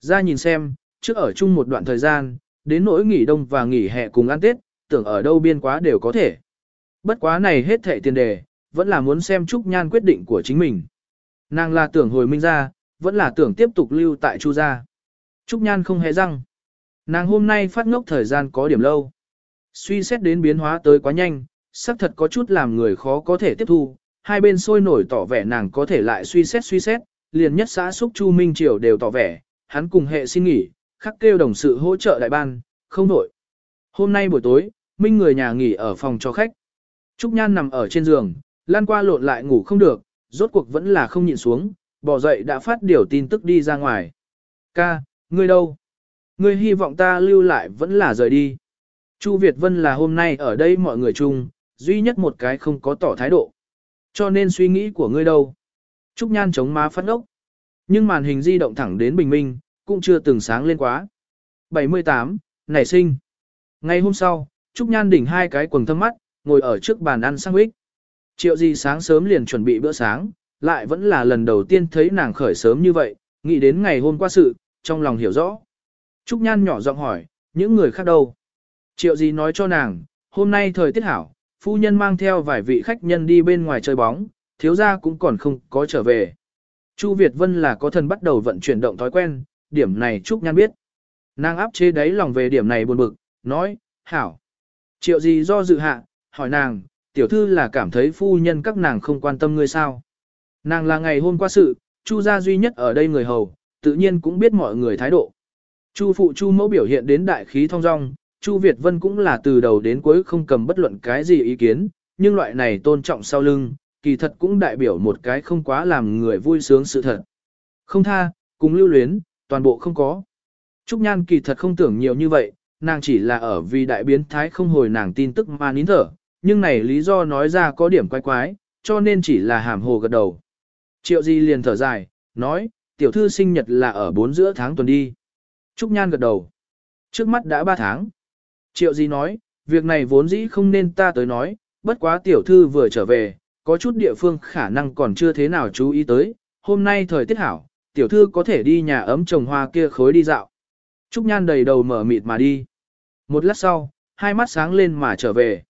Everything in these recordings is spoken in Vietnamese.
Ra nhìn xem, trước ở chung một đoạn thời gian, đến nỗi nghỉ đông và nghỉ hè cùng ăn Tết, tưởng ở đâu biên quá đều có thể. Bất quá này hết thệ tiền đề, vẫn là muốn xem Trúc Nhan quyết định của chính mình. Nàng là tưởng hồi minh ra, vẫn là tưởng tiếp tục lưu tại Chu gia. Trúc Nhan không hề răng. Nàng hôm nay phát ngốc thời gian có điểm lâu. Suy xét đến biến hóa tới quá nhanh, xác thật có chút làm người khó có thể tiếp thu, hai bên sôi nổi tỏ vẻ nàng có thể lại suy xét suy xét, liền nhất xã xúc Chu Minh Triều đều tỏ vẻ, hắn cùng hệ xin nghỉ, khắc kêu đồng sự hỗ trợ đại ban, không nổi. Hôm nay buổi tối, Minh người nhà nghỉ ở phòng cho khách. Trúc Nhan nằm ở trên giường, lan qua lộn lại ngủ không được, rốt cuộc vẫn là không nhịn xuống, bỏ dậy đã phát điều tin tức đi ra ngoài. Ca, ngươi đâu? Ngươi hy vọng ta lưu lại vẫn là rời đi. Chu Việt Vân là hôm nay ở đây mọi người chung, duy nhất một cái không có tỏ thái độ. Cho nên suy nghĩ của ngươi đâu? Trúc Nhan chống má phát ốc. Nhưng màn hình di động thẳng đến bình minh, cũng chưa từng sáng lên quá. 78. Nảy sinh. Ngày hôm sau, Trúc Nhan đỉnh hai cái quần thâm mắt, ngồi ở trước bàn ăn sang sandwich. Triệu gì sáng sớm liền chuẩn bị bữa sáng, lại vẫn là lần đầu tiên thấy nàng khởi sớm như vậy, nghĩ đến ngày hôm qua sự, trong lòng hiểu rõ. Trúc Nhan nhỏ giọng hỏi, những người khác đâu? Triệu gì nói cho nàng, hôm nay thời tiết hảo, phu nhân mang theo vài vị khách nhân đi bên ngoài chơi bóng, thiếu gia cũng còn không có trở về. Chu Việt Vân là có thần bắt đầu vận chuyển động thói quen, điểm này Trúc Nhan biết. Nàng áp chế đáy lòng về điểm này buồn bực, nói, hảo. Triệu gì do dự hạ, hỏi nàng, tiểu thư là cảm thấy phu nhân các nàng không quan tâm ngươi sao. Nàng là ngày hôm qua sự, Chu gia duy nhất ở đây người hầu, tự nhiên cũng biết mọi người thái độ. Chu phụ Chu mẫu biểu hiện đến đại khí thong dong, Chu Việt Vân cũng là từ đầu đến cuối không cầm bất luận cái gì ý kiến, nhưng loại này tôn trọng sau lưng, kỳ thật cũng đại biểu một cái không quá làm người vui sướng sự thật. Không tha, cùng lưu luyến, toàn bộ không có. Trúc Nhan kỳ thật không tưởng nhiều như vậy, nàng chỉ là ở vì đại biến thái không hồi nàng tin tức mà nín thở, nhưng này lý do nói ra có điểm quái quái, cho nên chỉ là hàm hồ gật đầu. Triệu Di liền thở dài, nói, tiểu thư sinh nhật là ở bốn giữa tháng tuần đi. Trúc Nhan gật đầu. Trước mắt đã ba tháng. Triệu Di nói, việc này vốn dĩ không nên ta tới nói, bất quá tiểu thư vừa trở về, có chút địa phương khả năng còn chưa thế nào chú ý tới, hôm nay thời tiết hảo, tiểu thư có thể đi nhà ấm trồng hoa kia khối đi dạo. Trúc Nhan đầy đầu mở mịt mà đi. Một lát sau, hai mắt sáng lên mà trở về.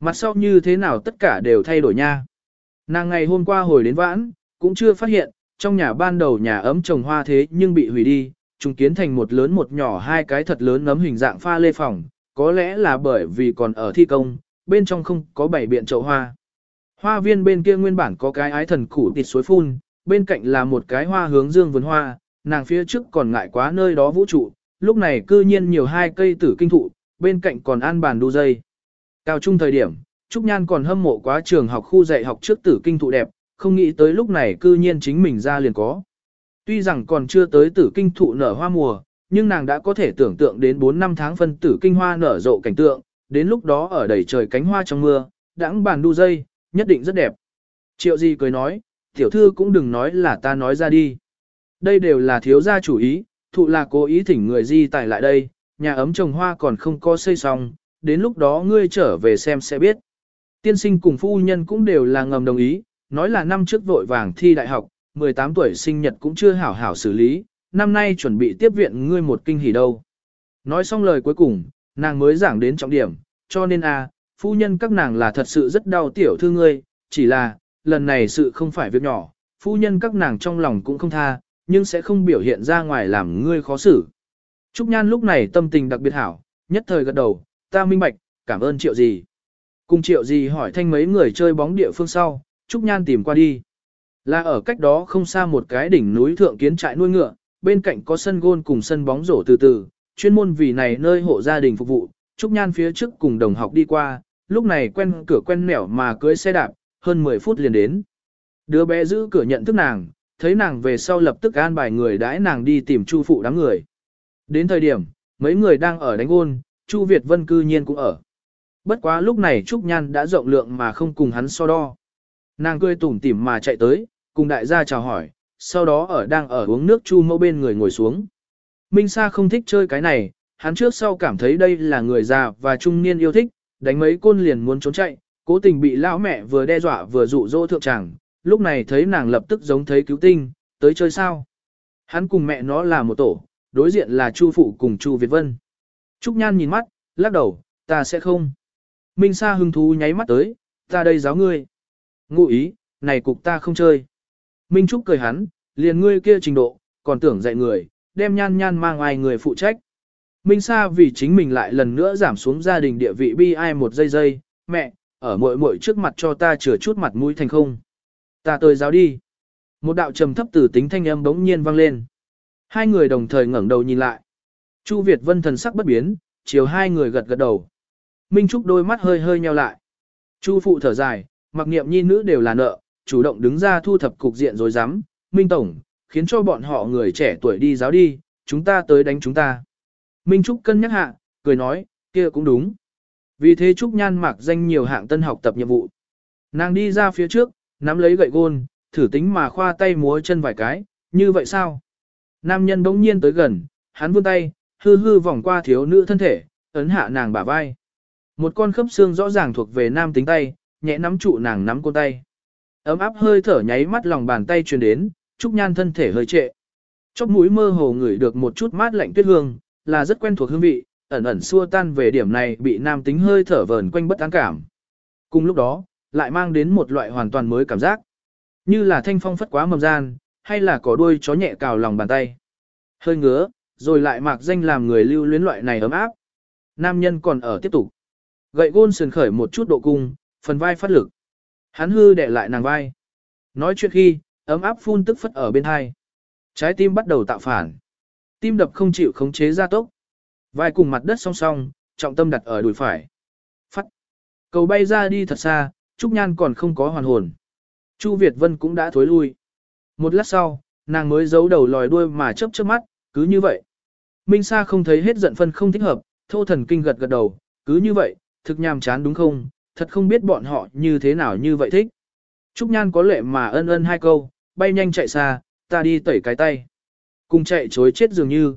Mặt sau như thế nào tất cả đều thay đổi nha. Nàng ngày hôm qua hồi đến vãn, cũng chưa phát hiện, trong nhà ban đầu nhà ấm trồng hoa thế nhưng bị hủy đi, trùng kiến thành một lớn một nhỏ hai cái thật lớn nấm hình dạng pha lê phòng, có lẽ là bởi vì còn ở thi công, bên trong không có bảy biện chậu hoa. Hoa viên bên kia nguyên bản có cái ái thần củ tịt suối phun, bên cạnh là một cái hoa hướng dương vườn hoa, nàng phía trước còn ngại quá nơi đó vũ trụ, lúc này cư nhiên nhiều hai cây tử kinh thụ, bên cạnh còn an bàn đu dây. Cao trung thời điểm, Trúc Nhan còn hâm mộ quá trường học khu dạy học trước tử kinh thụ đẹp, không nghĩ tới lúc này cư nhiên chính mình ra liền có. Tuy rằng còn chưa tới tử kinh thụ nở hoa mùa, nhưng nàng đã có thể tưởng tượng đến 4 năm tháng phân tử kinh hoa nở rộ cảnh tượng, đến lúc đó ở đầy trời cánh hoa trong mưa, đãng bàn đu dây, nhất định rất đẹp. Triệu Di cười nói, tiểu thư cũng đừng nói là ta nói ra đi. Đây đều là thiếu gia chủ ý, thụ là cố ý thỉnh người Di tài lại đây, nhà ấm trồng hoa còn không có xây xong, đến lúc đó ngươi trở về xem sẽ biết. Tiên sinh cùng phu nhân cũng đều là ngầm đồng ý, nói là năm trước vội vàng thi đại học, 18 tuổi sinh nhật cũng chưa hảo hảo xử lý, năm nay chuẩn bị tiếp viện ngươi một kinh hỉ đâu. Nói xong lời cuối cùng, nàng mới giảng đến trọng điểm, cho nên a, à, phu nhân các nàng là thật sự rất đau tiểu thư ngươi, chỉ là, lần này sự không phải việc nhỏ, phu nhân các nàng trong lòng cũng không tha, nhưng sẽ không biểu hiện ra ngoài làm ngươi khó xử. Trúc Nhan lúc này tâm tình đặc biệt hảo, nhất thời gật đầu, ta minh bạch, cảm ơn triệu gì. Cùng triệu gì hỏi thanh mấy người chơi bóng địa phương sau, Trúc Nhan tìm qua đi. Là ở cách đó không xa một cái đỉnh núi thượng kiến trại nuôi ngựa, bên cạnh có sân gôn cùng sân bóng rổ từ từ, chuyên môn vì này nơi hộ gia đình phục vụ, Trúc Nhan phía trước cùng đồng học đi qua, lúc này quen cửa quen nẻo mà cưới xe đạp, hơn 10 phút liền đến. Đứa bé giữ cửa nhận thức nàng, thấy nàng về sau lập tức an bài người đãi nàng đi tìm Chu phụ đám người. Đến thời điểm, mấy người đang ở đánh ôn, Chu Việt Vân cư nhiên cũng ở. Bất quá lúc này Trúc Nhan đã rộng lượng mà không cùng hắn so đo. Nàng cười tủm tỉm mà chạy tới, cùng đại gia chào hỏi, sau đó ở đang ở uống nước Chu mẫu bên người ngồi xuống. Minh Sa không thích chơi cái này, hắn trước sau cảm thấy đây là người già và trung niên yêu thích, đánh mấy côn liền muốn trốn chạy, cố tình bị lão mẹ vừa đe dọa vừa dụ dỗ thượng tràng, lúc này thấy nàng lập tức giống thấy cứu tinh, tới chơi sao. Hắn cùng mẹ nó là một tổ, đối diện là Chu Phụ cùng Chu Việt Vân. Trúc Nhan nhìn mắt, lắc đầu, ta sẽ không. Minh Sa hứng thú nháy mắt tới, ta đây giáo ngươi. Ngụ ý, này cục ta không chơi. Minh Trúc cười hắn, liền ngươi kia trình độ, còn tưởng dạy người, đem nhan nhan mang ai người phụ trách. Minh Sa vì chính mình lại lần nữa giảm xuống gia đình địa vị bi ai một giây giây, mẹ, ở muội muội trước mặt cho ta chừa chút mặt mũi thành không. Ta tới giáo đi. Một đạo trầm thấp từ tính thanh âm bỗng nhiên vang lên. Hai người đồng thời ngẩng đầu nhìn lại. Chu Việt Vân thần sắc bất biến, chiều hai người gật gật đầu. Minh Trúc đôi mắt hơi hơi nheo lại. Chu phụ thở dài, mặc niệm nhi nữ đều là nợ, chủ động đứng ra thu thập cục diện rồi dám. Minh Tổng, khiến cho bọn họ người trẻ tuổi đi giáo đi, chúng ta tới đánh chúng ta. Minh Trúc cân nhắc hạ, cười nói, kia cũng đúng. Vì thế Trúc Nhan mặc danh nhiều hạng tân học tập nhiệm vụ. Nàng đi ra phía trước, nắm lấy gậy gôn, thử tính mà khoa tay múa chân vài cái, như vậy sao? Nam nhân bỗng nhiên tới gần, hắn vươn tay, hư hư vòng qua thiếu nữ thân thể, ấn hạ nàng bả vai. Một con khớp xương rõ ràng thuộc về nam tính tay, nhẹ nắm trụ nàng nắm côn tay. Ấm áp hơi thở nháy mắt lòng bàn tay truyền đến, Trúc Nhan thân thể hơi trệ. Chóp mũi mơ hồ ngửi được một chút mát lạnh tuyết hương, là rất quen thuộc hương vị, ẩn ẩn xua tan về điểm này bị nam tính hơi thở vờn quanh bất an cảm. Cùng lúc đó, lại mang đến một loại hoàn toàn mới cảm giác. Như là thanh phong phất quá mầm gian, hay là có đuôi chó nhẹ cào lòng bàn tay. Hơi ngứa, rồi lại mạc danh làm người lưu luyến loại này ấm áp. Nam nhân còn ở tiếp tục. Gậy gôn sườn khởi một chút độ cung, phần vai phát lực. Hắn hư để lại nàng vai. Nói chuyện khi, ấm áp phun tức phất ở bên hai. Trái tim bắt đầu tạo phản. Tim đập không chịu khống chế gia tốc. Vai cùng mặt đất song song, trọng tâm đặt ở đùi phải. Phát. Cầu bay ra đi thật xa, Trúc Nhan còn không có hoàn hồn. Chu Việt Vân cũng đã thối lui. Một lát sau, nàng mới giấu đầu lòi đuôi mà chớp chớp mắt, cứ như vậy. Minh Sa không thấy hết giận phân không thích hợp, thô thần kinh gật gật đầu, cứ như vậy, thực nhàm chán đúng không, thật không biết bọn họ như thế nào như vậy thích. Trúc Nhan có lệ mà ân ân hai câu, bay nhanh chạy xa, ta đi tẩy cái tay. Cùng chạy chối chết dường như.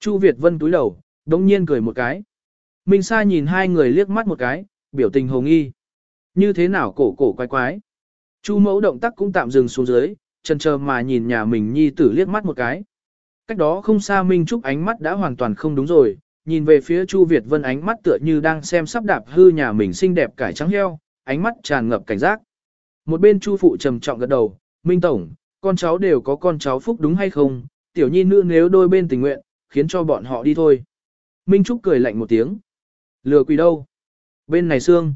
Chu Việt Vân túi đầu, đống nhiên cười một cái. Minh Sa nhìn hai người liếc mắt một cái, biểu tình hồ nghi. Như thế nào cổ cổ quái quái. Chu mẫu động tác cũng tạm dừng xuống dưới, chân chờ mà nhìn nhà mình nhi tử liếc mắt một cái. Cách đó không xa Minh Trúc ánh mắt đã hoàn toàn không đúng rồi, nhìn về phía Chu Việt Vân ánh mắt tựa như đang xem sắp đạp hư nhà mình xinh đẹp cải trắng heo, ánh mắt tràn ngập cảnh giác. Một bên Chu phụ trầm trọng gật đầu, Minh Tổng, con cháu đều có con cháu phúc đúng hay không, tiểu nhi nữ nếu đôi bên tình nguyện, khiến cho bọn họ đi thôi. Minh Trúc cười lạnh một tiếng. Lừa quỷ đâu? Bên này xương.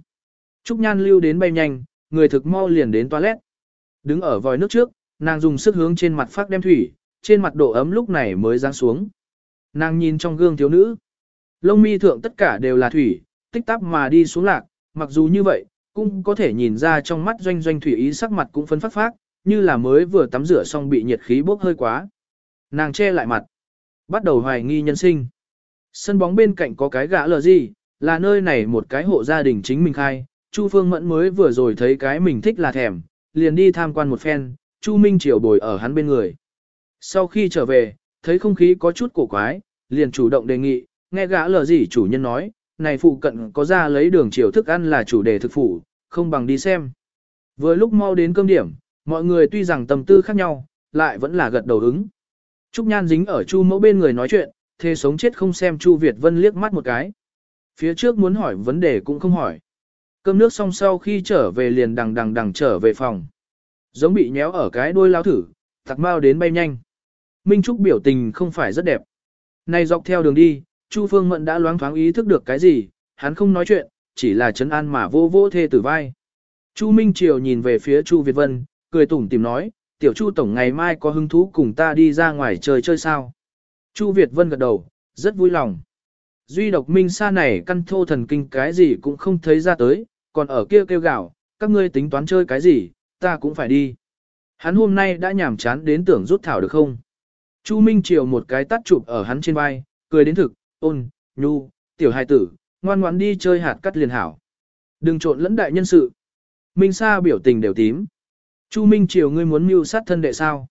Trúc Nhan lưu đến bay nhanh, người thực mau liền đến toilet. Đứng ở vòi nước trước, nàng dùng sức hướng trên mặt phát đem thủy, trên mặt độ ấm lúc này mới giáng xuống. Nàng nhìn trong gương thiếu nữ. Lông mi thượng tất cả đều là thủy, tích tắp mà đi xuống lạc, mặc dù như vậy, cũng có thể nhìn ra trong mắt doanh doanh thủy ý sắc mặt cũng phấn phát phát, như là mới vừa tắm rửa xong bị nhiệt khí bốc hơi quá. Nàng che lại mặt, bắt đầu hoài nghi nhân sinh. Sân bóng bên cạnh có cái gã lờ gì, là nơi này một cái hộ gia đình chính mình khai, Chu Phương Mẫn mới vừa rồi thấy cái mình thích là thèm, liền đi tham quan một phen, Chu Minh Triều bồi ở hắn bên người. Sau khi trở về, thấy không khí có chút cổ quái, liền chủ động đề nghị, nghe gã lờ gì chủ nhân nói, này phụ cận có ra lấy đường chiều thức ăn là chủ đề thực phủ, không bằng đi xem. Vừa lúc mau đến cơm điểm, mọi người tuy rằng tâm tư khác nhau, lại vẫn là gật đầu ứng. Trúc Nhan dính ở Chu mẫu bên người nói chuyện, thế sống chết không xem Chu Việt Vân liếc mắt một cái. Phía trước muốn hỏi vấn đề cũng không hỏi. Cơm nước xong sau khi trở về liền đằng đằng đằng trở về phòng. Giống bị nhéo ở cái đuôi lao thử, tặc mau đến bay nhanh. Minh Trúc biểu tình không phải rất đẹp. Này dọc theo đường đi, Chu Phương Mận đã loáng thoáng ý thức được cái gì, hắn không nói chuyện, chỉ là chấn an mà vô vô thê tử vai. Chu Minh Triều nhìn về phía Chu Việt Vân, cười tủm tìm nói, tiểu Chu Tổng ngày mai có hứng thú cùng ta đi ra ngoài chơi chơi sao. Chu Việt Vân gật đầu, rất vui lòng. Duy độc Minh Sa này căn thô thần kinh cái gì cũng không thấy ra tới, còn ở kia kêu gạo, các ngươi tính toán chơi cái gì, ta cũng phải đi. Hắn hôm nay đã nhảm chán đến tưởng rút thảo được không? Chu Minh Triều một cái tắt chụp ở hắn trên vai, cười đến thực, ôn, nhu, tiểu hài tử, ngoan ngoãn đi chơi hạt cắt liền hảo. Đừng trộn lẫn đại nhân sự. Minh Sa biểu tình đều tím. Chu Minh Triều ngươi muốn mưu sát thân đệ sao?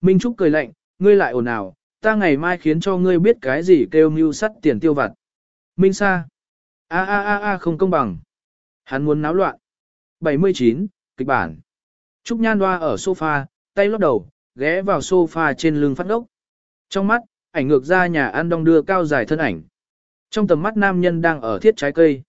Minh Trúc cười lạnh, ngươi lại ồn ào, ta ngày mai khiến cho ngươi biết cái gì kêu mưu sắt tiền tiêu vặt. Minh Sa. A a a a không công bằng. Hắn muốn náo loạn. 79, kịch bản. Trúc Nhan Hoa ở sofa, tay lót đầu, ghé vào sofa trên lưng phát ốc. Trong mắt, ảnh ngược ra nhà ăn đong đưa cao dài thân ảnh. Trong tầm mắt nam nhân đang ở thiết trái cây.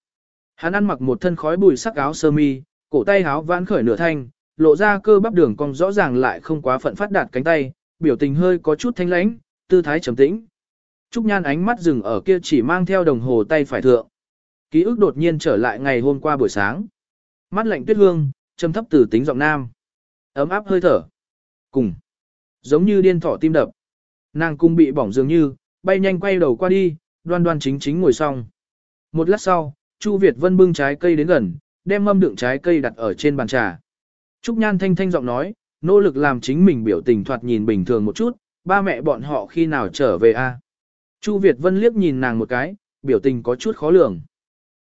Hắn ăn mặc một thân khói bùi sắc áo sơ mi, cổ tay áo vãn khởi nửa thanh, lộ ra cơ bắp đường cong rõ ràng lại không quá phận phát đạt cánh tay, biểu tình hơi có chút thanh lãnh, tư thái trầm tĩnh. Trúc Nhan ánh mắt dừng ở kia chỉ mang theo đồng hồ tay phải thượng. Ký ức đột nhiên trở lại ngày hôm qua buổi sáng. Mắt lạnh tuyết hương, trầm thấp từ tính giọng nam. Ấm áp hơi thở. Cùng. Giống như điên thỏ tim đập. Nàng cung bị bỏng dường như, bay nhanh quay đầu qua đi, đoan đoan chính chính ngồi xong. Một lát sau, Chu Việt Vân bưng trái cây đến gần, đem mâm đựng trái cây đặt ở trên bàn trà. Trúc Nhan thanh thanh giọng nói, nỗ lực làm chính mình biểu tình thoạt nhìn bình thường một chút, ba mẹ bọn họ khi nào trở về a? Chu Việt Vân liếc nhìn nàng một cái, biểu tình có chút khó lường.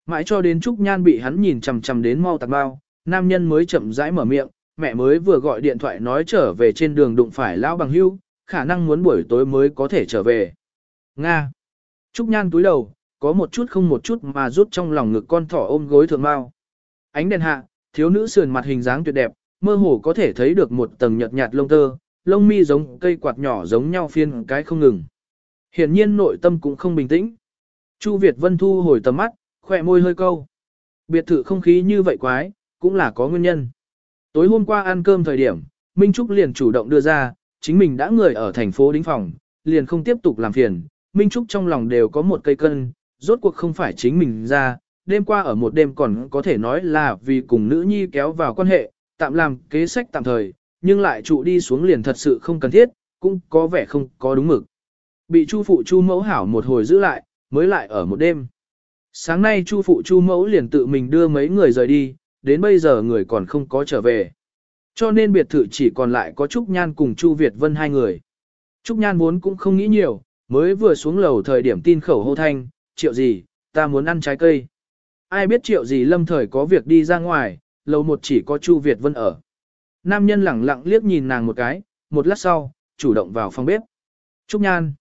Mãi cho đến Trúc Nhan bị hắn nhìn chằm chằm đến mau tạc bao, nam nhân mới chậm rãi mở miệng, mẹ mới vừa gọi điện thoại nói trở về trên đường đụng phải lão bằng hưu, khả năng muốn buổi tối mới có thể trở về. Nga. Trúc Nhan túi đầu, có một chút không một chút mà rút trong lòng ngực con thỏ ôm gối thượng mau. Ánh đèn hạ, thiếu nữ sườn mặt hình dáng tuyệt đẹp, mơ hồ có thể thấy được một tầng nhợt nhạt lông tơ, lông mi giống cây quạt nhỏ giống nhau phiên cái không ngừng. Hiển nhiên nội tâm cũng không bình tĩnh. Chu Việt Vân thu hồi tầm mắt, khỏe môi hơi câu. Biệt thự không khí như vậy quái, cũng là có nguyên nhân. Tối hôm qua ăn cơm thời điểm, Minh Trúc liền chủ động đưa ra, chính mình đã người ở thành phố đính phòng, liền không tiếp tục làm phiền. Minh Trúc trong lòng đều có một cây cân, rốt cuộc không phải chính mình ra, đêm qua ở một đêm còn có thể nói là vì cùng nữ nhi kéo vào quan hệ, tạm làm kế sách tạm thời, nhưng lại trụ đi xuống liền thật sự không cần thiết, cũng có vẻ không có đúng mực. Bị Chu phụ Chu mẫu hảo một hồi giữ lại, mới lại ở một đêm. Sáng nay Chu phụ Chu mẫu liền tự mình đưa mấy người rời đi, đến bây giờ người còn không có trở về. Cho nên biệt thự chỉ còn lại có Trúc Nhan cùng Chu Việt Vân hai người. Trúc Nhan vốn cũng không nghĩ nhiều, mới vừa xuống lầu thời điểm tin khẩu hô thanh, triệu gì, ta muốn ăn trái cây. Ai biết triệu gì lâm thời có việc đi ra ngoài, lầu một chỉ có Chu Việt Vân ở. Nam nhân lẳng lặng liếc nhìn nàng một cái, một lát sau, chủ động vào phòng bếp. Trúc Nhan.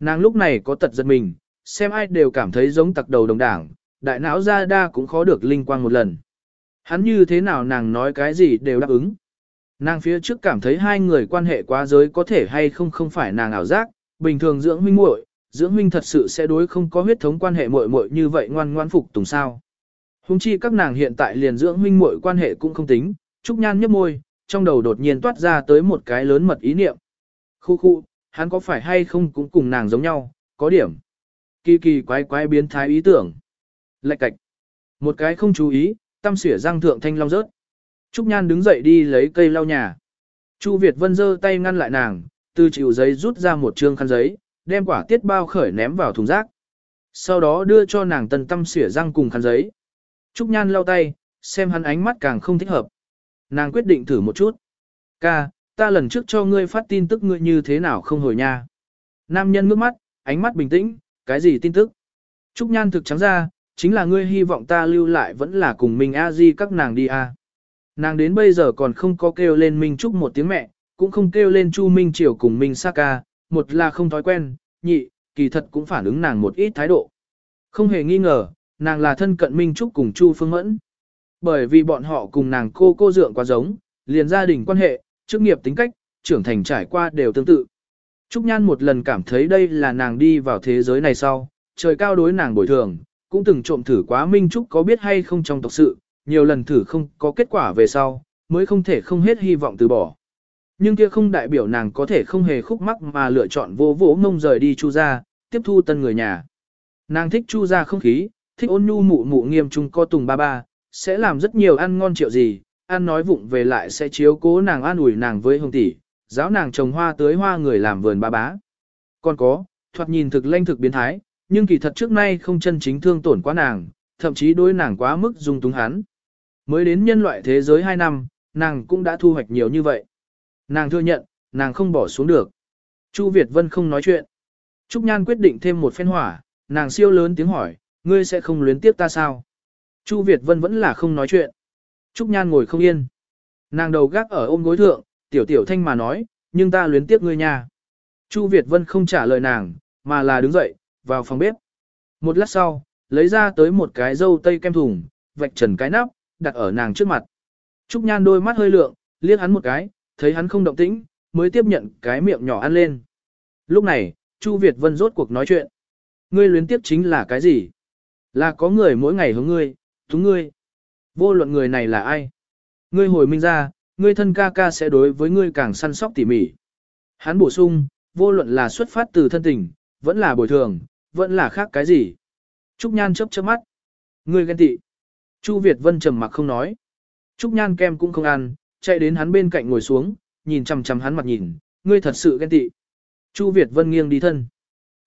Nàng lúc này có tật giật mình, xem ai đều cảm thấy giống tặc đầu đồng đảng, đại não ra đa cũng khó được linh quang một lần. Hắn như thế nào nàng nói cái gì đều đáp ứng. Nàng phía trước cảm thấy hai người quan hệ quá giới có thể hay không không phải nàng ảo giác, bình thường dưỡng huynh muội, dưỡng huynh thật sự sẽ đối không có huyết thống quan hệ muội muội như vậy ngoan ngoan phục tùng sao. Hùng chi các nàng hiện tại liền dưỡng huynh muội quan hệ cũng không tính, Trúc Nhan nhấp môi, trong đầu đột nhiên toát ra tới một cái lớn mật ý niệm. Khu khu, hắn có phải hay không cũng cùng nàng giống nhau, có điểm. Kỳ kỳ quái quái biến thái ý tưởng. Lạch cạch. Một cái không chú ý, tâm xỉa răng thượng thanh long rớt. Trúc Nhan đứng dậy đi lấy cây lau nhà. Chu Việt Vân giơ tay ngăn lại nàng, từ chịu giấy rút ra một trương khăn giấy, đem quả tiết bao khởi ném vào thùng rác. Sau đó đưa cho nàng tần tâm xỉa răng cùng khăn giấy. Trúc Nhan lau tay, xem hắn ánh mắt càng không thích hợp. Nàng quyết định thử một chút. Ca, ta lần trước cho ngươi phát tin tức ngươi như thế nào không hồi nha. Nam nhân ngước mắt, ánh mắt bình tĩnh, cái gì tin tức? Trúc Nhan thực trắng ra, chính là ngươi hy vọng ta lưu lại vẫn là cùng mình a di các nàng đi a. Nàng đến bây giờ còn không có kêu lên Minh Trúc một tiếng mẹ, cũng không kêu lên Chu Minh Triều cùng Minh Saka, một là không thói quen, nhị, kỳ thật cũng phản ứng nàng một ít thái độ. Không hề nghi ngờ, nàng là thân cận Minh Trúc cùng Chu Phương Mẫn. Bởi vì bọn họ cùng nàng cô cô dượng quá giống, liền gia đình quan hệ, chức nghiệp tính cách, trưởng thành trải qua đều tương tự. Trúc Nhan một lần cảm thấy đây là nàng đi vào thế giới này sau, trời cao đối nàng bồi thường, cũng từng trộm thử quá Minh Trúc có biết hay không trong tộc sự, nhiều lần thử không có kết quả về sau, mới không thể không hết hy vọng từ bỏ. Nhưng kia không đại biểu nàng có thể không hề khúc mắc mà lựa chọn vô vỗ mông rời đi Chu gia, tiếp thu tân người nhà. Nàng thích Chu gia không khí, thích ôn nhu mụ mụ nghiêm trung co tùng ba ba, sẽ làm rất nhiều ăn ngon triệu gì, ăn nói vụng về lại sẽ chiếu cố nàng an ủi nàng với hồng tỷ, giáo nàng trồng hoa tưới hoa người làm vườn ba bá. Còn có, thoạt nhìn thực lanh thực biến thái, nhưng kỳ thật trước nay không chân chính thương tổn quá nàng, thậm chí đối nàng quá mức dung túng hắn. Mới đến nhân loại thế giới 2 năm, nàng cũng đã thu hoạch nhiều như vậy. Nàng thừa nhận, nàng không bỏ xuống được. Chu Việt Vân không nói chuyện. Trúc Nhan quyết định thêm một phen hỏa, nàng siêu lớn tiếng hỏi, ngươi sẽ không luyến tiếp ta sao? Chu Việt Vân vẫn là không nói chuyện. Trúc Nhan ngồi không yên. Nàng đầu gác ở ôm gối thượng, tiểu tiểu thanh mà nói, nhưng ta luyến tiếp ngươi nha. Chu Việt Vân không trả lời nàng, mà là đứng dậy, vào phòng bếp. Một lát sau, lấy ra tới một cái dâu tây kem thùng, vạch trần cái nắp, đặt ở nàng trước mặt. Trúc Nhan đôi mắt hơi lượng, liếc hắn một cái, thấy hắn không động tĩnh, mới tiếp nhận cái miệng nhỏ ăn lên. Lúc này, Chu Việt Vân rốt cuộc nói chuyện. Ngươi luyến tiếp chính là cái gì? Là có người mỗi ngày hướng ngươi, thú ngươi. Vô luận người này là ai? Ngươi hồi minh ra, ngươi thân ca ca sẽ đối với ngươi càng săn sóc tỉ mỉ. Hắn bổ sung, vô luận là xuất phát từ thân tình, vẫn là bồi thường, vẫn là khác cái gì. Trúc Nhan chớp chớp mắt. Ngươi ghen tị. Chu Việt Vân trầm mặc không nói. Trúc Nhan kem cũng không ăn, chạy đến hắn bên cạnh ngồi xuống, nhìn chằm chằm hắn mặt nhìn, ngươi thật sự ghen tị. Chu Việt Vân nghiêng đi thân.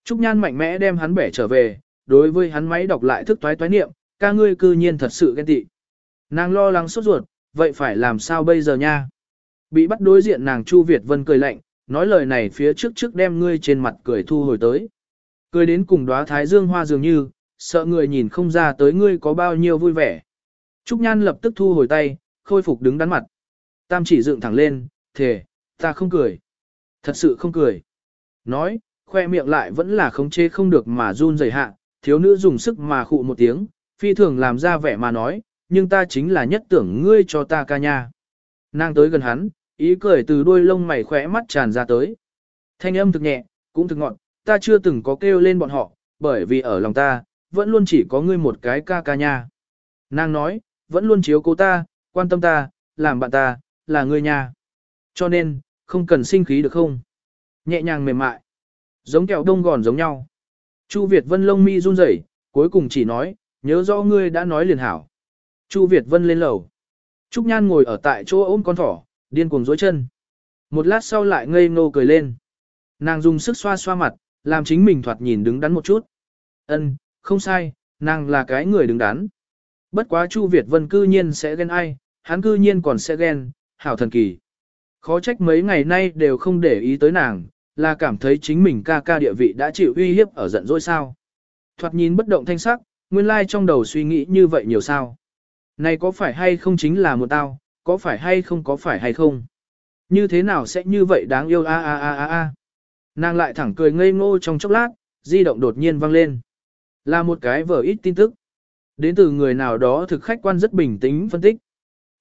Trúc Nhan mạnh mẽ đem hắn bẻ trở về, đối với hắn máy đọc lại thức toái toái niệm, ca ngươi cư nhiên thật sự ghen tị. Nàng lo lắng sốt ruột, vậy phải làm sao bây giờ nha? Bị bắt đối diện nàng Chu Việt Vân cười lạnh, nói lời này phía trước trước đem ngươi trên mặt cười thu hồi tới. Cười đến cùng đóa thái dương hoa dường như, sợ người nhìn không ra tới ngươi có bao nhiêu vui vẻ. Trúc Nhan lập tức thu hồi tay, khôi phục đứng đắn mặt. Tam chỉ dựng thẳng lên, thề, ta không cười. Thật sự không cười. Nói, khoe miệng lại vẫn là khống chế không được mà run rẩy hạ, thiếu nữ dùng sức mà khụ một tiếng, phi thường làm ra vẻ mà nói, nhưng ta chính là nhất tưởng ngươi cho ta ca nha. Nàng tới gần hắn, ý cười từ đuôi lông mày khỏe mắt tràn ra tới. Thanh âm thực nhẹ, cũng thực ngọn, ta chưa từng có kêu lên bọn họ, bởi vì ở lòng ta, vẫn luôn chỉ có ngươi một cái ca ca nha. Nàng nói, vẫn luôn chiếu cố ta, quan tâm ta, làm bạn ta, là ngươi nha. Cho nên, không cần sinh khí được không? Nhẹ nhàng mềm mại. Giống kẹo đông gòn giống nhau. Chu Việt Vân lông mi run rẩy, cuối cùng chỉ nói, nhớ rõ ngươi đã nói liền hảo. Chu Việt Vân lên lầu. Trúc Nhan ngồi ở tại chỗ ôm con thỏ, điên cuồng dối chân. Một lát sau lại ngây ngô cười lên. Nàng dùng sức xoa xoa mặt, làm chính mình thoạt nhìn đứng đắn một chút. Ân, không sai, nàng là cái người đứng đắn. Bất quá Chu Việt Vân cư nhiên sẽ ghen ai, hắn cư nhiên còn sẽ ghen, hảo thần kỳ. Khó trách mấy ngày nay đều không để ý tới nàng, là cảm thấy chính mình ca ca địa vị đã chịu uy hiếp ở giận dỗi sao. Thoạt nhìn bất động thanh sắc, nguyên lai trong đầu suy nghĩ như vậy nhiều sao. Này có phải hay không chính là một tao, có phải hay không có phải hay không? Như thế nào sẽ như vậy đáng yêu a a a a a. Nàng lại thẳng cười ngây ngô trong chốc lát, di động đột nhiên vang lên. Là một cái vở ít tin tức. Đến từ người nào đó thực khách quan rất bình tĩnh phân tích.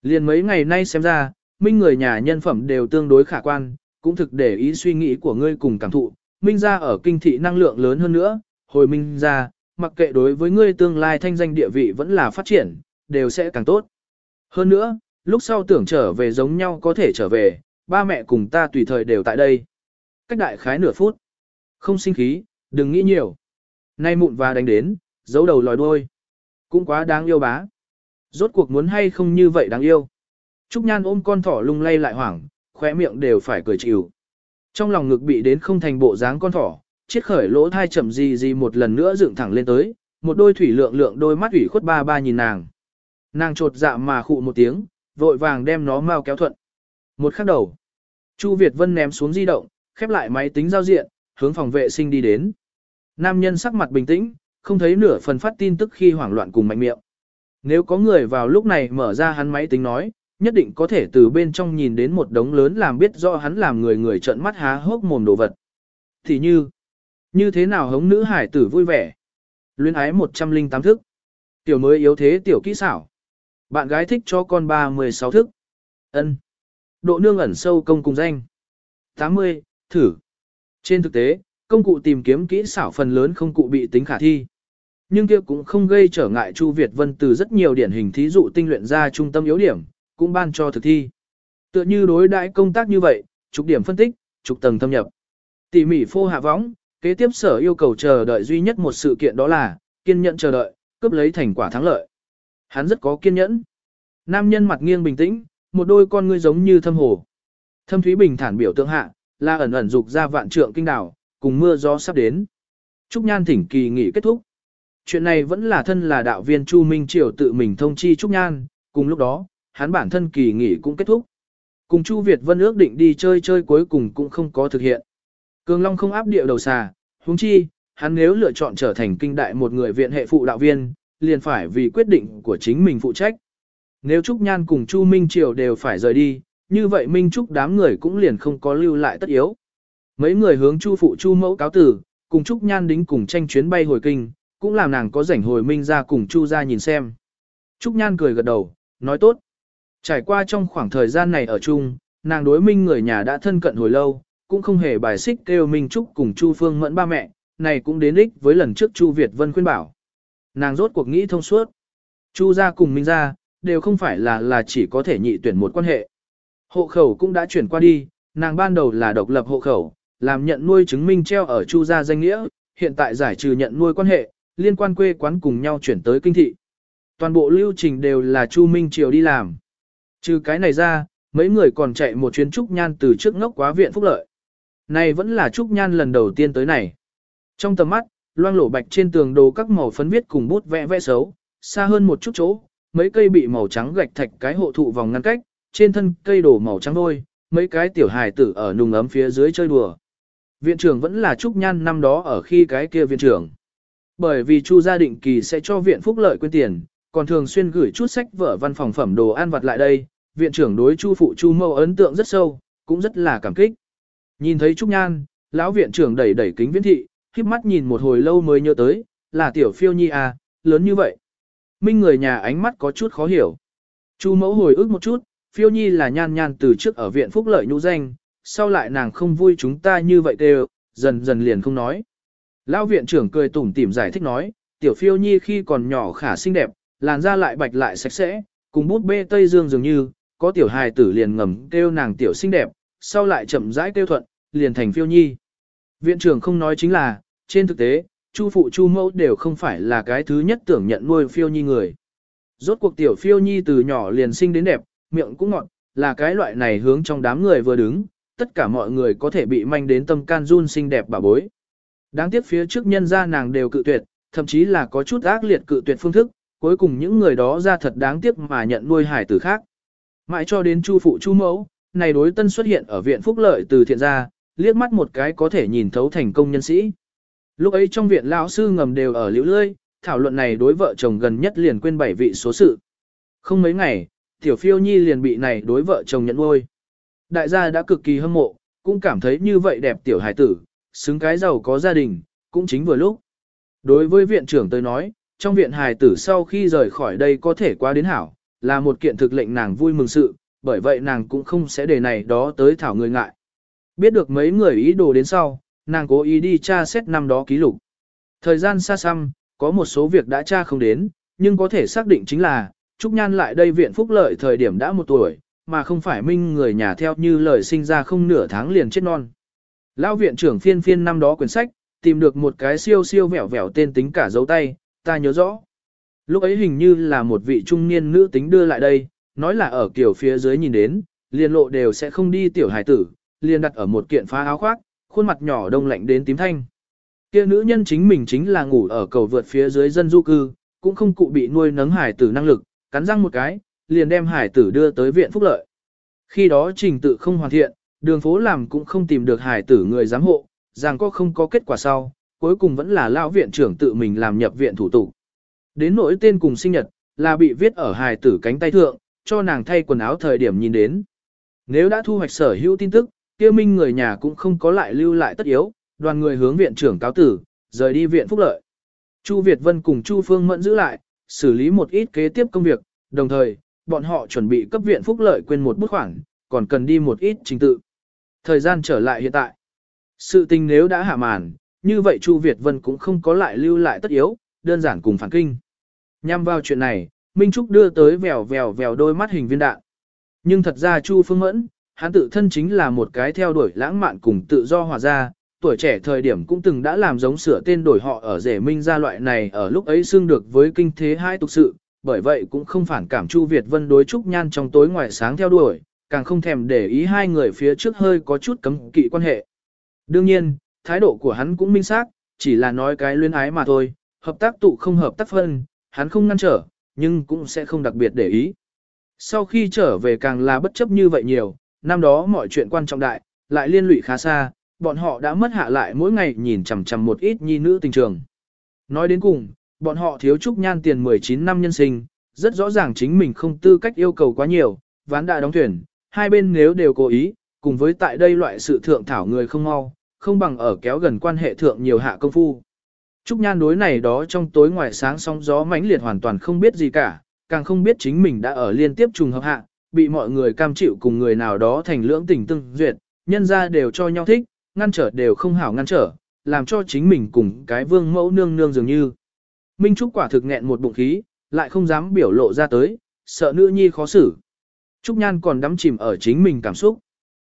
Liền mấy ngày nay xem ra, minh người nhà nhân phẩm đều tương đối khả quan, cũng thực để ý suy nghĩ của ngươi cùng cảm thụ. Minh ra ở kinh thị năng lượng lớn hơn nữa, hồi minh ra, mặc kệ đối với ngươi tương lai thanh danh địa vị vẫn là phát triển, đều sẽ càng tốt. Hơn nữa, lúc sau tưởng trở về giống nhau có thể trở về, ba mẹ cùng ta tùy thời đều tại đây. Cách đại khái nửa phút. Không sinh khí, đừng nghĩ nhiều. Nay mụn và đánh đến, giấu đầu lòi đuôi. Cũng quá đáng yêu bá. Rốt cuộc muốn hay không như vậy đáng yêu. Trúc Nhan ôm con thỏ lung lay lại hoảng, khóe miệng đều phải cười chịu. Trong lòng ngực bị đến không thành bộ dáng con thỏ, chiếc khởi lỗ thai chậm gì gì một lần nữa dựng thẳng lên tới, một đôi thủy lượng lượng đôi mắt ủy khuất ba ba nhìn nàng. Nàng trột dạ mà khụ một tiếng, vội vàng đem nó mau kéo thuận. Một khắc đầu, Chu Việt Vân ném xuống di động, khép lại máy tính giao diện, hướng phòng vệ sinh đi đến. Nam nhân sắc mặt bình tĩnh, không thấy nửa phần phát tin tức khi hoảng loạn cùng mạnh miệng. Nếu có người vào lúc này mở ra hắn máy tính nói, nhất định có thể từ bên trong nhìn đến một đống lớn làm biết rõ hắn làm người người trợn mắt há hốc mồm đồ vật. Thì như, như thế nào hống nữ hải tử vui vẻ? Luyến ái 108 thức. Tiểu mới yếu thế tiểu kỹ xảo. Bạn gái thích cho con 36 thức. ân Độ nương ẩn sâu công cùng danh. 80. Thử. Trên thực tế, công cụ tìm kiếm kỹ xảo phần lớn không cụ bị tính khả thi. Nhưng kia cũng không gây trở ngại Chu Việt Vân từ rất nhiều điển hình thí dụ tinh luyện ra trung tâm yếu điểm, cũng ban cho thực thi. Tựa như đối đãi công tác như vậy, trục điểm phân tích, trục tầng thâm nhập. Tỉ mỉ phô hạ võng, kế tiếp sở yêu cầu chờ đợi duy nhất một sự kiện đó là, kiên nhẫn chờ đợi, cướp lấy thành quả thắng lợi. Hắn rất có kiên nhẫn. Nam nhân mặt nghiêng bình tĩnh, một đôi con ngươi giống như thâm hồ. Thâm thúy bình thản biểu tượng hạ, là ẩn ẩn dục ra vạn trượng kinh đảo, cùng mưa gió sắp đến. Trúc Nhan thỉnh kỳ nghỉ kết thúc. Chuyện này vẫn là thân là đạo viên Chu Minh Triều tự mình thông chi Trúc Nhan, cùng lúc đó, hắn bản thân kỳ nghỉ cũng kết thúc. Cùng Chu Việt Vân ước định đi chơi chơi cuối cùng cũng không có thực hiện. Cường Long không áp địa đầu xà, huống chi, hắn nếu lựa chọn trở thành kinh đại một người viện hệ phụ đạo viên, liền phải vì quyết định của chính mình phụ trách. Nếu Trúc Nhan cùng Chu Minh Triều đều phải rời đi, như vậy Minh Trúc đám người cũng liền không có lưu lại tất yếu. Mấy người hướng Chu phụ Chu mẫu cáo tử, cùng Trúc Nhan đính cùng tranh chuyến bay hồi kinh, cũng làm nàng có rảnh hồi Minh ra cùng Chu ra nhìn xem. Trúc Nhan cười gật đầu, nói tốt. Trải qua trong khoảng thời gian này ở chung, nàng đối Minh người nhà đã thân cận hồi lâu, cũng không hề bài xích kêu Minh Trúc cùng Chu Phương Mẫn ba mẹ, này cũng đến ích với lần trước Chu Việt Vân khuyên bảo. Nàng rốt cuộc nghĩ thông suốt. Chu gia cùng Minh gia đều không phải là là chỉ có thể nhị tuyển một quan hệ. Hộ khẩu cũng đã chuyển qua đi, nàng ban đầu là độc lập hộ khẩu, làm nhận nuôi chứng minh treo ở Chu gia danh nghĩa, hiện tại giải trừ nhận nuôi quan hệ, liên quan quê quán cùng nhau chuyển tới kinh thị. Toàn bộ lưu trình đều là Chu Minh Triều đi làm. Trừ cái này ra, mấy người còn chạy một chuyến Trúc Nhan từ trước ngốc quá viện phúc lợi. Này vẫn là Trúc Nhan lần đầu tiên tới này. Trong tầm mắt, loang lổ bạch trên tường đồ các màu phấn viết cùng bút vẽ vẽ xấu, xa hơn một chút chỗ, mấy cây bị màu trắng gạch thạch cái hộ thụ vòng ngăn cách, trên thân cây đổ màu trắng đôi, mấy cái tiểu hài tử ở nùng ấm phía dưới chơi đùa. Viện trưởng vẫn là Trúc Nhan năm đó ở khi cái kia viện trưởng. Bởi vì Chu gia định kỳ sẽ cho viện phúc lợi quyên tiền, còn thường xuyên gửi chút sách vở văn phòng phẩm đồ ăn vặt lại đây, viện trưởng đối Chu phụ Chu Mâu ấn tượng rất sâu, cũng rất là cảm kích. Nhìn thấy Trúc Nhan, lão viện trưởng đẩy đẩy kính viễn thị, khiếp mắt nhìn một hồi lâu mới nhớ tới, là tiểu phiêu nhi à, lớn như vậy. Minh người nhà ánh mắt có chút khó hiểu. Chu mẫu hồi ức một chút, phiêu nhi là nhan nhan từ trước ở viện phúc lợi nhũ danh, sau lại nàng không vui chúng ta như vậy đều, dần dần liền không nói. Lão viện trưởng cười tủm tỉm giải thích nói, tiểu phiêu nhi khi còn nhỏ khả xinh đẹp, làn da lại bạch lại sạch sẽ, cùng bút bê Tây Dương dường như, có tiểu hài tử liền ngầm kêu nàng tiểu xinh đẹp, sau lại chậm rãi kêu thuận, liền thành phiêu nhi. Viện trưởng không nói chính là, trên thực tế, chu phụ chu mẫu đều không phải là cái thứ nhất tưởng nhận nuôi phiêu nhi người. Rốt cuộc tiểu phiêu nhi từ nhỏ liền sinh đến đẹp, miệng cũng ngọt, là cái loại này hướng trong đám người vừa đứng, tất cả mọi người có thể bị manh đến tâm can run xinh đẹp bà bối. Đáng tiếc phía trước nhân gia nàng đều cự tuyệt, thậm chí là có chút ác liệt cự tuyệt phương thức, cuối cùng những người đó ra thật đáng tiếc mà nhận nuôi hải tử khác. Mãi cho đến chu phụ chu mẫu, này đối tân xuất hiện ở viện phúc lợi từ thiện gia, liếc mắt một cái có thể nhìn thấu thành công nhân sĩ. Lúc ấy trong viện lão sư ngầm đều ở liễu lơi, thảo luận này đối vợ chồng gần nhất liền quên bảy vị số sự. Không mấy ngày, tiểu phiêu nhi liền bị này đối vợ chồng nhận nuôi. Đại gia đã cực kỳ hâm mộ, cũng cảm thấy như vậy đẹp tiểu hải tử, xứng cái giàu có gia đình, cũng chính vừa lúc. Đối với viện trưởng tôi nói, trong viện hài tử sau khi rời khỏi đây có thể qua đến hảo, là một kiện thực lệnh nàng vui mừng sự, bởi vậy nàng cũng không sẽ để này đó tới thảo người ngại. Biết được mấy người ý đồ đến sau, nàng cố ý đi tra xét năm đó ký lục. Thời gian xa xăm, có một số việc đã tra không đến, nhưng có thể xác định chính là, Trúc Nhan lại đây viện phúc lợi thời điểm đã một tuổi, mà không phải minh người nhà theo như lời sinh ra không nửa tháng liền chết non. Lão viện trưởng phiên phiên năm đó quyển sách, tìm được một cái siêu siêu vẻo vẻo tên tính cả dấu tay, ta nhớ rõ. Lúc ấy hình như là một vị trung niên nữ tính đưa lại đây, nói là ở kiểu phía dưới nhìn đến, liền lộ đều sẽ không đi tiểu hải tử, liền đặt ở một kiện phá áo khoác, khuôn mặt nhỏ đông lạnh đến tím thanh. Kia nữ nhân chính mình chính là ngủ ở cầu vượt phía dưới dân du cư, cũng không cụ bị nuôi nấng hải tử năng lực, cắn răng một cái, liền đem hải tử đưa tới viện phúc lợi. Khi đó trình tự không hoàn thiện, đường phố làm cũng không tìm được hải tử người giám hộ, rằng có không có kết quả sau, cuối cùng vẫn là lão viện trưởng tự mình làm nhập viện thủ tục. Đến nỗi tên cùng sinh nhật, là bị viết ở hài tử cánh tay thượng, cho nàng thay quần áo thời điểm nhìn đến. Nếu đã thu hoạch sở hữu tin tức, kia minh người nhà cũng không có lại lưu lại tất yếu, đoàn người hướng viện trưởng cáo tử, rời đi viện phúc lợi. Chu Việt Vân cùng Chu Phương Mẫn giữ lại, xử lý một ít kế tiếp công việc, đồng thời, bọn họ chuẩn bị cấp viện phúc lợi quên một bút khoản, còn cần đi một ít trình tự. Thời gian trở lại hiện tại. Sự tình nếu đã hạ màn, như vậy Chu Việt Vân cũng không có lại lưu lại tất yếu, đơn giản cùng phản kinh. Nhằm vào chuyện này, Minh Trúc đưa tới vèo vèo vèo đôi mắt hình viên đạn. Nhưng thật ra Chu Phương Mẫn, hắn tự thân chính là một cái theo đuổi lãng mạn cùng tự do hòa ra, tuổi trẻ thời điểm cũng từng đã làm giống sửa tên đổi họ ở rể minh gia loại này ở lúc ấy xương được với kinh thế hai tục sự, bởi vậy cũng không phản cảm Chu Việt Vân đối Trúc Nhan trong tối ngoài sáng theo đuổi, càng không thèm để ý hai người phía trước hơi có chút cấm kỵ quan hệ. Đương nhiên, thái độ của hắn cũng minh xác, chỉ là nói cái luyến ái mà thôi, hợp tác tụ không hợp tác phân, hắn không ngăn trở, nhưng cũng sẽ không đặc biệt để ý. Sau khi trở về càng là bất chấp như vậy nhiều, năm đó mọi chuyện quan trọng đại, lại liên lụy khá xa, bọn họ đã mất hạ lại mỗi ngày nhìn chằm chằm một ít nhi nữ tình trường. Nói đến cùng, bọn họ thiếu trúc nhan tiền 19 năm nhân sinh, rất rõ ràng chính mình không tư cách yêu cầu quá nhiều, ván đã đóng thuyền, hai bên nếu đều cố ý, cùng với tại đây loại sự thượng thảo người không mau, không bằng ở kéo gần quan hệ thượng nhiều hạ công phu. Trúc Nhan đối này đó trong tối ngoài sáng sóng gió mãnh liệt hoàn toàn không biết gì cả, càng không biết chính mình đã ở liên tiếp trùng hợp hạ, bị mọi người cam chịu cùng người nào đó thành lưỡng tình tương duyệt, nhân ra đều cho nhau thích, ngăn trở đều không hảo ngăn trở, làm cho chính mình cùng cái vương mẫu nương nương dường như. Minh Trúc quả thực nghẹn một bụng khí, lại không dám biểu lộ ra tới, sợ nữ nhi khó xử. Trúc Nhan còn đắm chìm ở chính mình cảm xúc.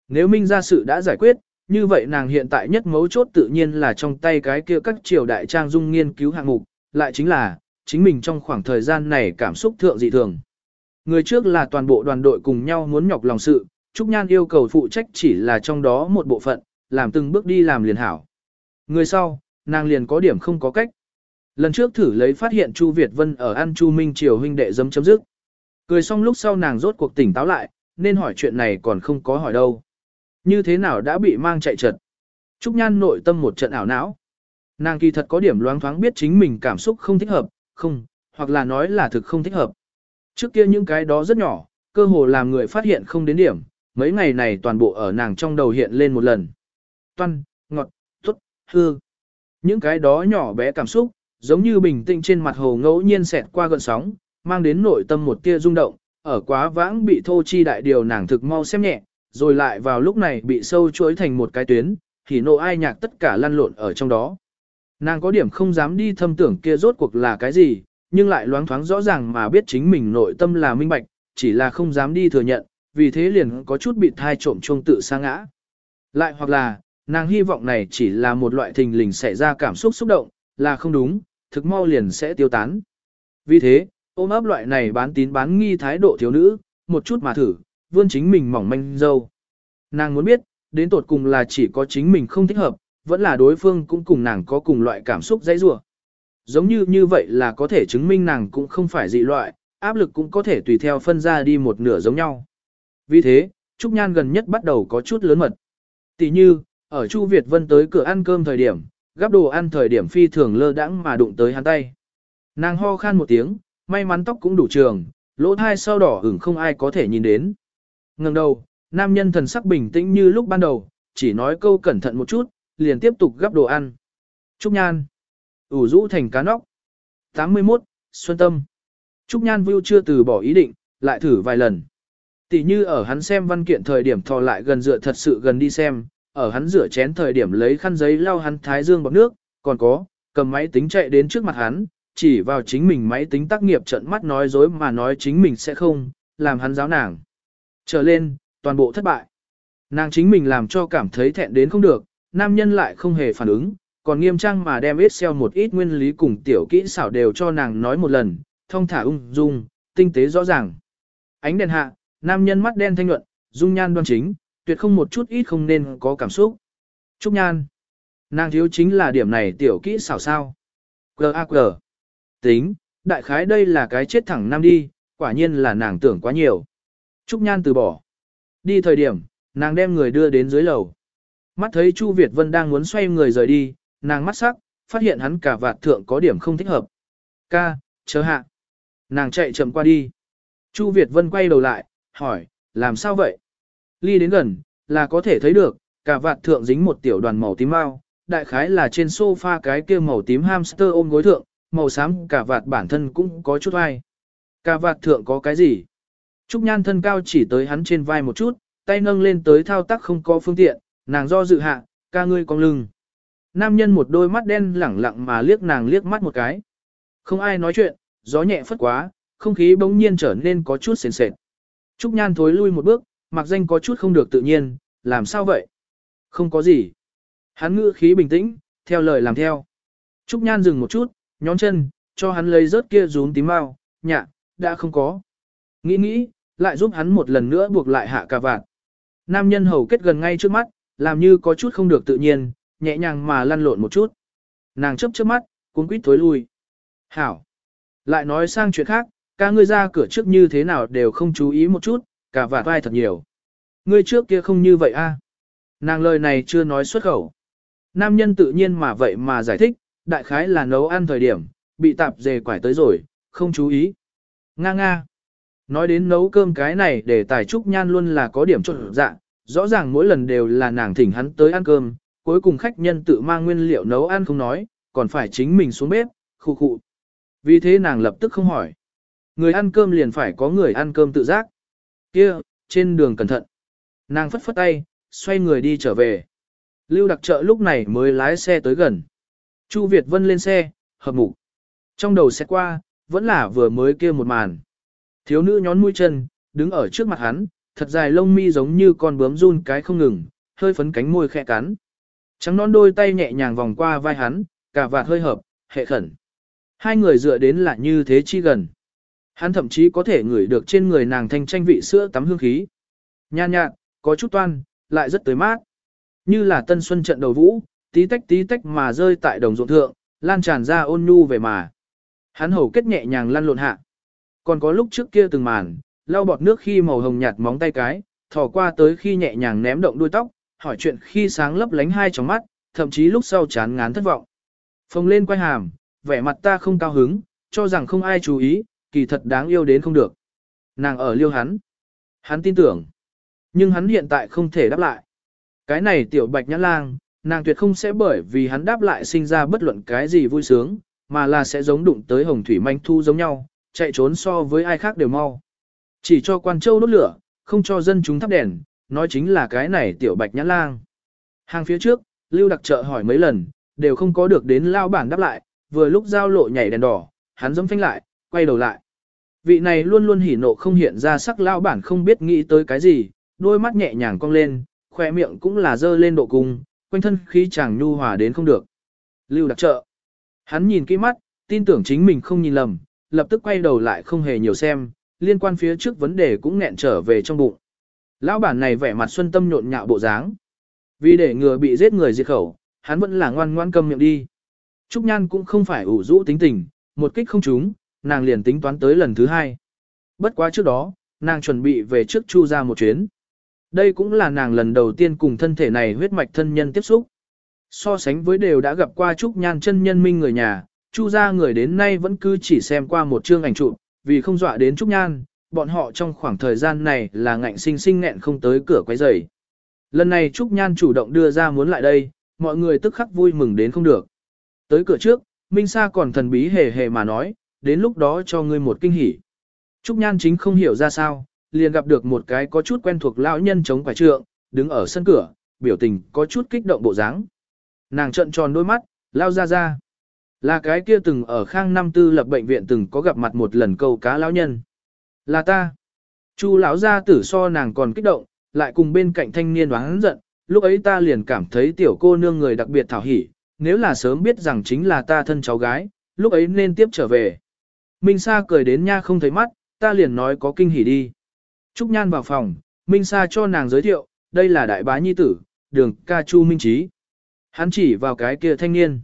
Nếu Minh ra sự đã giải quyết, như vậy nàng hiện tại nhất mấu chốt tự nhiên là trong tay cái kia các triều đại trang dung nghiên cứu hạng mục, lại chính là, chính mình trong khoảng thời gian này cảm xúc thượng dị thường. Người trước là toàn bộ đoàn đội cùng nhau muốn nhọc lòng sự, Trúc Nhan yêu cầu phụ trách chỉ là trong đó một bộ phận, làm từng bước đi làm liền hảo. Người sau, nàng liền có điểm không có cách. Lần trước thử lấy phát hiện Chu Việt Vân ở ăn Chu Minh Triều huynh đệ dấm chấm dứt. Cười xong lúc sau nàng rốt cuộc tỉnh táo lại, nên hỏi chuyện này còn không có hỏi đâu. Như thế nào đã bị mang chạy trật. Trúc Nhan nội tâm một trận ảo não. Nàng kỳ thật có điểm loáng thoáng biết chính mình cảm xúc không thích hợp, không, hoặc là nói là thực không thích hợp. Trước kia những cái đó rất nhỏ, cơ hồ làm người phát hiện không đến điểm, mấy ngày này toàn bộ ở nàng trong đầu hiện lên một lần. Toan, ngọt, tốt, hư. Những cái đó nhỏ bé cảm xúc, giống như bình tĩnh trên mặt hồ ngẫu nhiên xẹt qua gợn sóng, mang đến nội tâm một tia rung động, ở quá vãng bị thô chi đại điều nàng thực mau xem nhẹ, rồi lại vào lúc này bị sâu chuối thành một cái tuyến, thì nộ ai nhạc tất cả lăn lộn ở trong đó. Nàng có điểm không dám đi thâm tưởng kia rốt cuộc là cái gì, nhưng lại loáng thoáng rõ ràng mà biết chính mình nội tâm là minh bạch, chỉ là không dám đi thừa nhận, vì thế liền có chút bị thai trộm chuông tự sa ngã. Lại hoặc là, nàng hy vọng này chỉ là một loại thình lình xảy ra cảm xúc xúc động, là không đúng, thực mau liền sẽ tiêu tán. Vì thế, ôm ấp loại này bán tín bán nghi thái độ thiếu nữ, một chút mà thử, vươn chính mình mỏng manh dâu. Nàng muốn biết, đến tột cùng là chỉ có chính mình không thích hợp, vẫn là đối phương cũng cùng nàng có cùng loại cảm xúc dãy rủa. Giống như như vậy là có thể chứng minh nàng cũng không phải dị loại, áp lực cũng có thể tùy theo phân ra đi một nửa giống nhau. Vì thế, Trúc Nhan gần nhất bắt đầu có chút lớn mật. Tỷ như, ở Chu Việt Vân tới cửa ăn cơm thời điểm, gắp đồ ăn thời điểm phi thường lơ đãng mà đụng tới hắn tay. Nàng ho khan một tiếng, may mắn tóc cũng đủ trường, lỗ thai sau đỏ ửng không ai có thể nhìn đến. Ngừng đầu, nam nhân thần sắc bình tĩnh như lúc ban đầu, chỉ nói câu cẩn thận một chút, liền tiếp tục gắp đồ ăn. Trúc Nhan ủ rũ thành cá nóc. 81. Xuân Tâm. Trúc Nhan Vưu chưa từ bỏ ý định, lại thử vài lần. Tỷ như ở hắn xem văn kiện thời điểm thò lại gần dựa thật sự gần đi xem, ở hắn rửa chén thời điểm lấy khăn giấy lau hắn thái dương bọc nước, còn có, cầm máy tính chạy đến trước mặt hắn, chỉ vào chính mình máy tính tác nghiệp trận mắt nói dối mà nói chính mình sẽ không, làm hắn giáo nàng. Trở lên, toàn bộ thất bại. Nàng chính mình làm cho cảm thấy thẹn đến không được, nam nhân lại không hề phản ứng, còn nghiêm trang mà đem Excel một ít nguyên lý cùng tiểu kỹ xảo đều cho nàng nói một lần, thông thả ung dung, tinh tế rõ ràng. Ánh đèn hạ, nam nhân mắt đen thanh nhuận, dung nhan đoan chính, tuyệt không một chút ít không nên có cảm xúc. Trúc nhan. Nàng thiếu chính là điểm này tiểu kỹ xảo sao. G.A.G. Tính, đại khái đây là cái chết thẳng nam đi, quả nhiên là nàng tưởng quá nhiều. Trúc nhan từ bỏ. Đi thời điểm, nàng đem người đưa đến dưới lầu. Mắt thấy Chu Việt Vân đang muốn xoay người rời đi, nàng mắt sắc, phát hiện hắn cả vạt thượng có điểm không thích hợp. Ca, chờ hạ. Nàng chạy chậm qua đi. Chu Việt Vân quay đầu lại, hỏi, làm sao vậy? Ly đến gần, là có thể thấy được, cả vạt thượng dính một tiểu đoàn màu tím mau, đại khái là trên sofa cái kia màu tím hamster ôm gối thượng, màu xám cả vạt bản thân cũng có chút ai. Cả vạt thượng có cái gì? Trúc Nhan thân cao chỉ tới hắn trên vai một chút, tay nâng lên tới thao tác không có phương tiện, nàng do dự hạ, ca ngươi cong lưng. Nam nhân một đôi mắt đen lẳng lặng mà liếc nàng liếc mắt một cái. Không ai nói chuyện, gió nhẹ phất quá, không khí bỗng nhiên trở nên có chút sền sệt. Trúc Nhan thối lui một bước, mặc danh có chút không được tự nhiên, làm sao vậy? Không có gì. Hắn ngữ khí bình tĩnh, theo lời làm theo. Trúc Nhan dừng một chút, nhón chân, cho hắn lấy rớt kia rúm tím mau, nhạ, đã không có. Nghĩ nghĩ, lại giúp hắn một lần nữa buộc lại hạ cà vạt. Nam nhân hầu kết gần ngay trước mắt, làm như có chút không được tự nhiên, nhẹ nhàng mà lăn lộn một chút. Nàng chấp trước mắt, cuốn quýt thối lui. Hảo. Lại nói sang chuyện khác, ca ngươi ra cửa trước như thế nào đều không chú ý một chút, cả vả vai thật nhiều. Ngươi trước kia không như vậy a? Nàng lời này chưa nói xuất khẩu. Nam nhân tự nhiên mà vậy mà giải thích, đại khái là nấu ăn thời điểm, bị tạp dề quải tới rồi, không chú ý. Nga nga. Nói đến nấu cơm cái này để tài trúc nhan luôn là có điểm trộn dạ, rõ ràng mỗi lần đều là nàng thỉnh hắn tới ăn cơm, cuối cùng khách nhân tự mang nguyên liệu nấu ăn không nói, còn phải chính mình xuống bếp, khu khu. Vì thế nàng lập tức không hỏi. Người ăn cơm liền phải có người ăn cơm tự giác. kia trên đường cẩn thận. Nàng phất phất tay, xoay người đi trở về. Lưu đặc trợ lúc này mới lái xe tới gần. Chu Việt Vân lên xe, hợp mục. Trong đầu xe qua, vẫn là vừa mới kia một màn. Thiếu nữ nhón mũi chân, đứng ở trước mặt hắn, thật dài lông mi giống như con bướm run cái không ngừng, hơi phấn cánh môi khẽ cắn. Trắng non đôi tay nhẹ nhàng vòng qua vai hắn, cả vạt hơi hợp, hệ khẩn. Hai người dựa đến là như thế chi gần. Hắn thậm chí có thể ngửi được trên người nàng thanh tranh vị sữa tắm hương khí. Nhan nhạt, có chút toan, lại rất tới mát. Như là tân xuân trận đầu vũ, tí tách tí tách mà rơi tại đồng ruộng thượng, lan tràn ra ôn nhu về mà. Hắn hầu kết nhẹ nhàng lăn lộn hạ. Còn có lúc trước kia từng màn, lau bọt nước khi màu hồng nhạt móng tay cái, thò qua tới khi nhẹ nhàng ném động đuôi tóc, hỏi chuyện khi sáng lấp lánh hai tròng mắt, thậm chí lúc sau chán ngán thất vọng. Phồng lên quay hàm, vẻ mặt ta không cao hứng, cho rằng không ai chú ý, kỳ thật đáng yêu đến không được. Nàng ở liêu hắn. Hắn tin tưởng. Nhưng hắn hiện tại không thể đáp lại. Cái này tiểu bạch nhãn lang, nàng tuyệt không sẽ bởi vì hắn đáp lại sinh ra bất luận cái gì vui sướng, mà là sẽ giống đụng tới hồng thủy manh thu giống nhau, chạy trốn so với ai khác đều mau. Chỉ cho quan châu đốt lửa, không cho dân chúng thắp đèn, nói chính là cái này tiểu bạch nhãn lang. Hàng phía trước, Lưu Đặc trợ hỏi mấy lần, đều không có được đến lao bản đáp lại, vừa lúc giao lộ nhảy đèn đỏ, hắn giẫm phanh lại, quay đầu lại. Vị này luôn luôn hỉ nộ không hiện ra sắc lao bản không biết nghĩ tới cái gì, đôi mắt nhẹ nhàng cong lên, khoe miệng cũng là dơ lên độ cung, quanh thân khí chàng nhu hòa đến không được. Lưu đặc trợ. Hắn nhìn kỹ mắt, tin tưởng chính mình không nhìn lầm, lập tức quay đầu lại không hề nhiều xem, liên quan phía trước vấn đề cũng nghẹn trở về trong bụng. Lão bản này vẻ mặt xuân tâm nhộn nhạo bộ dáng. Vì để ngừa bị giết người diệt khẩu, hắn vẫn là ngoan ngoan câm miệng đi. Trúc Nhan cũng không phải ủ rũ tính tình, một kích không trúng, nàng liền tính toán tới lần thứ hai. Bất quá trước đó, nàng chuẩn bị về trước Chu ra một chuyến. Đây cũng là nàng lần đầu tiên cùng thân thể này huyết mạch thân nhân tiếp xúc. So sánh với đều đã gặp qua Trúc Nhan chân nhân minh người nhà, Chu ra người đến nay vẫn cứ chỉ xem qua một chương ảnh chụp, vì không dọa đến Trúc Nhan, bọn họ trong khoảng thời gian này là ngạnh sinh sinh nghẹn không tới cửa quấy rầy. Lần này Trúc Nhan chủ động đưa ra muốn lại đây, mọi người tức khắc vui mừng đến không được. Tới cửa trước, Minh Sa còn thần bí hề hề mà nói, đến lúc đó cho ngươi một kinh hỉ. Trúc Nhan chính không hiểu ra sao, liền gặp được một cái có chút quen thuộc lão nhân chống quải trượng, đứng ở sân cửa, biểu tình có chút kích động bộ dáng. Nàng trợn tròn đôi mắt, lao ra ra. Là cái kia từng ở khang năm tư lập bệnh viện từng có gặp mặt một lần câu cá lão nhân. Là ta. Chu lão gia tử so nàng còn kích động, lại cùng bên cạnh thanh niên đoán giận, lúc ấy ta liền cảm thấy tiểu cô nương người đặc biệt thảo hỉ, nếu là sớm biết rằng chính là ta thân cháu gái, lúc ấy nên tiếp trở về. Minh Sa cười đến nha không thấy mắt, ta liền nói có kinh hỉ đi. Trúc Nhan vào phòng, Minh Sa cho nàng giới thiệu, đây là đại bá nhi tử, đường ca Chu Minh Trí. Hắn chỉ vào cái kia thanh niên.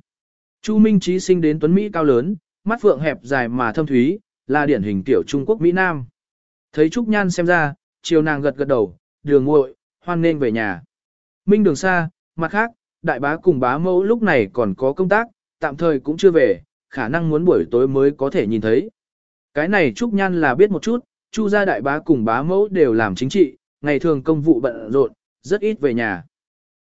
Chu Minh Trí sinh đến tuấn Mỹ cao lớn, mắt phượng hẹp dài mà thâm thúy, là điển hình tiểu Trung Quốc Mỹ Nam. Thấy Trúc Nhan xem ra, chiều nàng gật gật đầu, đường muội hoan nên về nhà. Minh đường xa, mặt khác, đại bá cùng bá mẫu lúc này còn có công tác, tạm thời cũng chưa về, khả năng muốn buổi tối mới có thể nhìn thấy. Cái này Trúc Nhan là biết một chút, Chu gia đại bá cùng bá mẫu đều làm chính trị, ngày thường công vụ bận rộn, rất ít về nhà.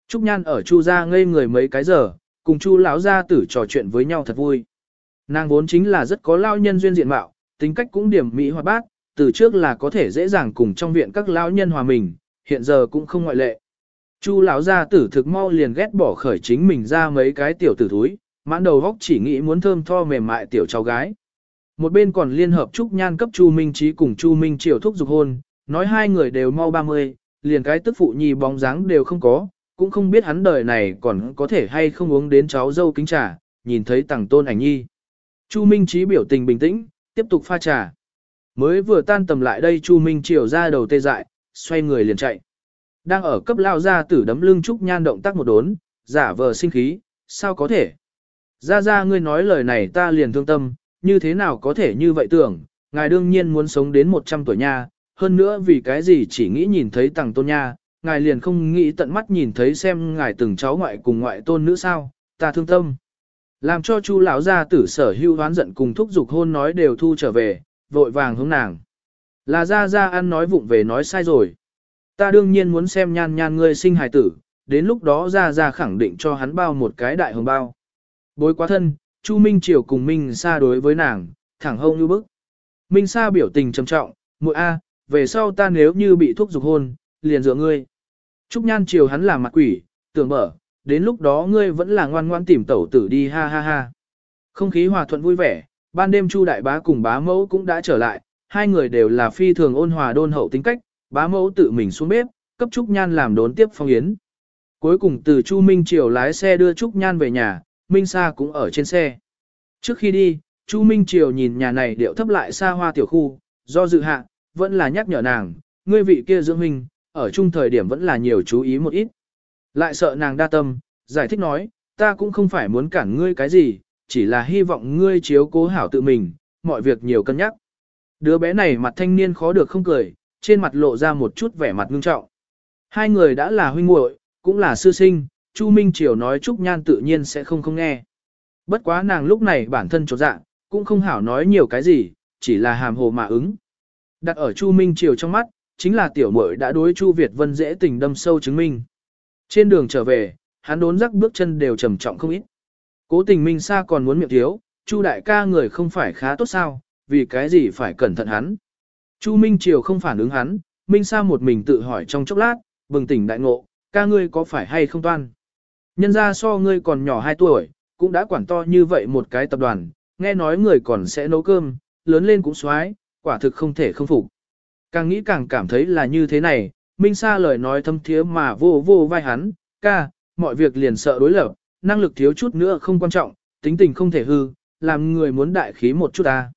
Trúc Nhan ở Chu gia ngây người mấy cái giờ, cùng Chu lão gia tử trò chuyện với nhau thật vui. Nàng vốn chính là rất có lao nhân duyên diện mạo, tính cách cũng điểm mỹ hoạt bát, từ trước là có thể dễ dàng cùng trong viện các lão nhân hòa mình, hiện giờ cũng không ngoại lệ. Chu lão gia tử thực mau liền ghét bỏ khởi chính mình ra mấy cái tiểu tử thúi, mãn đầu góc chỉ nghĩ muốn thơm tho mềm mại tiểu cháu gái. Một bên còn liên hợp Trúc Nhan cấp Chu Minh Trí cùng Chu Minh Triều thúc dục hôn, nói hai người đều mau 30, liền cái tức phụ nhi bóng dáng đều không có, cũng không biết hắn đời này còn có thể hay không uống đến cháu dâu kính trà, nhìn thấy tàng tôn ảnh nhi. Chu Minh Trí biểu tình bình tĩnh, tiếp tục pha trà. Mới vừa tan tầm lại đây Chu Minh Triều ra đầu tê dại, xoay người liền chạy. Đang ở cấp lao ra tử đấm lưng Trúc Nhan động tác một đốn, giả vờ sinh khí, sao có thể? Ra ra ngươi nói lời này ta liền thương tâm, như thế nào có thể như vậy tưởng, ngài đương nhiên muốn sống đến 100 tuổi nha, hơn nữa vì cái gì chỉ nghĩ nhìn thấy tàng tôn nha, ngài liền không nghĩ tận mắt nhìn thấy xem ngài từng cháu ngoại cùng ngoại tôn nữ sao, ta thương tâm. Làm cho chu lão gia tử sở hưu hoán giận cùng thúc giục hôn nói đều thu trở về, vội vàng hướng nàng. Là ra ra ăn nói vụng về nói sai rồi. Ta đương nhiên muốn xem nhan nhan ngươi sinh hài tử, đến lúc đó ra ra khẳng định cho hắn bao một cái đại hồng bao. Bối quá thân, Chu Minh Triều cùng Minh Sa đối với nàng, thẳng hông như bức. Minh Sa biểu tình trầm trọng, muội a, về sau ta nếu như bị thuốc dục hôn, liền dựa ngươi. Trúc Nhan Triều hắn là mặt quỷ, tưởng mở, đến lúc đó ngươi vẫn là ngoan ngoan tìm tẩu tử đi ha ha ha. Không khí hòa thuận vui vẻ, ban đêm Chu đại bá cùng bá mẫu cũng đã trở lại, hai người đều là phi thường ôn hòa đôn hậu tính cách, bá mẫu tự mình xuống bếp, cấp Trúc Nhan làm đốn tiếp phong yến. Cuối cùng từ Chu Minh Triều lái xe đưa Trúc Nhan về nhà, Minh Sa cũng ở trên xe. Trước khi đi, Chu Minh Triều nhìn nhà này điệu thấp lại xa hoa tiểu khu, do dự hạ, vẫn là nhắc nhở nàng, ngươi vị kia dưỡng huynh, ở chung thời điểm vẫn là nhiều chú ý một ít. Lại sợ nàng đa tâm, giải thích nói, ta cũng không phải muốn cản ngươi cái gì, chỉ là hy vọng ngươi chiếu cố hảo tự mình, mọi việc nhiều cân nhắc. Đứa bé này mặt thanh niên khó được không cười, trên mặt lộ ra một chút vẻ mặt ngưng trọng. Hai người đã là huynh muội, cũng là sư sinh, Chu Minh Triều nói Trúc Nhan tự nhiên sẽ không không nghe. Bất quá nàng lúc này bản thân trột dạ, cũng không hảo nói nhiều cái gì, chỉ là hàm hồ mà ứng. Đặt ở Chu Minh Triều trong mắt, chính là tiểu muội đã đối Chu Việt Vân dễ tình đâm sâu chứng minh. Trên đường trở về, hắn đốn rắc bước chân đều trầm trọng không ít. Cố tình Minh Sa còn muốn miệng thiếu, Chu đại ca người không phải khá tốt sao, vì cái gì phải cẩn thận hắn. Chu Minh Triều không phản ứng hắn, Minh Sa một mình tự hỏi trong chốc lát, bừng tỉnh đại ngộ, ca ngươi có phải hay không toan. Nhân ra so ngươi còn nhỏ 2 tuổi, cũng đã quản to như vậy một cái tập đoàn, nghe nói người còn sẽ nấu cơm, lớn lên cũng xoái, quả thực không thể không phục. Càng nghĩ càng cảm thấy là như thế này, Minh Sa lời nói thâm thiế mà vô vô vai hắn, ca, mọi việc liền sợ đối lập, năng lực thiếu chút nữa không quan trọng, tính tình không thể hư, làm người muốn đại khí một chút ta.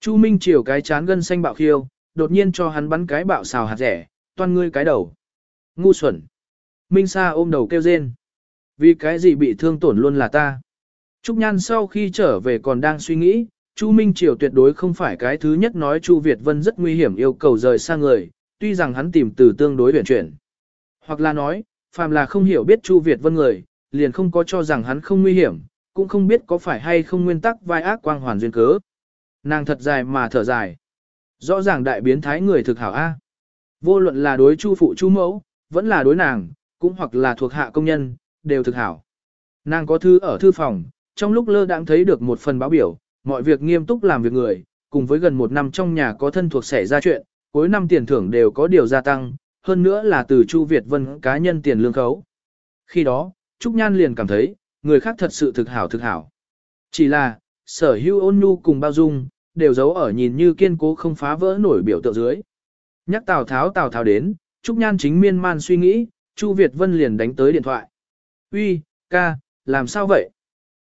Chu Minh chiều cái chán gân xanh bạo khiêu, đột nhiên cho hắn bắn cái bạo xào hạt rẻ, toan ngươi cái đầu. Ngu xuẩn. Minh Sa ôm đầu kêu rên. Vì cái gì bị thương tổn luôn là ta. Trúc Nhan sau khi trở về còn đang suy nghĩ, Chu Minh Triều tuyệt đối không phải cái thứ nhất nói Chu Việt Vân rất nguy hiểm yêu cầu rời xa người, tuy rằng hắn tìm từ tương đối huyền chuyển. Hoặc là nói, phàm là không hiểu biết Chu Việt Vân người, liền không có cho rằng hắn không nguy hiểm, cũng không biết có phải hay không nguyên tắc vai ác quang hoàn duyên cớ. Nàng thật dài mà thở dài. Rõ ràng đại biến thái người thực hảo A. Vô luận là đối Chu phụ Chu mẫu, vẫn là đối nàng, cũng hoặc là thuộc hạ công nhân, đều thực hảo. Nàng có thư ở thư phòng, trong lúc lơ đãng thấy được một phần báo biểu, mọi việc nghiêm túc làm việc người, cùng với gần một năm trong nhà có thân thuộc xảy ra chuyện, cuối năm tiền thưởng đều có điều gia tăng, hơn nữa là từ Chu Việt Vân cá nhân tiền lương khấu. Khi đó, Trúc Nhan liền cảm thấy, người khác thật sự thực hảo thực hảo. Chỉ là, sở hữu ôn nhu cùng bao dung, đều giấu ở nhìn như kiên cố không phá vỡ nổi biểu tượng dưới. Nhắc Tào Tháo Tào Tháo đến, Trúc Nhan chính miên man suy nghĩ, Chu Việt Vân liền đánh tới điện thoại. Uy, ca, làm sao vậy?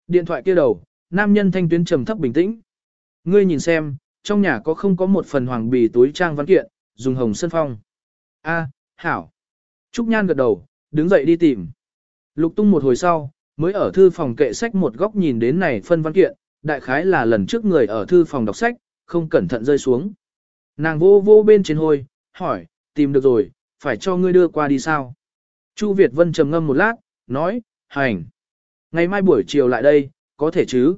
Điện thoại kia đầu, nam nhân thanh tuyến trầm thấp bình tĩnh. Ngươi nhìn xem, trong nhà có không có một phần hoàng bì túi trang văn kiện, dùng hồng sân phong. A, hảo. Trúc Nhan gật đầu, đứng dậy đi tìm. Lục tung một hồi sau, mới ở thư phòng kệ sách một góc nhìn đến này phân văn kiện, đại khái là lần trước người ở thư phòng đọc sách, không cẩn thận rơi xuống. Nàng vô vô bên trên hôi, hỏi, tìm được rồi, phải cho ngươi đưa qua đi sao? Chu Việt Vân trầm ngâm một lát, nói, hành. Ngày mai buổi chiều lại đây, có thể chứ?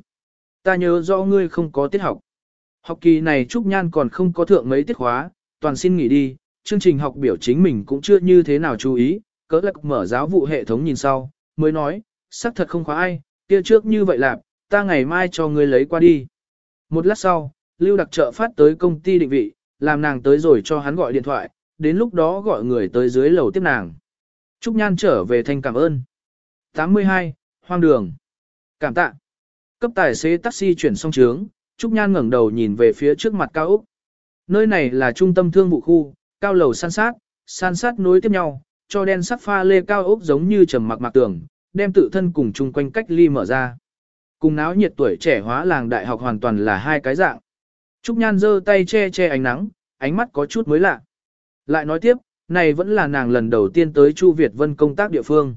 Ta nhớ rõ ngươi không có tiết học. Học kỳ này Trúc Nhan còn không có thượng mấy tiết khóa, toàn xin nghỉ đi, chương trình học biểu chính mình cũng chưa như thế nào chú ý, cỡ lạc mở giáo vụ hệ thống nhìn sau, mới nói, xác thật không khóa ai, kia trước như vậy làm, ta ngày mai cho ngươi lấy qua đi. Một lát sau, Lưu Đặc trợ phát tới công ty định vị, làm nàng tới rồi cho hắn gọi điện thoại, đến lúc đó gọi người tới dưới lầu tiếp nàng. Trúc Nhan trở về thanh cảm ơn. 82. Hoang đường. Cảm tạ. Cấp tài xế taxi chuyển xong trướng, Trúc Nhan ngẩng đầu nhìn về phía trước mặt cao Úc. Nơi này là trung tâm thương vụ khu, cao lầu san sát, san sát nối tiếp nhau, cho đen sắc pha lê cao Úc giống như trầm mặc mặc tường, đem tự thân cùng chung quanh cách ly mở ra. Cùng náo nhiệt tuổi trẻ hóa làng đại học hoàn toàn là hai cái dạng. Trúc Nhan giơ tay che che ánh nắng, ánh mắt có chút mới lạ. Lại nói tiếp, này vẫn là nàng lần đầu tiên tới Chu Việt Vân công tác địa phương.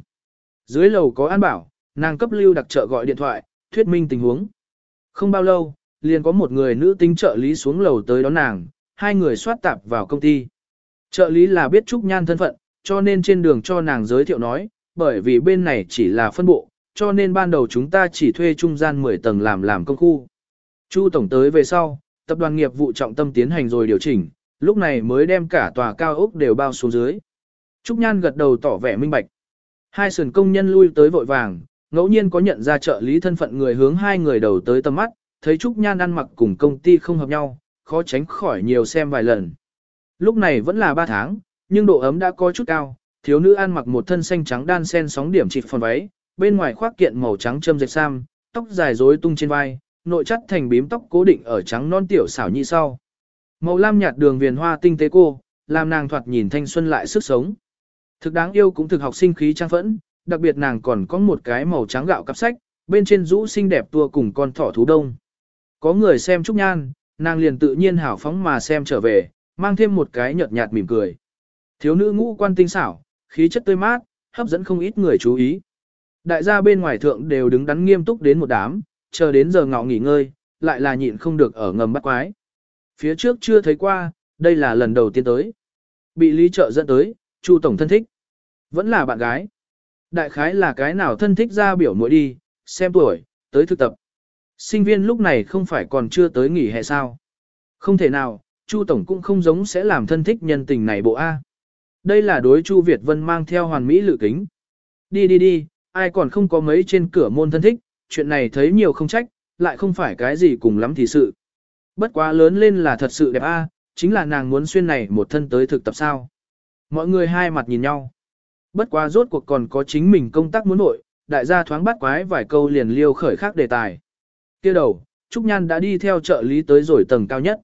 Dưới lầu có an bảo, nàng cấp lưu đặc trợ gọi điện thoại, thuyết minh tình huống. Không bao lâu, liền có một người nữ tính trợ lý xuống lầu tới đón nàng, hai người soát tạp vào công ty. Trợ lý là biết Trúc Nhan thân phận, cho nên trên đường cho nàng giới thiệu nói, bởi vì bên này chỉ là phân bộ, cho nên ban đầu chúng ta chỉ thuê trung gian 10 tầng làm làm công khu. Chu Tổng tới về sau, tập đoàn nghiệp vụ trọng tâm tiến hành rồi điều chỉnh, lúc này mới đem cả tòa cao ốc đều bao xuống dưới. Trúc Nhan gật đầu tỏ vẻ minh bạch. Hai sườn công nhân lui tới vội vàng, ngẫu nhiên có nhận ra trợ lý thân phận người hướng hai người đầu tới tầm mắt, thấy Trúc Nhan ăn mặc cùng công ty không hợp nhau, khó tránh khỏi nhiều xem vài lần. Lúc này vẫn là 3 tháng, nhưng độ ấm đã có chút cao, thiếu nữ ăn mặc một thân xanh trắng đan sen sóng điểm chịt phần váy, bên ngoài khoác kiện màu trắng châm dệt sam, tóc dài rối tung trên vai, nội chất thành bím tóc cố định ở trắng non tiểu xảo như sau. Màu lam nhạt đường viền hoa tinh tế cô, làm nàng thoạt nhìn thanh xuân lại sức sống. Thực đáng yêu cũng thực học sinh khí trang phẫn, đặc biệt nàng còn có một cái màu trắng gạo cặp sách, bên trên rũ xinh đẹp tua cùng con thỏ thú đông. Có người xem Trúc Nhan, nàng liền tự nhiên hảo phóng mà xem trở về, mang thêm một cái nhợt nhạt mỉm cười. Thiếu nữ ngũ quan tinh xảo, khí chất tươi mát, hấp dẫn không ít người chú ý. Đại gia bên ngoài thượng đều đứng đắn nghiêm túc đến một đám, chờ đến giờ ngọ nghỉ ngơi, lại là nhịn không được ở ngầm bắt quái. Phía trước chưa thấy qua, đây là lần đầu tiên tới. Bị lý trợ dẫn tới, Chu tổng thân thích. Vẫn là bạn gái. Đại khái là cái nào thân thích ra biểu mũi đi, xem tuổi, tới thực tập. Sinh viên lúc này không phải còn chưa tới nghỉ hè sao. Không thể nào, Chu tổng cũng không giống sẽ làm thân thích nhân tình này bộ A. Đây là đối Chu Việt Vân mang theo hoàn mỹ lự kính. Đi đi đi, ai còn không có mấy trên cửa môn thân thích, chuyện này thấy nhiều không trách, lại không phải cái gì cùng lắm thì sự. Bất quá lớn lên là thật sự đẹp a, chính là nàng muốn xuyên này một thân tới thực tập sao. Mọi người hai mặt nhìn nhau. Bất quá rốt cuộc còn có chính mình công tác muốn nội, đại gia thoáng bắt quái vài câu liền liêu khởi khác đề tài. Kia đầu, Trúc Nhan đã đi theo trợ lý tới rồi tầng cao nhất.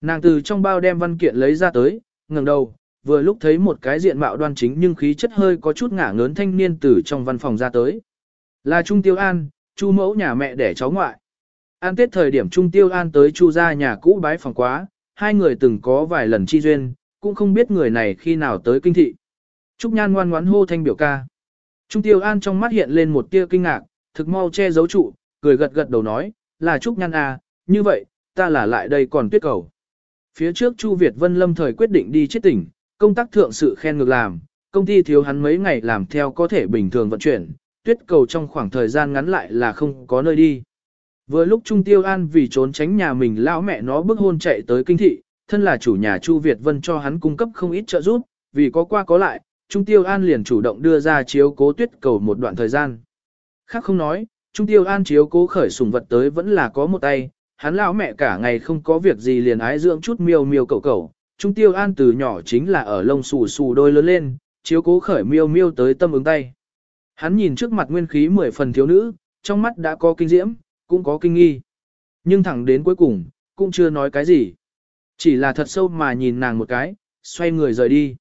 Nàng từ trong bao đem văn kiện lấy ra tới, ngẩng đầu, vừa lúc thấy một cái diện mạo đoan chính nhưng khí chất hơi có chút ngả ngớn thanh niên từ trong văn phòng ra tới. Là Trung Tiêu An, Chu mẫu nhà mẹ đẻ cháu ngoại. An tết thời điểm Trung Tiêu An tới Chu gia nhà cũ bái phòng quá, hai người từng có vài lần chi duyên, cũng không biết người này khi nào tới kinh thị. Trúc Nhan ngoan ngoãn hô thanh biểu ca. Trung Tiêu An trong mắt hiện lên một tia kinh ngạc, thực mau che giấu trụ, cười gật gật đầu nói, là Trúc Nhan à, như vậy, ta là lại đây còn tuyết cầu. Phía trước Chu Việt Vân lâm thời quyết định đi chết tỉnh, công tác thượng sự khen ngược làm, công ty thiếu hắn mấy ngày làm theo có thể bình thường vận chuyển, tuyết cầu trong khoảng thời gian ngắn lại là không có nơi đi. Vừa lúc Trung Tiêu An vì trốn tránh nhà mình lão mẹ nó bước hôn chạy tới kinh thị, thân là chủ nhà Chu Việt Vân cho hắn cung cấp không ít trợ giúp, vì có qua có lại, Trung Tiêu An liền chủ động đưa ra chiếu cố tuyết cầu một đoạn thời gian. Khác không nói, Trung Tiêu An chiếu cố khởi sùng vật tới vẫn là có một tay, hắn lão mẹ cả ngày không có việc gì liền ái dưỡng chút miêu miêu cậu cậu, Trung Tiêu An từ nhỏ chính là ở lông xù xù đôi lớn lên, chiếu cố khởi miêu miêu tới tâm ứng tay. Hắn nhìn trước mặt nguyên khí mười phần thiếu nữ, trong mắt đã có kinh diễm, cũng có kinh nghi. Nhưng thẳng đến cuối cùng, cũng chưa nói cái gì. Chỉ là thật sâu mà nhìn nàng một cái, xoay người rời đi.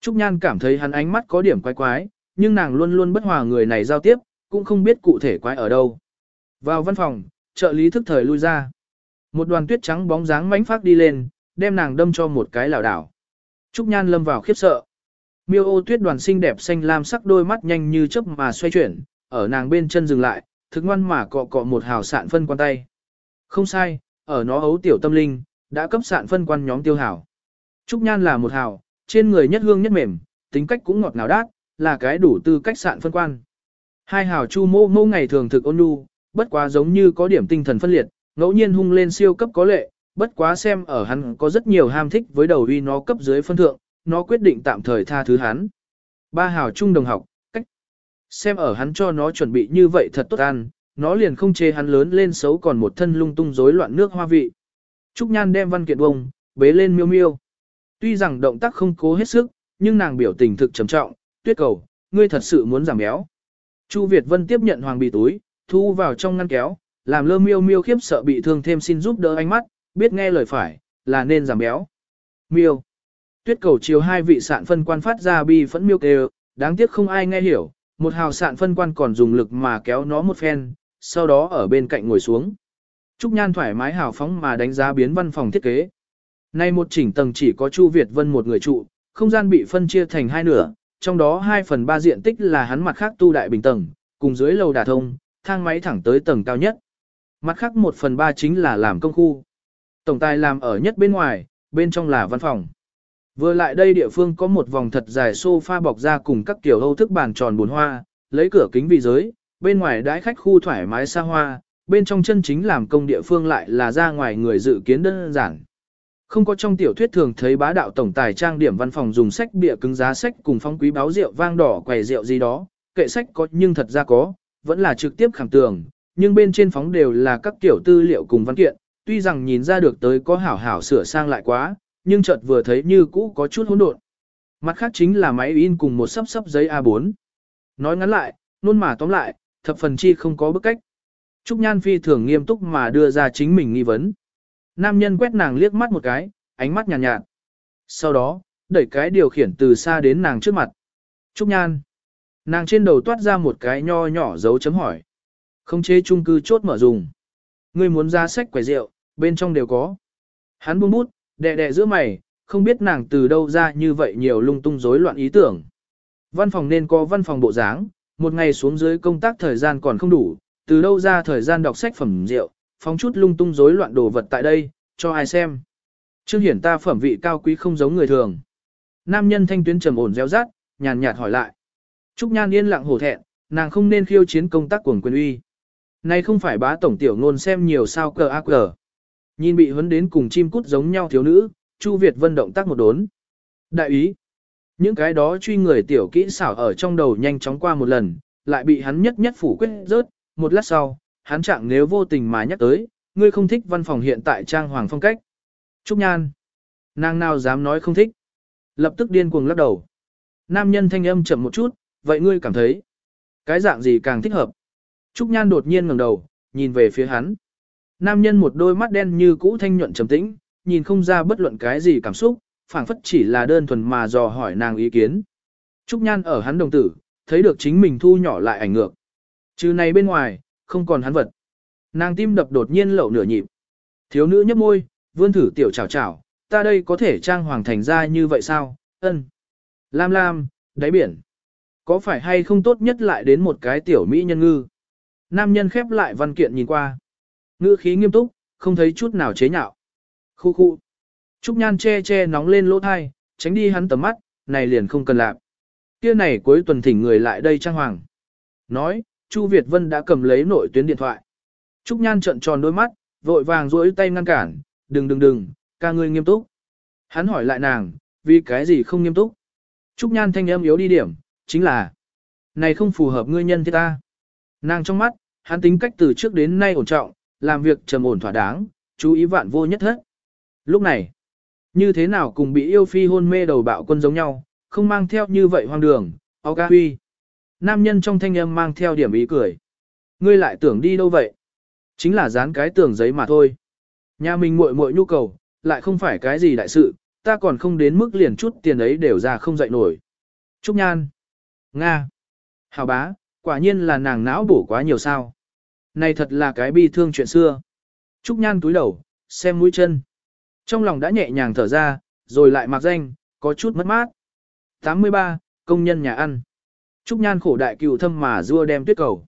Trúc Nhan cảm thấy hắn ánh mắt có điểm quái quái, nhưng nàng luôn luôn bất hòa người này giao tiếp, cũng không biết cụ thể quái ở đâu. Vào văn phòng, trợ lý thức thời lui ra. Một đoàn tuyết trắng bóng dáng mánh phát đi lên, đem nàng đâm cho một cái lảo đảo. Trúc Nhan lâm vào khiếp sợ. Miêu ô tuyết đoàn xinh đẹp xanh lam sắc đôi mắt nhanh như chớp mà xoay chuyển, ở nàng bên chân dừng lại, thực ngoan mà cọ cọ một hào sạn phân quan tay. Không sai, ở nó ấu tiểu tâm linh, đã cấp sạn phân quan nhóm tiêu hảo. Trúc Nhan là một hào, trên người nhất hương nhất mềm, tính cách cũng ngọt ngào đát, là cái đủ tư cách sạn phân quan. Hai hào chu mô mô ngày thường thực ôn nhu, bất quá giống như có điểm tinh thần phân liệt, ngẫu nhiên hung lên siêu cấp có lệ, bất quá xem ở hắn có rất nhiều ham thích với đầu uy nó cấp dưới phân thượng, nó quyết định tạm thời tha thứ hắn. Ba hào trung đồng học, cách. Xem ở hắn cho nó chuẩn bị như vậy thật tốt ăn, nó liền không chê hắn lớn lên xấu còn một thân lung tung rối loạn nước hoa vị. Trúc Nhan đem văn kiện bông, bế lên miêu miêu. Tuy rằng động tác không cố hết sức, nhưng nàng biểu tình thực trầm trọng, tuyết cầu, ngươi thật sự muốn giảm béo. Chu Việt Vân tiếp nhận hoàng bì túi, thu vào trong ngăn kéo, làm lơ miêu miêu khiếp sợ bị thương thêm xin giúp đỡ ánh mắt, biết nghe lời phải, là nên giảm béo. Miêu. Tuyết cầu chiều hai vị sạn phân quan phát ra bi phẫn miêu kêu, đáng tiếc không ai nghe hiểu, một hào sạn phân quan còn dùng lực mà kéo nó một phen, sau đó ở bên cạnh ngồi xuống. Trúc Nhan thoải mái hào phóng mà đánh giá biến văn phòng thiết kế. Nay một chỉnh tầng chỉ có Chu Việt Vân một người trụ, không gian bị phân chia thành hai nửa, trong đó 2 phần 3 diện tích là hắn mặt khác tu đại bình tầng, cùng dưới lầu đà thông, thang máy thẳng tới tầng cao nhất. Mặt khác 1 phần 3 chính là làm công khu. Tổng tài làm ở nhất bên ngoài, bên trong là văn phòng. Vừa lại đây địa phương có một vòng thật dài sofa bọc ra cùng các kiểu hâu thức bàn tròn buồn hoa, lấy cửa kính vị giới, bên ngoài đãi khách khu thoải mái xa hoa, bên trong chân chính làm công địa phương lại là ra ngoài người dự kiến đơn giản. Không có trong tiểu thuyết thường thấy bá đạo tổng tài trang điểm văn phòng dùng sách bìa cứng giá sách cùng phong quý báo rượu vang đỏ quầy rượu gì đó, kệ sách có nhưng thật ra có, vẫn là trực tiếp khẳng tường, nhưng bên trên phóng đều là các kiểu tư liệu cùng văn kiện, tuy rằng nhìn ra được tới có hảo hảo sửa sang lại quá, nhưng chợt vừa thấy như cũ có chút hỗn độn. Mặt khác chính là máy in cùng một sấp sấp giấy A4. Nói ngắn lại, luôn mà tóm lại, thập phần chi không có bức cách. Trúc Nhan phi thường nghiêm túc mà đưa ra chính mình nghi vấn. Nam nhân quét nàng liếc mắt một cái, ánh mắt nhàn nhạt, nhạt. Sau đó, đẩy cái điều khiển từ xa đến nàng trước mặt. Trúc Nhan. Nàng trên đầu toát ra một cái nho nhỏ dấu chấm hỏi. Không chế chung cư chốt mở dùng. Ngươi muốn ra sách quẻ rượu, bên trong đều có. Hắn buông bút, đè đè giữa mày, không biết nàng từ đâu ra như vậy nhiều lung tung rối loạn ý tưởng. Văn phòng nên có văn phòng bộ dáng, một ngày xuống dưới công tác thời gian còn không đủ, từ đâu ra thời gian đọc sách phẩm rượu, phóng chút lung tung rối loạn đồ vật tại đây, cho ai xem. Trương hiển ta phẩm vị cao quý không giống người thường. Nam nhân thanh tuyến trầm ổn réo rát, nhàn nhạt hỏi lại. Trúc Nhan yên lặng hổ thẹn, nàng không nên khiêu chiến công tác cuồng quyền uy. Này không phải bá tổng tiểu ngôn xem nhiều sao cờ ác cờ. Nhìn bị huấn đến cùng chim cút giống nhau thiếu nữ, Chu Việt Vân động tác một đốn. Đại ý. Những cái đó truy người tiểu kỹ xảo ở trong đầu nhanh chóng qua một lần, lại bị hắn nhất nhất phủ quyết rớt, một lát sau, hắn chẳng nếu vô tình mà nhắc tới, ngươi không thích văn phòng hiện tại trang hoàng phong cách. Trúc Nhan. Nàng nào dám nói không thích. Lập tức điên cuồng lắc đầu. Nam nhân thanh âm chậm một chút, vậy ngươi cảm thấy. Cái dạng gì càng thích hợp. Trúc Nhan đột nhiên ngẩng đầu, nhìn về phía hắn. Nam nhân một đôi mắt đen như cũ thanh nhuận trầm tĩnh, nhìn không ra bất luận cái gì cảm xúc, phảng phất chỉ là đơn thuần mà dò hỏi nàng ý kiến. Trúc Nhan ở hắn đồng tử, thấy được chính mình thu nhỏ lại ảnh ngược. Chứ này bên ngoài, không còn hắn vật. Nàng tim đập đột nhiên lậu nửa nhịp. Thiếu nữ nhấp môi, vươn thử tiểu chào chào, ta đây có thể trang hoàng thành ra như vậy sao, ân. Lam lam, đáy biển. Có phải hay không tốt nhất lại đến một cái tiểu mỹ nhân ngư? Nam nhân khép lại văn kiện nhìn qua. Ngữ khí nghiêm túc, không thấy chút nào chế nhạo. Khu khu. Trúc Nhan che che nóng lên lỗ thai, tránh đi hắn tầm mắt, này liền không cần làm. Kia này cuối tuần thỉnh người lại đây trang hoàng. Nói, Chu Việt Vân đã cầm lấy nội tuyến điện thoại. Trúc Nhan trợn tròn đôi mắt, vội vàng duỗi tay ngăn cản, đừng đừng đừng, ca ngươi nghiêm túc. Hắn hỏi lại nàng, vì cái gì không nghiêm túc? Trúc Nhan thanh âm yếu đi điểm, chính là, này không phù hợp ngươi nhân thế ta. Nàng trong mắt, hắn tính cách từ trước đến nay ổn trọng, làm việc trầm ổn thỏa đáng, chú ý vạn vô nhất hết. Lúc này, như thế nào cùng bị yêu phi hôn mê đầu bạo quân giống nhau, không mang theo như vậy hoang đường, ao ca huy. Nam nhân trong thanh âm mang theo điểm ý cười. Ngươi lại tưởng đi đâu vậy? Chính là dán cái tường giấy mà thôi. Nhà mình muội muội nhu cầu, lại không phải cái gì đại sự, ta còn không đến mức liền chút tiền ấy đều ra không dậy nổi. Trúc Nhan. Nga. Hào bá, quả nhiên là nàng não bổ quá nhiều sao. Này thật là cái bi thương chuyện xưa. Trúc Nhan túi đầu, xem mũi chân. Trong lòng đã nhẹ nhàng thở ra, rồi lại mặc danh, có chút mất mát. 83. Công nhân nhà ăn. Trúc Nhan khổ đại cựu thâm mà rua đem tuyết cầu.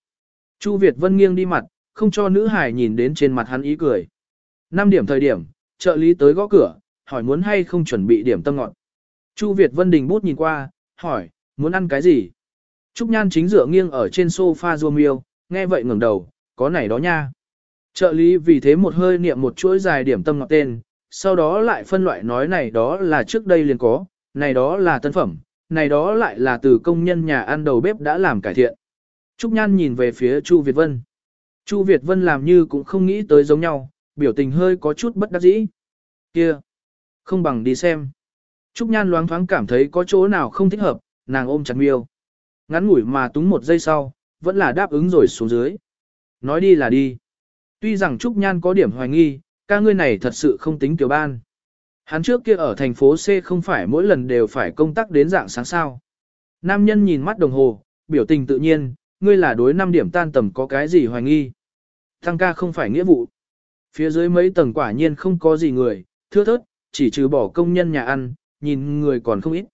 Chu Việt Vân nghiêng đi mặt, không cho nữ hải nhìn đến trên mặt hắn ý cười. Năm điểm thời điểm, trợ lý tới gõ cửa, hỏi muốn hay không chuẩn bị điểm tâm ngọt. Chu Việt Vân đình bút nhìn qua, hỏi, muốn ăn cái gì? Trúc Nhan chính dựa nghiêng ở trên sofa rua miêu, nghe vậy ngẩng đầu, có này đó nha. Trợ lý vì thế một hơi niệm một chuỗi dài điểm tâm ngọt tên, sau đó lại phân loại nói này đó là trước đây liền có, này đó là tân phẩm, này đó lại là từ công nhân nhà ăn đầu bếp đã làm cải thiện. Trúc Nhan nhìn về phía Chu Việt Vân. Chu Việt Vân làm như cũng không nghĩ tới giống nhau, biểu tình hơi có chút bất đắc dĩ. Kia, không bằng đi xem. Trúc Nhan loáng thoáng cảm thấy có chỗ nào không thích hợp, nàng ôm chặt miêu. Ngắn ngủi mà túng một giây sau, vẫn là đáp ứng rồi xuống dưới. Nói đi là đi. Tuy rằng Trúc Nhan có điểm hoài nghi, ca ngươi này thật sự không tính tiểu ban. Hắn trước kia ở thành phố C không phải mỗi lần đều phải công tác đến dạng sáng sao. Nam nhân nhìn mắt đồng hồ, biểu tình tự nhiên, ngươi là đối 5 điểm tan tầm có cái gì hoài nghi. Thăng ca không phải nghĩa vụ. Phía dưới mấy tầng quả nhiên không có gì người, thưa thớt, chỉ trừ bỏ công nhân nhà ăn, nhìn người còn không ít.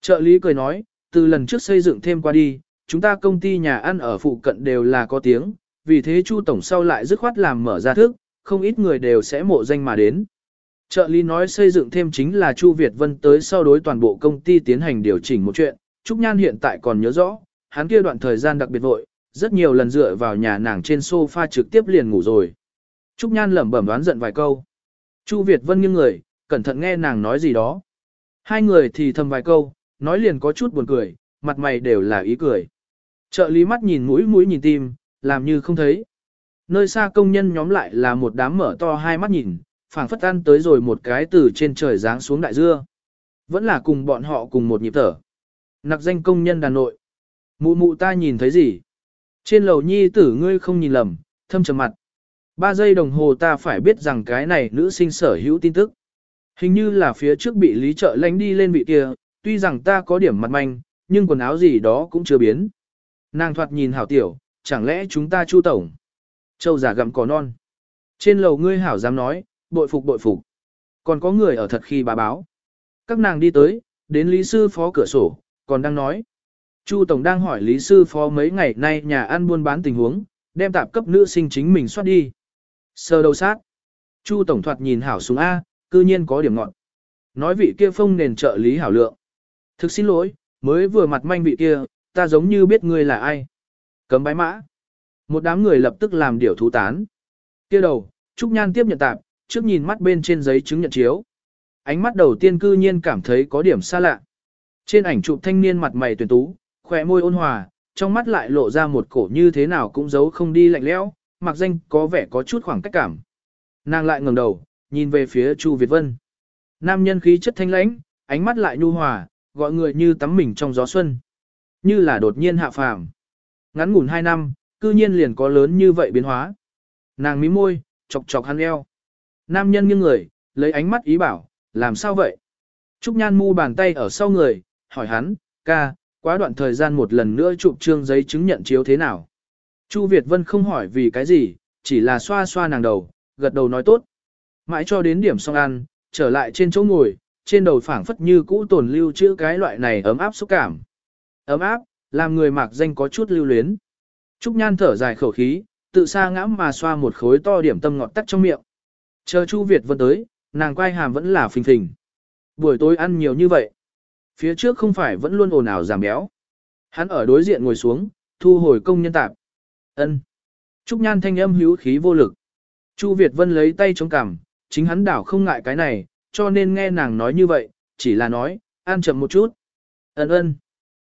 Trợ lý cười nói, từ lần trước xây dựng thêm qua đi, chúng ta công ty nhà ăn ở phụ cận đều là có tiếng, vì thế Chu Tổng sau lại dứt khoát làm mở ra thức, không ít người đều sẽ mộ danh mà đến. Trợ lý nói xây dựng thêm chính là Chu Việt Vân tới sau đối toàn bộ công ty tiến hành điều chỉnh một chuyện, Trúc Nhan hiện tại còn nhớ rõ, hắn kia đoạn thời gian đặc biệt vội, rất nhiều lần dựa vào nhà nàng trên sofa trực tiếp liền ngủ rồi. Trúc Nhan lẩm bẩm đoán giận vài câu. Chu Việt Vân nghiêng người, cẩn thận nghe nàng nói gì đó. Hai người thì thầm vài câu, nói liền có chút buồn cười, mặt mày đều là ý cười. Trợ lý mắt nhìn mũi mũi nhìn tim, làm như không thấy. Nơi xa công nhân nhóm lại là một đám mở to hai mắt nhìn, phảng phất ăn tới rồi một cái từ trên trời giáng xuống đại dưa. Vẫn là cùng bọn họ cùng một nhịp thở. Nặc danh công nhân đàn nội. Mụ mụ ta nhìn thấy gì? Trên lầu nhi tử ngươi không nhìn lầm, thâm trầm mặt. Ba giây đồng hồ ta phải biết rằng cái này nữ sinh sở hữu tin tức. Hình như là phía trước bị lý trợ lánh đi lên vị kia, tuy rằng ta có điểm mặt manh, nhưng quần áo gì đó cũng chưa biến. Nàng thoạt nhìn hảo tiểu, chẳng lẽ chúng ta chu tổng. Châu giả gặm cỏ non. Trên lầu ngươi hảo dám nói, bội phục bội phục. Còn có người ở thật khi bà báo. Các nàng đi tới, đến lý sư phó cửa sổ, còn đang nói. Chu Tổng đang hỏi lý sư phó mấy ngày nay nhà ăn buôn bán tình huống, đem tạp cấp nữ sinh chính mình soát đi. Sơ đầu sát. Chu Tổng thoạt nhìn hảo xuống A, cư nhiên có điểm ngọn. Nói vị kia phong nền trợ lý hảo lượng. Thực xin lỗi, mới vừa mặt manh vị kia, ta giống như biết ngươi là ai. Cấm bái mã. Một đám người lập tức làm điều thú tán. Kia đầu, Trúc Nhan tiếp nhận tạp, trước nhìn mắt bên trên giấy chứng nhận chiếu. Ánh mắt đầu tiên cư nhiên cảm thấy có điểm xa lạ. Trên ảnh chụp thanh niên mặt mày tuyển tú, khỏe môi ôn hòa, trong mắt lại lộ ra một cổ như thế nào cũng giấu không đi lạnh lẽo, mặc danh có vẻ có chút khoảng cách cảm. Nàng lại ngẩng đầu, nhìn về phía Chu Việt Vân. Nam nhân khí chất thanh lãnh, ánh mắt lại nhu hòa, gọi người như tắm mình trong gió xuân. Như là đột nhiên hạ phàm. Ngắn ngủn hai năm, cư nhiên liền có lớn như vậy biến hóa. Nàng mí môi, chọc chọc hắn eo. Nam nhân nghiêng người, lấy ánh mắt ý bảo, làm sao vậy? Trúc Nhan mu bàn tay ở sau người, hỏi hắn, ca, quá đoạn thời gian một lần nữa chụp trương giấy chứng nhận chiếu thế nào? Chu Việt Vân không hỏi vì cái gì, chỉ là xoa xoa nàng đầu, gật đầu nói tốt. Mãi cho đến điểm xong ăn, trở lại trên chỗ ngồi, trên đầu phảng phất như cũ tồn lưu chữ cái loại này ấm áp xúc cảm. Ấm áp, làm người mạc danh có chút lưu luyến. Trúc Nhan thở dài khẩu khí, tự xa ngã mà xoa một khối to điểm tâm ngọt tắt trong miệng. Chờ Chu Việt Vân tới, nàng quay hàm vẫn là phình phình. Buổi tối ăn nhiều như vậy. Phía trước không phải vẫn luôn ồn ào giảm béo. Hắn ở đối diện ngồi xuống, thu hồi công nhân tạp. ân Trúc Nhan thanh âm hữu khí vô lực. Chu Việt Vân lấy tay chống cằm, chính hắn đảo không ngại cái này, cho nên nghe nàng nói như vậy, chỉ là nói, ăn chậm một chút. Ân ân.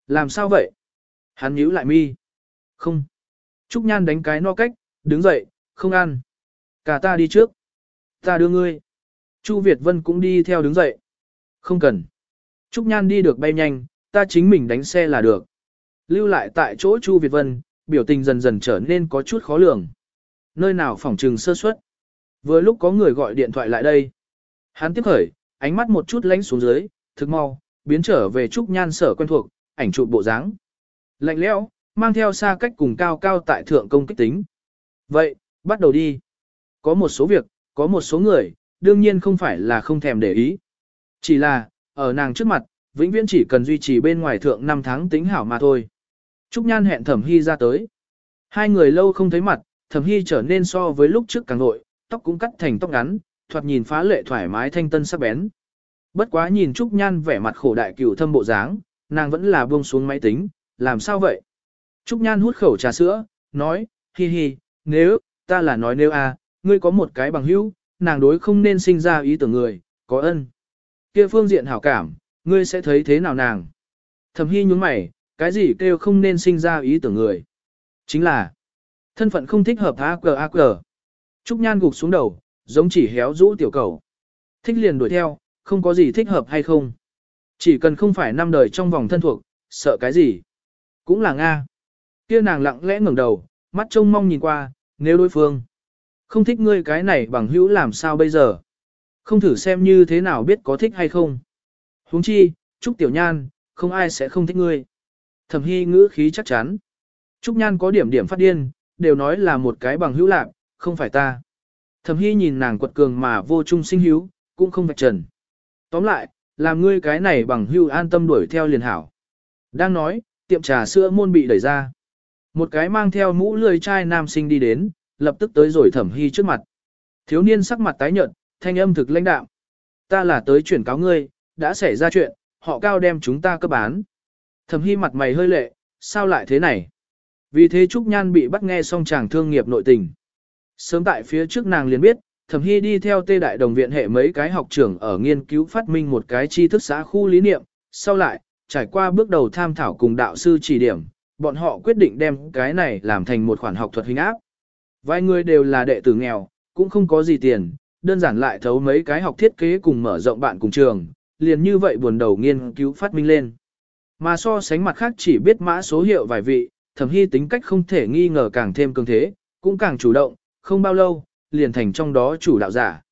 Làm sao vậy? Hắn nhíu lại mi. Không. Trúc Nhan đánh cái no cách, đứng dậy, không ăn. Cả ta đi trước. Ta đưa ngươi. Chu Việt Vân cũng đi theo đứng dậy. Không cần. Trúc Nhan đi được bay nhanh, ta chính mình đánh xe là được. Lưu lại tại chỗ Chu Việt Vân, biểu tình dần dần trở nên có chút khó lường. Nơi nào phòng trừng sơ suất. Vừa lúc có người gọi điện thoại lại đây. Hắn tiếp khởi, ánh mắt một chút lánh xuống dưới, thực mau, biến trở về Trúc Nhan sở quen thuộc, ảnh chụp bộ dáng. Lạnh lẽo, mang theo xa cách cùng cao cao tại thượng công kích tính. Vậy, bắt đầu đi. Có một số việc, có một số người, đương nhiên không phải là không thèm để ý. Chỉ là, ở nàng trước mặt, vĩnh viễn chỉ cần duy trì bên ngoài thượng 5 tháng tính hảo mà thôi. Trúc Nhan hẹn Thẩm Hy ra tới. Hai người lâu không thấy mặt, Thẩm Hy trở nên so với lúc trước càng nội, tóc cũng cắt thành tóc ngắn, thoạt nhìn phá lệ thoải mái thanh tân sắc bén. Bất quá nhìn Trúc Nhan vẻ mặt khổ đại cửu thâm bộ dáng, nàng vẫn là buông xuống máy tính, làm sao vậy? Trúc Nhan hút khẩu trà sữa, nói, hi hi, nếu, ta là nói nếu à, ngươi có một cái bằng hữu, nàng đối không nên sinh ra ý tưởng người, có ân. Kia phương diện hảo cảm, ngươi sẽ thấy thế nào nàng? Thẩm Hy nhúng mày, cái gì kêu không nên sinh ra ý tưởng người? Chính là, thân phận không thích hợp AQ AQ. Trúc Nhan gục xuống đầu, giống chỉ héo rũ tiểu cầu. Thích liền đuổi theo, không có gì thích hợp hay không. Chỉ cần không phải năm đời trong vòng thân thuộc, sợ cái gì. Cũng là Nga. Kia nàng lặng lẽ ngẩng đầu, mắt trông mong nhìn qua, nếu đối phương không thích ngươi cái này bằng hữu làm sao bây giờ. Không thử xem như thế nào biết có thích hay không. huống chi, Trúc Tiểu Nhan, không ai sẽ không thích ngươi. Thẩm Hy ngữ khí chắc chắn. Trúc Nhan có điểm điểm phát điên, đều nói là một cái bằng hữu lạc, không phải ta. Thẩm Hy nhìn nàng quật cường mà vô trung sinh hữu, cũng không vạch trần. Tóm lại, làm ngươi cái này bằng hữu an tâm đuổi theo liền hảo. Đang nói, tiệm trà sữa môn bị đẩy ra. Một cái mang theo mũ lười trai nam sinh đi đến, lập tức tới rồi thẩm hy trước mặt. Thiếu niên sắc mặt tái nhợt, thanh âm thực lãnh đạo. Ta là tới chuyển cáo ngươi, đã xảy ra chuyện, họ cao đem chúng ta cấp bán. Thẩm hy mặt mày hơi lệ, sao lại thế này? Vì thế Trúc Nhan bị bắt nghe xong chàng thương nghiệp nội tình. Sớm tại phía trước nàng liền biết, Thẩm Hy đi theo Tê Đại Đồng Viện hệ mấy cái học trưởng ở nghiên cứu phát minh một cái tri thức xã khu lý niệm, sau lại, trải qua bước đầu tham thảo cùng đạo sư chỉ điểm, bọn họ quyết định đem cái này làm thành một khoản học thuật hình áp. Vài người đều là đệ tử nghèo, cũng không có gì tiền, đơn giản lại thấu mấy cái học thiết kế cùng mở rộng bạn cùng trường, liền như vậy buồn đầu nghiên cứu phát minh lên. Mà so sánh mặt khác chỉ biết mã số hiệu vài vị, thẩm hy tính cách không thể nghi ngờ càng thêm cường thế, cũng càng chủ động, không bao lâu, liền thành trong đó chủ đạo giả.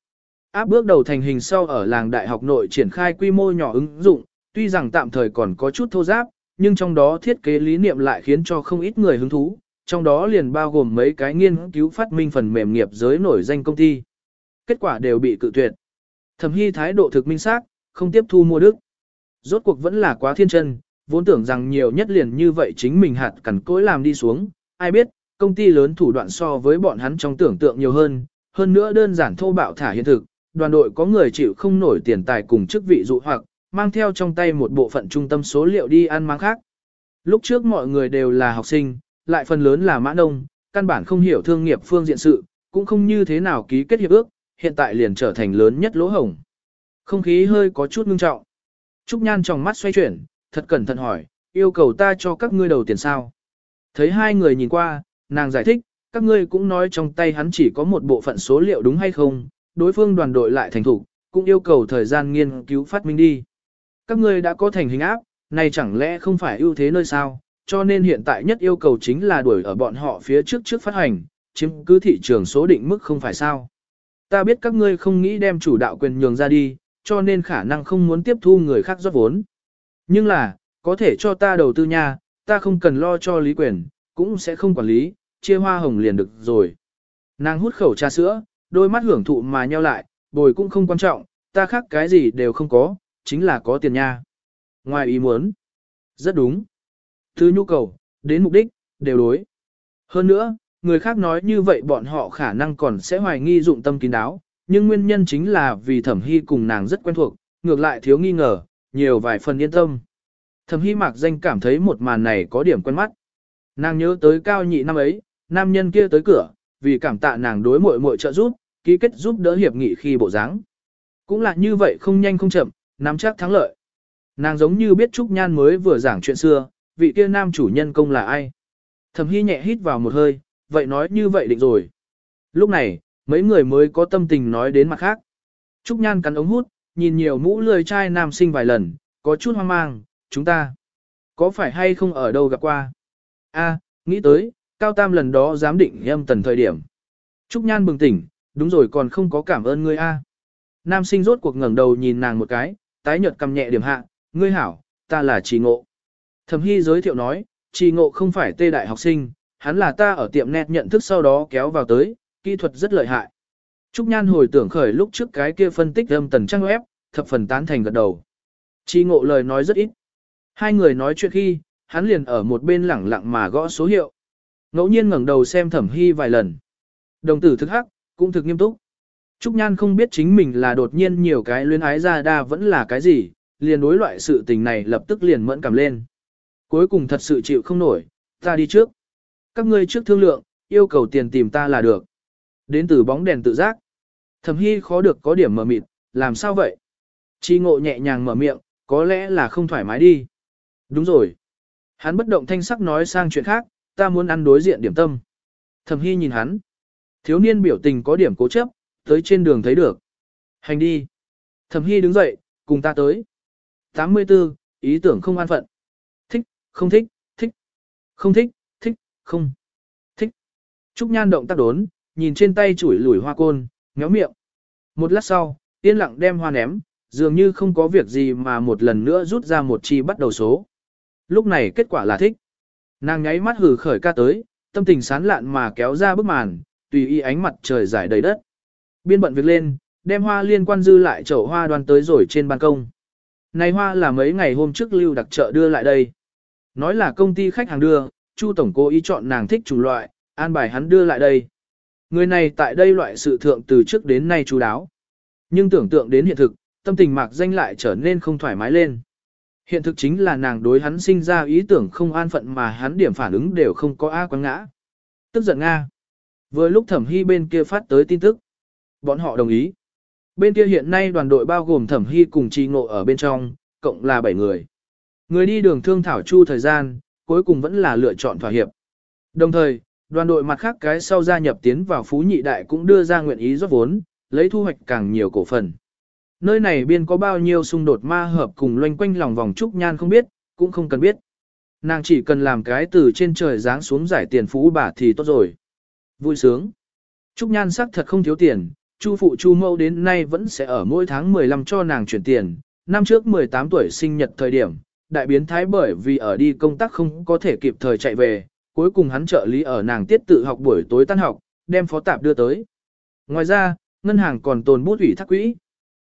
Áp bước đầu thành hình sau ở làng đại học nội triển khai quy mô nhỏ ứng dụng, tuy rằng tạm thời còn có chút thô giáp, nhưng trong đó thiết kế lý niệm lại khiến cho không ít người hứng thú, trong đó liền bao gồm mấy cái nghiên cứu phát minh phần mềm nghiệp giới nổi danh công ty. Kết quả đều bị cự tuyệt. Thẩm Hy thái độ thực minh xác, không tiếp thu mua đức. Rốt cuộc vẫn là quá thiên chân, vốn tưởng rằng nhiều nhất liền như vậy chính mình hạt cẩn cối làm đi xuống, ai biết, công ty lớn thủ đoạn so với bọn hắn trong tưởng tượng nhiều hơn, hơn nữa đơn giản thô bạo thả hiện thực, đoàn đội có người chịu không nổi tiền tài cùng chức vị dụ hoặc, mang theo trong tay một bộ phận trung tâm số liệu đi ăn mang khác. Lúc trước mọi người đều là học sinh, lại phần lớn là mã nông, căn bản không hiểu thương nghiệp phương diện sự, cũng không như thế nào ký kết hiệp ước, hiện tại liền trở thành lớn nhất lỗ hổng. Không khí hơi có chút ngưng trọng. Trúc Nhan trong mắt xoay chuyển, thật cẩn thận hỏi, yêu cầu ta cho các ngươi đầu tiền sao. Thấy hai người nhìn qua, nàng giải thích, các ngươi cũng nói trong tay hắn chỉ có một bộ phận số liệu đúng hay không, đối phương đoàn đội lại thành thủ, cũng yêu cầu thời gian nghiên cứu phát minh đi. Các ngươi đã có thành hình áp, này chẳng lẽ không phải ưu thế nơi sao, cho nên hiện tại nhất yêu cầu chính là đuổi ở bọn họ phía trước trước phát hành, chiếm cứ thị trường số định mức không phải sao. Ta biết các ngươi không nghĩ đem chủ đạo quyền nhường ra đi, cho nên khả năng không muốn tiếp thu người khác rót vốn. Nhưng là, có thể cho ta đầu tư nha, ta không cần lo cho lý quyền, cũng sẽ không quản lý, chia hoa hồng liền được rồi. Nàng hút khẩu trà sữa, đôi mắt hưởng thụ mà nheo lại, bồi cũng không quan trọng, ta khác cái gì đều không có, chính là có tiền nha. Ngoài ý muốn, rất đúng. Từ nhu cầu, đến mục đích, đều đối. Hơn nữa, người khác nói như vậy bọn họ khả năng còn sẽ hoài nghi dụng tâm kín đáo, nhưng nguyên nhân chính là vì thẩm hy cùng nàng rất quen thuộc, ngược lại thiếu nghi ngờ, nhiều vài phần yên tâm. Thẩm hy mạc danh cảm thấy một màn này có điểm quen mắt. Nàng nhớ tới cao nhị năm ấy, nam nhân kia tới cửa, vì cảm tạ nàng đối muội muội trợ giúp, ký kết giúp đỡ hiệp nghị khi bộ dáng. Cũng là như vậy không nhanh không chậm, nắm chắc thắng lợi. Nàng giống như biết Trúc Nhan mới vừa giảng chuyện xưa, vị kia nam chủ nhân công là ai. Thẩm Hy nhẹ hít vào một hơi, vậy nói như vậy định rồi. Lúc này, mấy người mới có tâm tình nói đến mặt khác. Trúc Nhan cắn ống hút, nhìn nhiều mũ lười trai nam sinh vài lần, có chút hoang mang, chúng ta có phải hay không ở đâu gặp qua? A, nghĩ tới, Cao Tam lần đó dám định em tần thời điểm. Trúc Nhan bừng tỉnh, đúng rồi còn không có cảm ơn ngươi A. Nam sinh rốt cuộc ngẩng đầu nhìn nàng một cái, tái nhợt cầm nhẹ điểm hạ, ngươi hảo, ta là Trì Ngộ. Thẩm Hy giới thiệu nói, Trì Ngộ không phải tê đại học sinh, hắn là ta ở tiệm net nhận thức sau đó kéo vào tới, kỹ thuật rất lợi hại. Trúc Nhan hồi tưởng khởi lúc trước cái kia phân tích âm tần trang web, thập phần tán thành gật đầu. Trì Ngộ lời nói rất ít. Hai người nói chuyện khi, hắn liền ở một bên lẳng lặng mà gõ số hiệu. Ngẫu nhiên ngẩng đầu xem Thẩm Hy vài lần. Đồng tử thực hắc, cũng thực nghiêm túc. Trúc Nhan không biết chính mình là đột nhiên nhiều cái luyến ái ra đa vẫn là cái gì, liền đối loại sự tình này lập tức liền mẫn cảm lên. Cuối cùng thật sự chịu không nổi, ta đi trước. Các ngươi trước thương lượng, yêu cầu tiền tìm ta là được. Đến từ bóng đèn tự giác. Thẩm Hy khó được có điểm mở mịt, làm sao vậy? Chi ngộ nhẹ nhàng mở miệng, có lẽ là không thoải mái đi. Đúng rồi. Hắn bất động thanh sắc nói sang chuyện khác, ta muốn ăn đối diện điểm tâm. Thẩm Hy nhìn hắn. Thiếu niên biểu tình có điểm cố chấp, tới trên đường thấy được. Hành đi. Thẩm Hy đứng dậy, cùng ta tới. 84, ý tưởng không an phận. Thích, không thích, thích. Không thích, thích, không. Thích. Trúc Nhan động tác đốn, nhìn trên tay chuỗi lủi hoa côn, méo miệng. Một lát sau, yên lặng đem hoa ném, dường như không có việc gì mà một lần nữa rút ra một chi bắt đầu số. Lúc này kết quả là thích. Nàng nháy mắt hử khởi ca tới, tâm tình sán lạn mà kéo ra bức màn, tùy y ánh mặt trời giải đầy đất. Biên bận việc lên, đem hoa liên quan dư lại chậu hoa đoan tới rồi trên ban công. Này hoa là mấy ngày hôm trước lưu đặc trợ đưa lại đây. Nói là công ty khách hàng đưa, Chu tổng cố ý chọn nàng thích chủ loại, an bài hắn đưa lại đây. Người này tại đây loại sự thượng từ trước đến nay chú đáo. Nhưng tưởng tượng đến hiện thực, tâm tình mạc danh lại trở nên không thoải mái lên. Hiện thực chính là nàng đối hắn sinh ra ý tưởng không an phận mà hắn điểm phản ứng đều không có A quán ngã. Tức giận Nga. Vừa lúc thẩm hy bên kia phát tới tin tức. Bọn họ đồng ý. Bên kia hiện nay đoàn đội bao gồm thẩm hy cùng trì ngộ ở bên trong, cộng là 7 người. Người đi đường thương thảo chu thời gian, cuối cùng vẫn là lựa chọn thỏa hiệp. Đồng thời, đoàn đội mặt khác cái sau gia nhập tiến vào phú nhị đại cũng đưa ra nguyện ý rót vốn, lấy thu hoạch càng nhiều cổ phần. Nơi này biên có bao nhiêu xung đột ma hợp cùng loanh quanh lòng vòng Trúc Nhan không biết, cũng không cần biết. Nàng chỉ cần làm cái từ trên trời giáng xuống giải tiền phú bà thì tốt rồi. Vui sướng. Trúc Nhan sắc thật không thiếu tiền, Chu phụ Chu mẫu đến nay vẫn sẽ ở mỗi tháng 15 cho nàng chuyển tiền. Năm trước 18 tuổi sinh nhật thời điểm, đại biến thái bởi vì ở đi công tác không có thể kịp thời chạy về, cuối cùng hắn trợ lý ở nàng tiết tự học buổi tối tan học, đem phó tạp đưa tới. Ngoài ra, ngân hàng còn tồn bút ủy thác quỹ.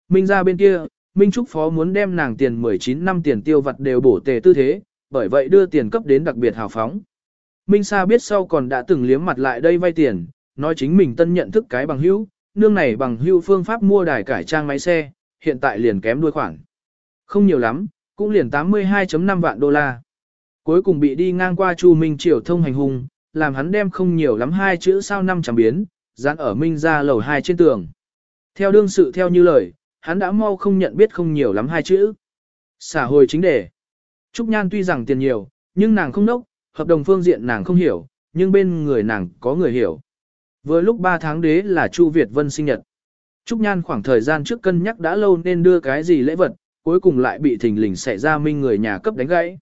Minh ra bên kia, Minh Trúc Phó muốn đem nàng tiền 19 năm tiền tiêu vặt đều bổ tề tư thế, bởi vậy đưa tiền cấp đến đặc biệt hào phóng. Minh Sa biết sau còn đã từng liếm mặt lại đây vay tiền, nói chính mình tân nhận thức cái bằng hữu, nương này bằng hưu phương pháp mua đài cải trang máy xe, hiện tại liền kém đuôi khoản. Không nhiều lắm, cũng liền 82.5 vạn đô la. Cuối cùng bị đi ngang qua Chu Minh Triều thông hành hung, làm hắn đem không nhiều lắm hai chữ sao năm chẳng biến, dán ở Minh ra lầu hai trên tường. Theo đương sự theo như lời, hắn đã mau không nhận biết không nhiều lắm hai chữ. Xả hồi chính đề. Trúc Nhan tuy rằng tiền nhiều, nhưng nàng không nốc, hợp đồng phương diện nàng không hiểu, nhưng bên người nàng có người hiểu. Vừa lúc 3 tháng đế là Chu Việt Vân sinh nhật. Trúc Nhan khoảng thời gian trước cân nhắc đã lâu nên đưa cái gì lễ vật, cuối cùng lại bị thình lình xảy ra minh người nhà cấp đánh gãy.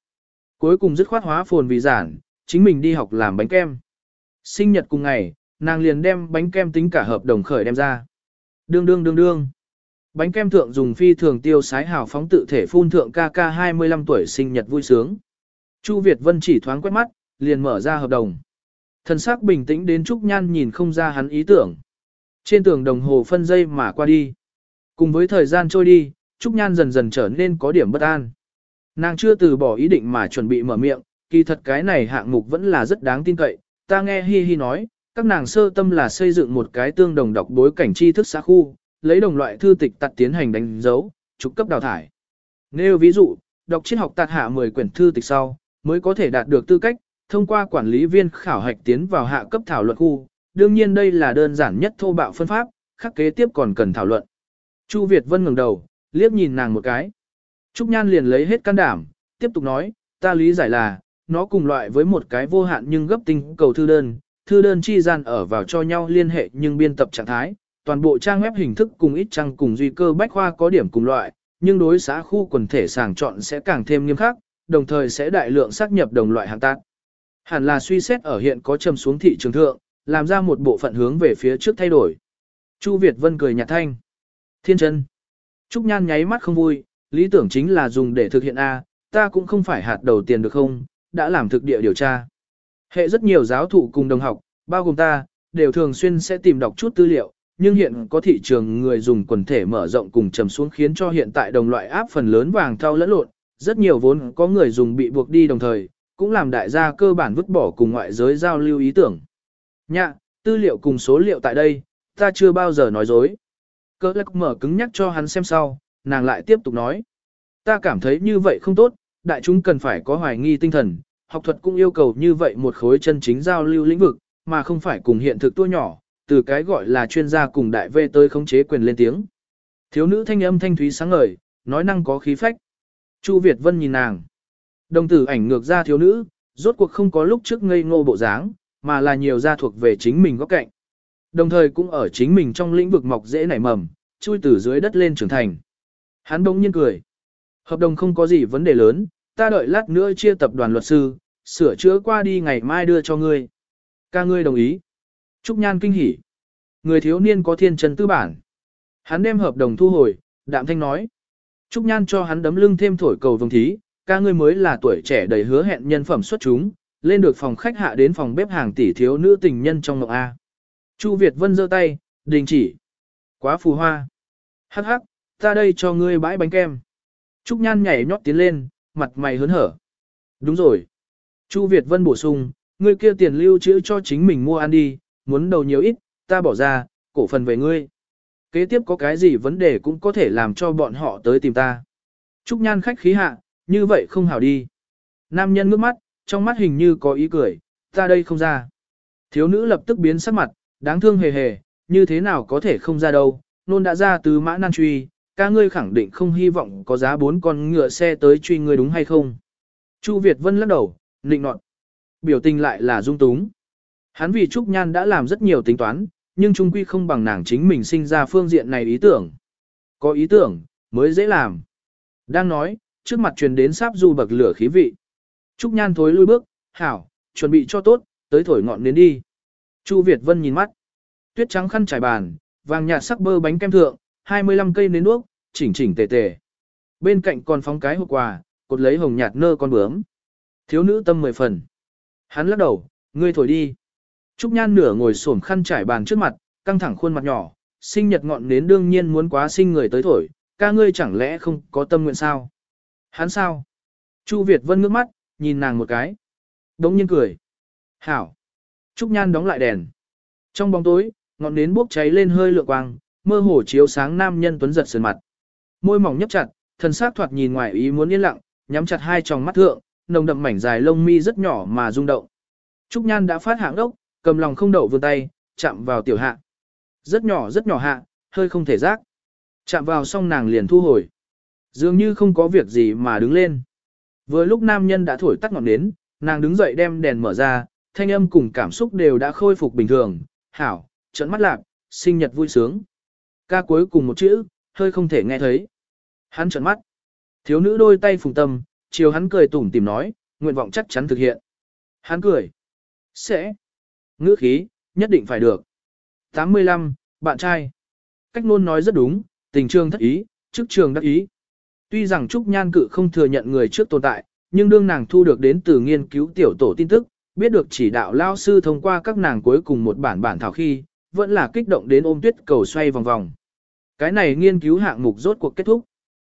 Cuối cùng dứt khoát hóa phồn vì giản, chính mình đi học làm bánh kem. Sinh nhật cùng ngày, nàng liền đem bánh kem tính cả hợp đồng khởi đem ra. Đương đương đương đương. Bánh kem thượng dùng phi thường tiêu sái hào phóng tự thể phun thượng ca ca 25 tuổi sinh nhật vui sướng. Chu Việt Vân chỉ thoáng quét mắt, liền mở ra hợp đồng. Thần sắc bình tĩnh đến Trúc Nhan nhìn không ra hắn ý tưởng. Trên tường đồng hồ phân giây mà qua đi. Cùng với thời gian trôi đi, Trúc Nhan dần dần trở nên có điểm bất an. Nàng chưa từ bỏ ý định mà chuẩn bị mở miệng, kỳ thật cái này hạng mục vẫn là rất đáng tin cậy. Ta nghe Hi Hi nói, các nàng sơ tâm là xây dựng một cái tương đồng đọc bối cảnh tri thức xã khu, lấy đồng loại thư tịch tặt tiến hành đánh dấu, trục cấp đào thải. Nêu ví dụ, đọc triết học tạt hạ 10 quyển thư tịch sau, mới có thể đạt được tư cách, thông qua quản lý viên khảo hạch tiến vào hạ cấp thảo luận khu. Đương nhiên đây là đơn giản nhất thô bạo phân pháp, khắc kế tiếp còn cần thảo luận. Chu Việt Vân ngẩng đầu, liếc nhìn nàng một cái. Trúc Nhan liền lấy hết can đảm, tiếp tục nói, ta lý giải là, nó cùng loại với một cái vô hạn nhưng gấp tinh cầu thư đơn, thư đơn chi gian ở vào cho nhau liên hệ nhưng biên tập trạng thái, toàn bộ trang web hình thức cùng ít trang cùng duy cơ bách khoa có điểm cùng loại, nhưng đối xã khu quần thể sàng chọn sẽ càng thêm nghiêm khắc, đồng thời sẽ đại lượng xác nhập đồng loại hàng tác. Hẳn là suy xét ở hiện có trầm xuống thị trường thượng, làm ra một bộ phận hướng về phía trước thay đổi. Chu Việt Vân cười nhạt thanh. Thiên chân. Trúc Nhan nháy mắt không vui, lý tưởng chính là dùng để thực hiện A, ta cũng không phải hạt đầu tiền được không, đã làm thực địa điều tra. Hệ rất nhiều giáo thụ cùng đồng học, bao gồm ta, đều thường xuyên sẽ tìm đọc chút tư liệu, nhưng hiện có thị trường người dùng quần thể mở rộng cùng trầm xuống khiến cho hiện tại đồng loại áp phần lớn vàng thao lẫn lộn, rất nhiều vốn có người dùng bị buộc đi đồng thời, cũng làm đại gia cơ bản vứt bỏ cùng ngoại giới giao lưu ý tưởng. Nhạ, tư liệu cùng số liệu tại đây, ta chưa bao giờ nói dối. Cơ lắc mở cứng nhắc cho hắn xem sau, nàng lại tiếp tục nói. Ta cảm thấy như vậy không tốt, đại chúng cần phải có hoài nghi tinh thần, học thuật cũng yêu cầu như vậy một khối chân chính giao lưu lĩnh vực, mà không phải cùng hiện thực tua nhỏ, từ cái gọi là chuyên gia cùng đại vê tới khống chế quyền lên tiếng. Thiếu nữ thanh âm thanh thúy sáng ngời, nói năng có khí phách. Chu Việt Vân nhìn nàng. Đồng tử ảnh ngược ra thiếu nữ, rốt cuộc không có lúc trước ngây ngô bộ dáng, mà là nhiều gia thuộc về chính mình góc cạnh. Đồng thời cũng ở chính mình trong lĩnh vực mọc dễ nảy mầm, chui từ dưới đất lên trưởng thành. Hắn bỗng nhiên cười. Hợp đồng không có gì vấn đề lớn, ta đợi lát nữa chia tập đoàn luật sư, sửa chữa qua đi ngày mai đưa cho ngươi. Ca ngươi đồng ý. Trúc Nhan kinh hỉ. Người thiếu niên có thiên chân tư bản. Hắn đem hợp đồng thu hồi, đạm thanh nói. Trúc Nhan cho hắn đấm lưng thêm thổi cầu vồng thí, ca ngươi mới là tuổi trẻ đầy hứa hẹn nhân phẩm xuất chúng, lên được phòng khách hạ đến phòng bếp hàng tỷ thiếu nữ tình nhân trong ngọc A. Chu Việt Vân giơ tay, đình chỉ. Quá phù hoa. Hắc hắc, ta đây cho ngươi bãi bánh kem. Trúc Nhan nhảy nhót tiến lên, mặt mày hớn hở. Đúng rồi. Chu Việt Vân bổ sung, ngươi kia tiền lưu trữ cho chính mình mua ăn đi, muốn đầu nhiều ít, ta bỏ ra, cổ phần về ngươi. Kế tiếp có cái gì vấn đề cũng có thể làm cho bọn họ tới tìm ta. Trúc Nhan khách khí hạ, như vậy không hảo đi. Nam nhân ngước mắt, trong mắt hình như có ý cười, ta đây không ra. Thiếu nữ lập tức biến sắc mặt, đáng thương hề hề, như thế nào có thể không ra đâu, nôn đã ra từ mã nan truy, ca ngươi khẳng định không hy vọng có giá bốn con ngựa xe tới truy ngươi đúng hay không. Chu Việt Vân lắc đầu, nịnh nọt. Biểu tình lại là dung túng. Hắn vì Trúc Nhan đã làm rất nhiều tính toán, nhưng trung quy không bằng nàng chính mình sinh ra phương diện này ý tưởng. Có ý tưởng, mới dễ làm. Đang nói, trước mặt truyền đến sáp du bậc lửa khí vị. Trúc Nhan thối lui bước, hảo, chuẩn bị cho tốt, tới thổi ngọn nến đi. Chu Việt Vân nhìn mắt. Tuyết trắng khăn trải bàn, vàng nhạt sắc bơ bánh kem thượng, 25 cây nến đuốc, chỉnh chỉnh tề tề. Bên cạnh còn phóng cái hộp quà, cột lấy hồng nhạt nơ con bướm. Thiếu nữ tâm mười phần. Hắn lắc đầu, ngươi thổi đi. Trúc Nhan nửa ngồi xổm khăn trải bàn trước mặt, căng thẳng khuôn mặt nhỏ, sinh nhật ngọn nến đương nhiên muốn quá sinh người tới thổi, ca ngươi chẳng lẽ không có tâm nguyện sao? Hắn sao? Chu Việt Vân ngước mắt, nhìn nàng một cái. Đống nhiên cười. Hảo. Trúc Nhan đóng lại đèn. Trong bóng tối, ngọn nến bốc cháy lên hơi lượng quang, mơ hồ chiếu sáng nam nhân tuấn giật sườn mặt. Môi mỏng nhấp chặt, thân xác thoạt nhìn ngoài ý muốn yên lặng, nhắm chặt hai tròng mắt thượng, nồng đậm mảnh dài lông mi rất nhỏ mà rung động. Trúc Nhan đã phát hạng đốc, cầm lòng không đậu vươn tay, chạm vào tiểu hạ. Rất nhỏ rất nhỏ hạ, hơi không thể giác. Chạm vào xong nàng liền thu hồi. Dường như không có việc gì mà đứng lên. Vừa lúc nam nhân đã thổi tắt ngọn nến, nàng đứng dậy đem đèn mở ra, thanh âm cùng cảm xúc đều đã khôi phục bình thường. Hảo, trận mắt lạc, sinh nhật vui sướng. Ca cuối cùng một chữ, hơi không thể nghe thấy. Hắn trận mắt. Thiếu nữ đôi tay phùng tâm, chiều hắn cười tủm tìm nói, nguyện vọng chắc chắn thực hiện. Hắn cười. Sẽ. Ngữ khí, nhất định phải được. 85, bạn trai. Cách luôn nói rất đúng, tình trường thất ý, chức trường đắc ý. Tuy rằng Trúc Nhan cự không thừa nhận người trước tồn tại, nhưng đương nàng thu được đến từ nghiên cứu tiểu tổ tin tức, biết được chỉ đạo lao sư thông qua các nàng cuối cùng một bản bản thảo khi, vẫn là kích động đến ôm tuyết cầu xoay vòng vòng. Cái này nghiên cứu hạng mục rốt cuộc kết thúc.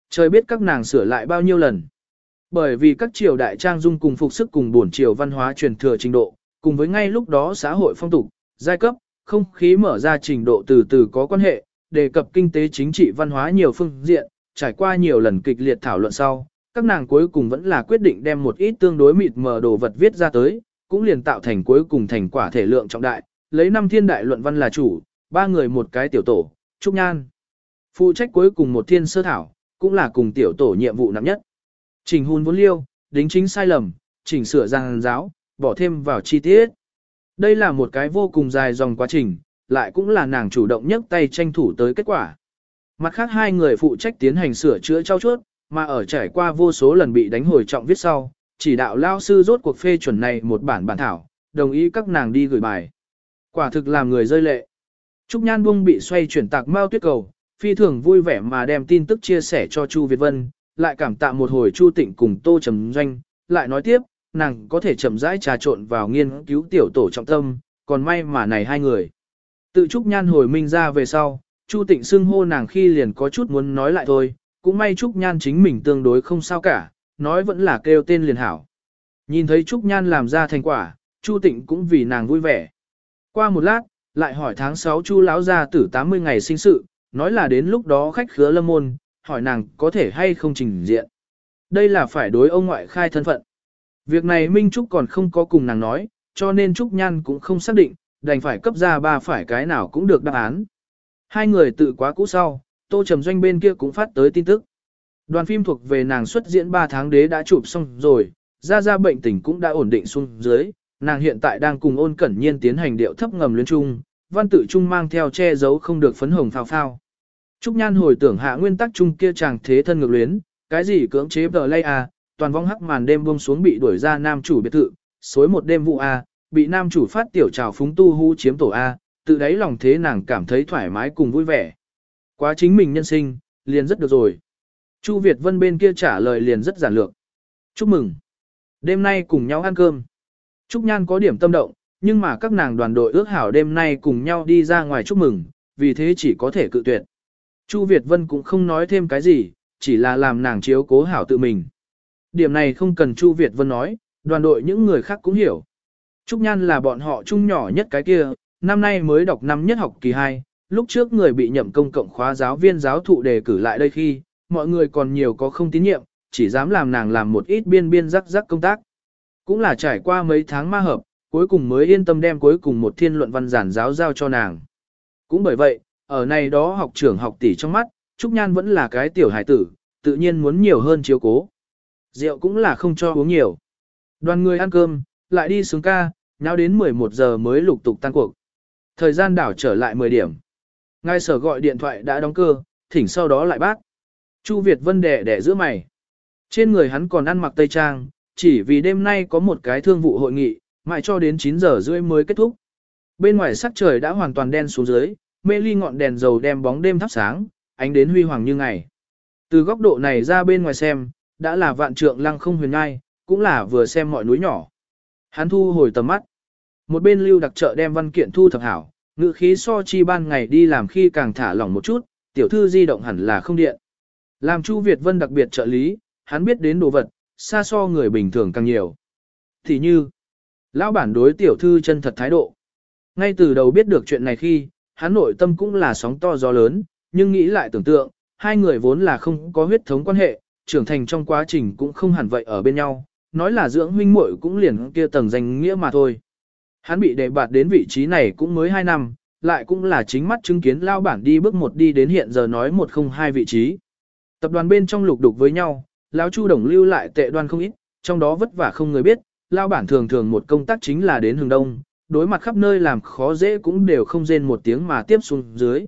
Trời biết các nàng sửa lại bao nhiêu lần. Bởi vì các triều đại trang dung cùng phục sức cùng buồn triều văn hóa truyền thừa trình độ, cùng với ngay lúc đó xã hội phong tục, giai cấp, không khí mở ra trình độ từ từ có quan hệ, đề cập kinh tế chính trị văn hóa nhiều phương diện, trải qua nhiều lần kịch liệt thảo luận sau, các nàng cuối cùng vẫn là quyết định đem một ít tương đối mịt mờ đồ vật viết ra tới, cũng liền tạo thành cuối cùng thành quả thể lượng trọng đại, lấy năm thiên đại luận văn là chủ, ba người một cái tiểu tổ, Trúc Nhan. Phụ trách cuối cùng một thiên sơ thảo, cũng là cùng tiểu tổ nhiệm vụ nặng nhất. Trình hôn vốn liêu, đính chính sai lầm, chỉnh sửa giang giáo, bỏ thêm vào chi tiết. Đây là một cái vô cùng dài dòng quá trình, lại cũng là nàng chủ động nhất tay tranh thủ tới kết quả. Mặt khác hai người phụ trách tiến hành sửa chữa trao chuốt, mà ở trải qua vô số lần bị đánh hồi trọng viết sau, chỉ đạo lao sư rốt cuộc phê chuẩn này một bản bản thảo, đồng ý các nàng đi gửi bài. Quả thực làm người rơi lệ. Trúc Nhan Bung bị xoay chuyển tạc mau tuyết cầu, phi thường vui vẻ mà đem tin tức chia sẻ cho Chu Việt Vân, lại cảm tạ một hồi Chu Tịnh cùng Tô Trầm Doanh, lại nói tiếp, nàng có thể chậm rãi trà trộn vào nghiên cứu tiểu tổ trọng tâm, còn may mà này hai người. Tự Trúc Nhan hồi minh ra về sau, Chu Tịnh xưng hô nàng khi liền có chút muốn nói lại thôi, cũng may Trúc Nhan chính mình tương đối không sao cả, nói vẫn là kêu tên liền hảo. Nhìn thấy Trúc Nhan làm ra thành quả, Chu Tịnh cũng vì nàng vui vẻ. Qua một lát, lại hỏi tháng 6 Chu lão gia tử 80 ngày sinh sự, nói là đến lúc đó khách khứa lâm môn, hỏi nàng có thể hay không trình diện. Đây là phải đối ông ngoại khai thân phận. Việc này Minh Trúc còn không có cùng nàng nói, cho nên Trúc Nhan cũng không xác định, đành phải cấp ra ba phải cái nào cũng được đáp án. Hai người tự quá cũ sau, Tô Trầm Doanh bên kia cũng phát tới tin tức. Đoàn phim thuộc về nàng xuất diễn 3 tháng đế đã chụp xong rồi, ra ra bệnh tình cũng đã ổn định xuống dưới, nàng hiện tại đang cùng ôn cẩn nhiên tiến hành điệu thấp ngầm luyến trung, văn tự trung mang theo che giấu không được phấn hồng phao phao. Trúc Nhan hồi tưởng hạ nguyên tắc trung kia chàng thế thân ngược luyến, cái gì cưỡng chế bờ lay à, toàn vong hắc màn đêm buông xuống bị đuổi ra nam chủ biệt thự, xối một đêm vụ a, bị nam chủ phát tiểu trào phúng tu hú chiếm tổ a, tự đáy lòng thế nàng cảm thấy thoải mái cùng vui vẻ. Quá chính mình nhân sinh, liền rất được rồi. Chu Việt Vân bên kia trả lời liền rất giản lược. Chúc mừng. Đêm nay cùng nhau ăn cơm. Trúc Nhan có điểm tâm động, nhưng mà các nàng đoàn đội ước hảo đêm nay cùng nhau đi ra ngoài chúc mừng, vì thế chỉ có thể cự tuyệt. Chu Việt Vân cũng không nói thêm cái gì, chỉ là làm nàng chiếu cố hảo tự mình. Điểm này không cần Chu Việt Vân nói, đoàn đội những người khác cũng hiểu. Trúc Nhan là bọn họ chung nhỏ nhất cái kia, năm nay mới đọc năm nhất học kỳ 2, lúc trước người bị nhậm công cộng khóa giáo viên giáo thụ đề cử lại đây khi, mọi người còn nhiều có không tín nhiệm, chỉ dám làm nàng làm một ít biên biên rắc rắc công tác. Cũng là trải qua mấy tháng ma hợp, cuối cùng mới yên tâm đem cuối cùng một thiên luận văn giản giáo giao cho nàng. Cũng bởi vậy, ở này đó học trưởng học tỷ trong mắt, Trúc Nhan vẫn là cái tiểu hải tử, tự nhiên muốn nhiều hơn chiếu cố. Rượu cũng là không cho uống nhiều. Đoàn người ăn cơm, lại đi xuống ca, nháo đến 11 giờ mới lục tục tan cuộc. Thời gian đảo trở lại 10 điểm. Ngay sở gọi điện thoại đã đóng cơ, thỉnh sau đó lại bác. Chu Việt Vân đẻ đẻ giữa mày. Trên người hắn còn ăn mặc tây trang, chỉ vì đêm nay có một cái thương vụ hội nghị, mãi cho đến 9 giờ rưỡi mới kết thúc. Bên ngoài sắc trời đã hoàn toàn đen xuống dưới, mê ly ngọn đèn dầu đem bóng đêm thắp sáng, ánh đến huy hoàng như ngày. Từ góc độ này ra bên ngoài xem, đã là vạn trượng lăng không huyền ngai, cũng là vừa xem mọi núi nhỏ. Hắn thu hồi tầm mắt. Một bên lưu đặc trợ đem văn kiện thu thập hảo, ngự khí so chi ban ngày đi làm khi càng thả lỏng một chút, tiểu thư di động hẳn là không điện. Làm Chu Việt Vân đặc biệt trợ lý, hắn biết đến đồ vật, xa so người bình thường càng nhiều. Thì như, lão bản đối tiểu thư chân thật thái độ. Ngay từ đầu biết được chuyện này khi, hắn nội tâm cũng là sóng to gió lớn, nhưng nghĩ lại tưởng tượng, hai người vốn là không có huyết thống quan hệ, trưởng thành trong quá trình cũng không hẳn vậy ở bên nhau, nói là dưỡng huynh muội cũng liền kia tầng danh nghĩa mà thôi. Hắn bị đề bạt đến vị trí này cũng mới 2 năm, lại cũng là chính mắt chứng kiến lao bản đi bước một đi đến hiện giờ nói một không hai vị trí. Tập đoàn bên trong lục đục với nhau, lão Chu Đồng lưu lại tệ đoan không ít, trong đó vất vả không người biết, lao bản thường thường một công tác chính là đến hướng đông, đối mặt khắp nơi làm khó dễ cũng đều không rên một tiếng mà tiếp xuống dưới.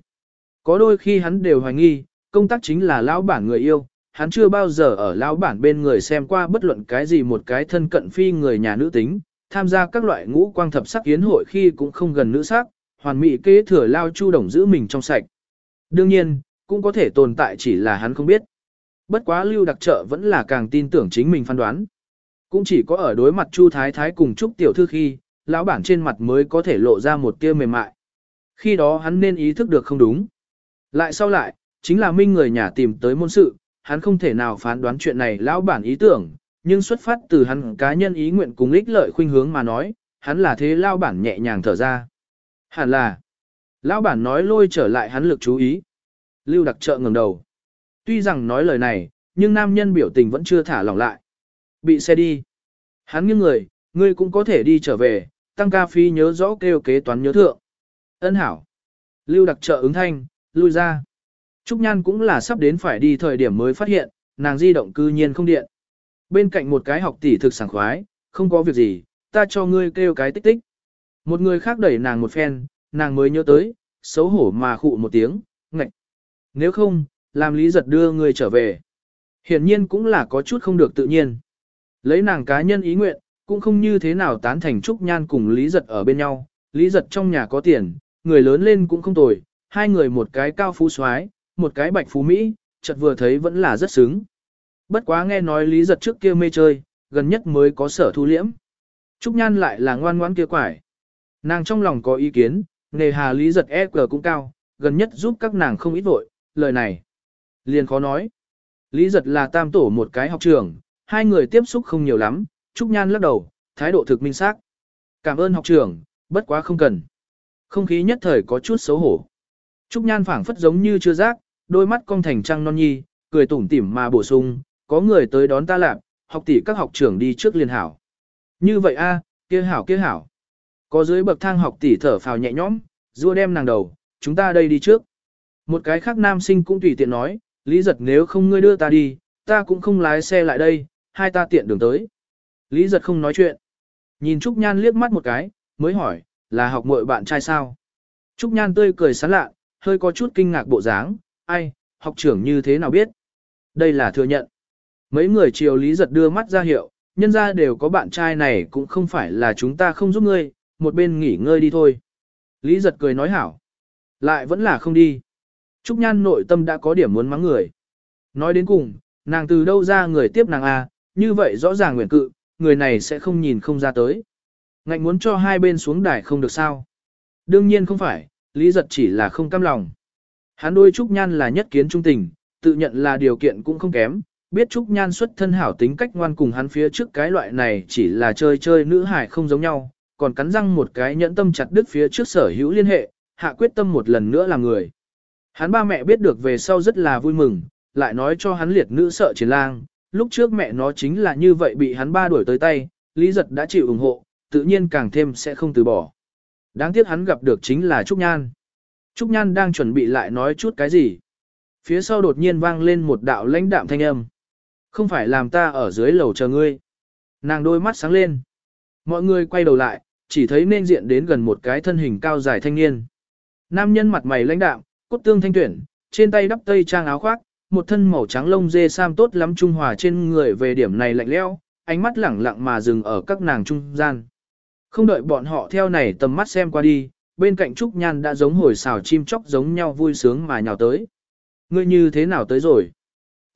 Có đôi khi hắn đều hoài nghi, công tác chính là lão bản người yêu, hắn chưa bao giờ ở lão bản bên người xem qua bất luận cái gì một cái thân cận phi người nhà nữ tính, tham gia các loại ngũ quang thập sắc yến hội khi cũng không gần nữ sắc, hoàn mỹ kế thừa lao chu đồng giữ mình trong sạch. Đương nhiên, cũng có thể tồn tại chỉ là hắn không biết. Bất quá lưu đặc trợ vẫn là càng tin tưởng chính mình phán đoán. Cũng chỉ có ở đối mặt Chu Thái Thái cùng Trúc Tiểu Thư khi, lão bản trên mặt mới có thể lộ ra một tia mềm mại. Khi đó hắn nên ý thức được không đúng. Lại sau lại, chính là minh người nhà tìm tới môn sự, hắn không thể nào phán đoán chuyện này lão bản ý tưởng, nhưng xuất phát từ hắn cá nhân ý nguyện cùng ích lợi khuynh hướng mà nói, hắn là thế lão bản nhẹ nhàng thở ra. Hẳn là, lão bản nói lôi trở lại hắn lực chú ý. Lưu đặc trợ ngẩng đầu. Tuy rằng nói lời này, nhưng nam nhân biểu tình vẫn chưa thả lỏng lại. Bị xe đi. Hắn nghiêng người, ngươi cũng có thể đi trở về, tăng ca phí nhớ rõ kêu kế toán nhớ thượng. Ân hảo. Lưu đặc trợ ứng thanh, lui ra. Trúc Nhan cũng là sắp đến phải đi thời điểm mới phát hiện, nàng di động cư nhiên không điện. Bên cạnh một cái học tỷ thực sảng khoái, không có việc gì, ta cho ngươi kêu cái tích tích. Một người khác đẩy nàng một phen, nàng mới nhớ tới, xấu hổ mà khụ một tiếng, ngạch. Nếu không, làm lý giật đưa người trở về. Hiển nhiên cũng là có chút không được tự nhiên. Lấy nàng cá nhân ý nguyện, cũng không như thế nào tán thành Trúc Nhan cùng Lý Giật ở bên nhau. Lý Giật trong nhà có tiền, người lớn lên cũng không tồi, hai người một cái cao phú soái một cái bạch phú Mỹ, chợt vừa thấy vẫn là rất sướng. Bất quá nghe nói Lý Giật trước kia mê chơi, gần nhất mới có sở thu liễm. Trúc Nhan lại là ngoan ngoãn kia quải. Nàng trong lòng có ý kiến, nề hà Lý Giật EQ cũng cao, gần nhất giúp các nàng không ít vội, lời này. Liền khó nói. Lý Giật là tam tổ một cái học trường, hai người tiếp xúc không nhiều lắm, Trúc Nhan lắc đầu, thái độ thực minh xác. Cảm ơn học trưởng, bất quá không cần. Không khí nhất thời có chút xấu hổ. Trúc Nhan phảng phất giống như chưa giác, đôi mắt cong thành trăng non nhi, cười tủm tỉm mà bổ sung, có người tới đón ta làm, học tỷ các học trưởng đi trước liền hảo. Như vậy a, kia hảo kia hảo. Có dưới bậc thang học tỷ thở phào nhẹ nhõm, rua đem nàng đầu, chúng ta đây đi trước. Một cái khác nam sinh cũng tùy tiện nói, Lý giật nếu không ngươi đưa ta đi, ta cũng không lái xe lại đây, hai ta tiện đường tới. Lý giật không nói chuyện. Nhìn Trúc Nhan liếc mắt một cái, mới hỏi, là học muội bạn trai sao? Trúc Nhan tươi cười sán lạ, hơi có chút kinh ngạc bộ dáng, ai, học trưởng như thế nào biết? Đây là thừa nhận. Mấy người chiều Lý giật đưa mắt ra hiệu, nhân ra đều có bạn trai này cũng không phải là chúng ta không giúp ngươi, một bên nghỉ ngơi đi thôi. Lý giật cười nói hảo. Lại vẫn là không đi. Trúc Nhan nội tâm đã có điểm muốn mắng người. Nói đến cùng, nàng từ đâu ra người tiếp nàng A, như vậy rõ ràng nguyện cự, người này sẽ không nhìn không ra tới. Ngạnh muốn cho hai bên xuống đài không được sao. Đương nhiên không phải, Lý giật chỉ là không cam lòng. Hắn đôi Trúc Nhan là nhất kiến trung tình, tự nhận là điều kiện cũng không kém, biết Trúc Nhan xuất thân hảo tính cách ngoan cùng hắn phía trước cái loại này chỉ là chơi chơi nữ hải không giống nhau, còn cắn răng một cái nhẫn tâm chặt đứt phía trước sở hữu liên hệ, hạ quyết tâm một lần nữa làm người. Hắn ba mẹ biết được về sau rất là vui mừng, lại nói cho hắn liệt nữ sợ chiến lang, lúc trước mẹ nó chính là như vậy bị hắn ba đuổi tới tay, Lý Giật đã chịu ủng hộ, tự nhiên càng thêm sẽ không từ bỏ. Đáng tiếc hắn gặp được chính là Trúc Nhan. Trúc Nhan đang chuẩn bị lại nói chút cái gì. Phía sau đột nhiên vang lên một đạo lãnh đạm thanh âm. Không phải làm ta ở dưới lầu chờ ngươi. Nàng đôi mắt sáng lên. Mọi người quay đầu lại, chỉ thấy nên diện đến gần một cái thân hình cao dài thanh niên. Nam nhân mặt mày lãnh đạm, cốt tương thanh tuyển, trên tay đắp tây trang áo khoác, một thân màu trắng lông dê sam tốt lắm trung hòa trên người về điểm này lạnh lẽo, ánh mắt lẳng lặng mà dừng ở các nàng trung gian. Không đợi bọn họ theo này tầm mắt xem qua đi, bên cạnh Trúc Nhan đã giống hồi xào chim chóc giống nhau vui sướng mà nhào tới. Ngươi như thế nào tới rồi?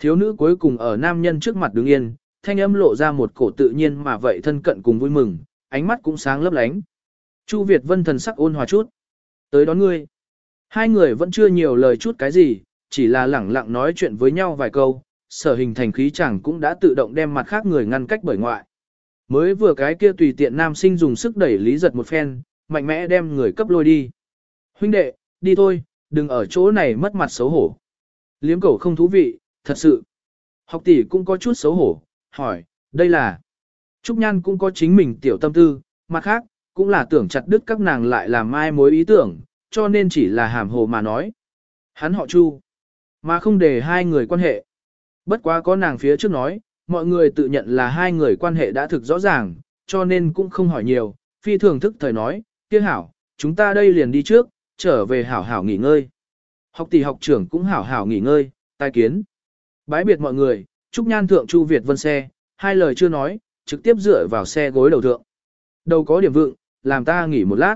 Thiếu nữ cuối cùng ở nam nhân trước mặt đứng yên, thanh âm lộ ra một cổ tự nhiên mà vậy thân cận cùng vui mừng, ánh mắt cũng sáng lấp lánh. Chu Việt Vân thần sắc ôn hòa chút. Tới đón ngươi. Hai người vẫn chưa nhiều lời chút cái gì, chỉ là lẳng lặng nói chuyện với nhau vài câu, sở hình thành khí chẳng cũng đã tự động đem mặt khác người ngăn cách bởi ngoại. Mới vừa cái kia tùy tiện nam sinh dùng sức đẩy lý giật một phen, mạnh mẽ đem người cấp lôi đi. Huynh đệ, đi thôi, đừng ở chỗ này mất mặt xấu hổ. Liếm cổ không thú vị, thật sự. Học tỷ cũng có chút xấu hổ, hỏi, đây là... Trúc Nhan cũng có chính mình tiểu tâm tư, mặt khác, cũng là tưởng chặt đứt các nàng lại làm mai mối ý tưởng, cho nên chỉ là hàm hồ mà nói. Hắn họ Chu, mà không để hai người quan hệ. Bất quá có nàng phía trước nói, mọi người tự nhận là hai người quan hệ đã thực rõ ràng, cho nên cũng không hỏi nhiều, phi thường thức thời nói, kia hảo, chúng ta đây liền đi trước, trở về hảo hảo nghỉ ngơi. Học tỷ học trưởng cũng hảo hảo nghỉ ngơi, tai kiến. Bái biệt mọi người, Trúc Nhan thượng Chu Việt vân xe, hai lời chưa nói, trực tiếp dựa vào xe gối đầu thượng. Đầu có điểm vượng, làm ta nghỉ một lát.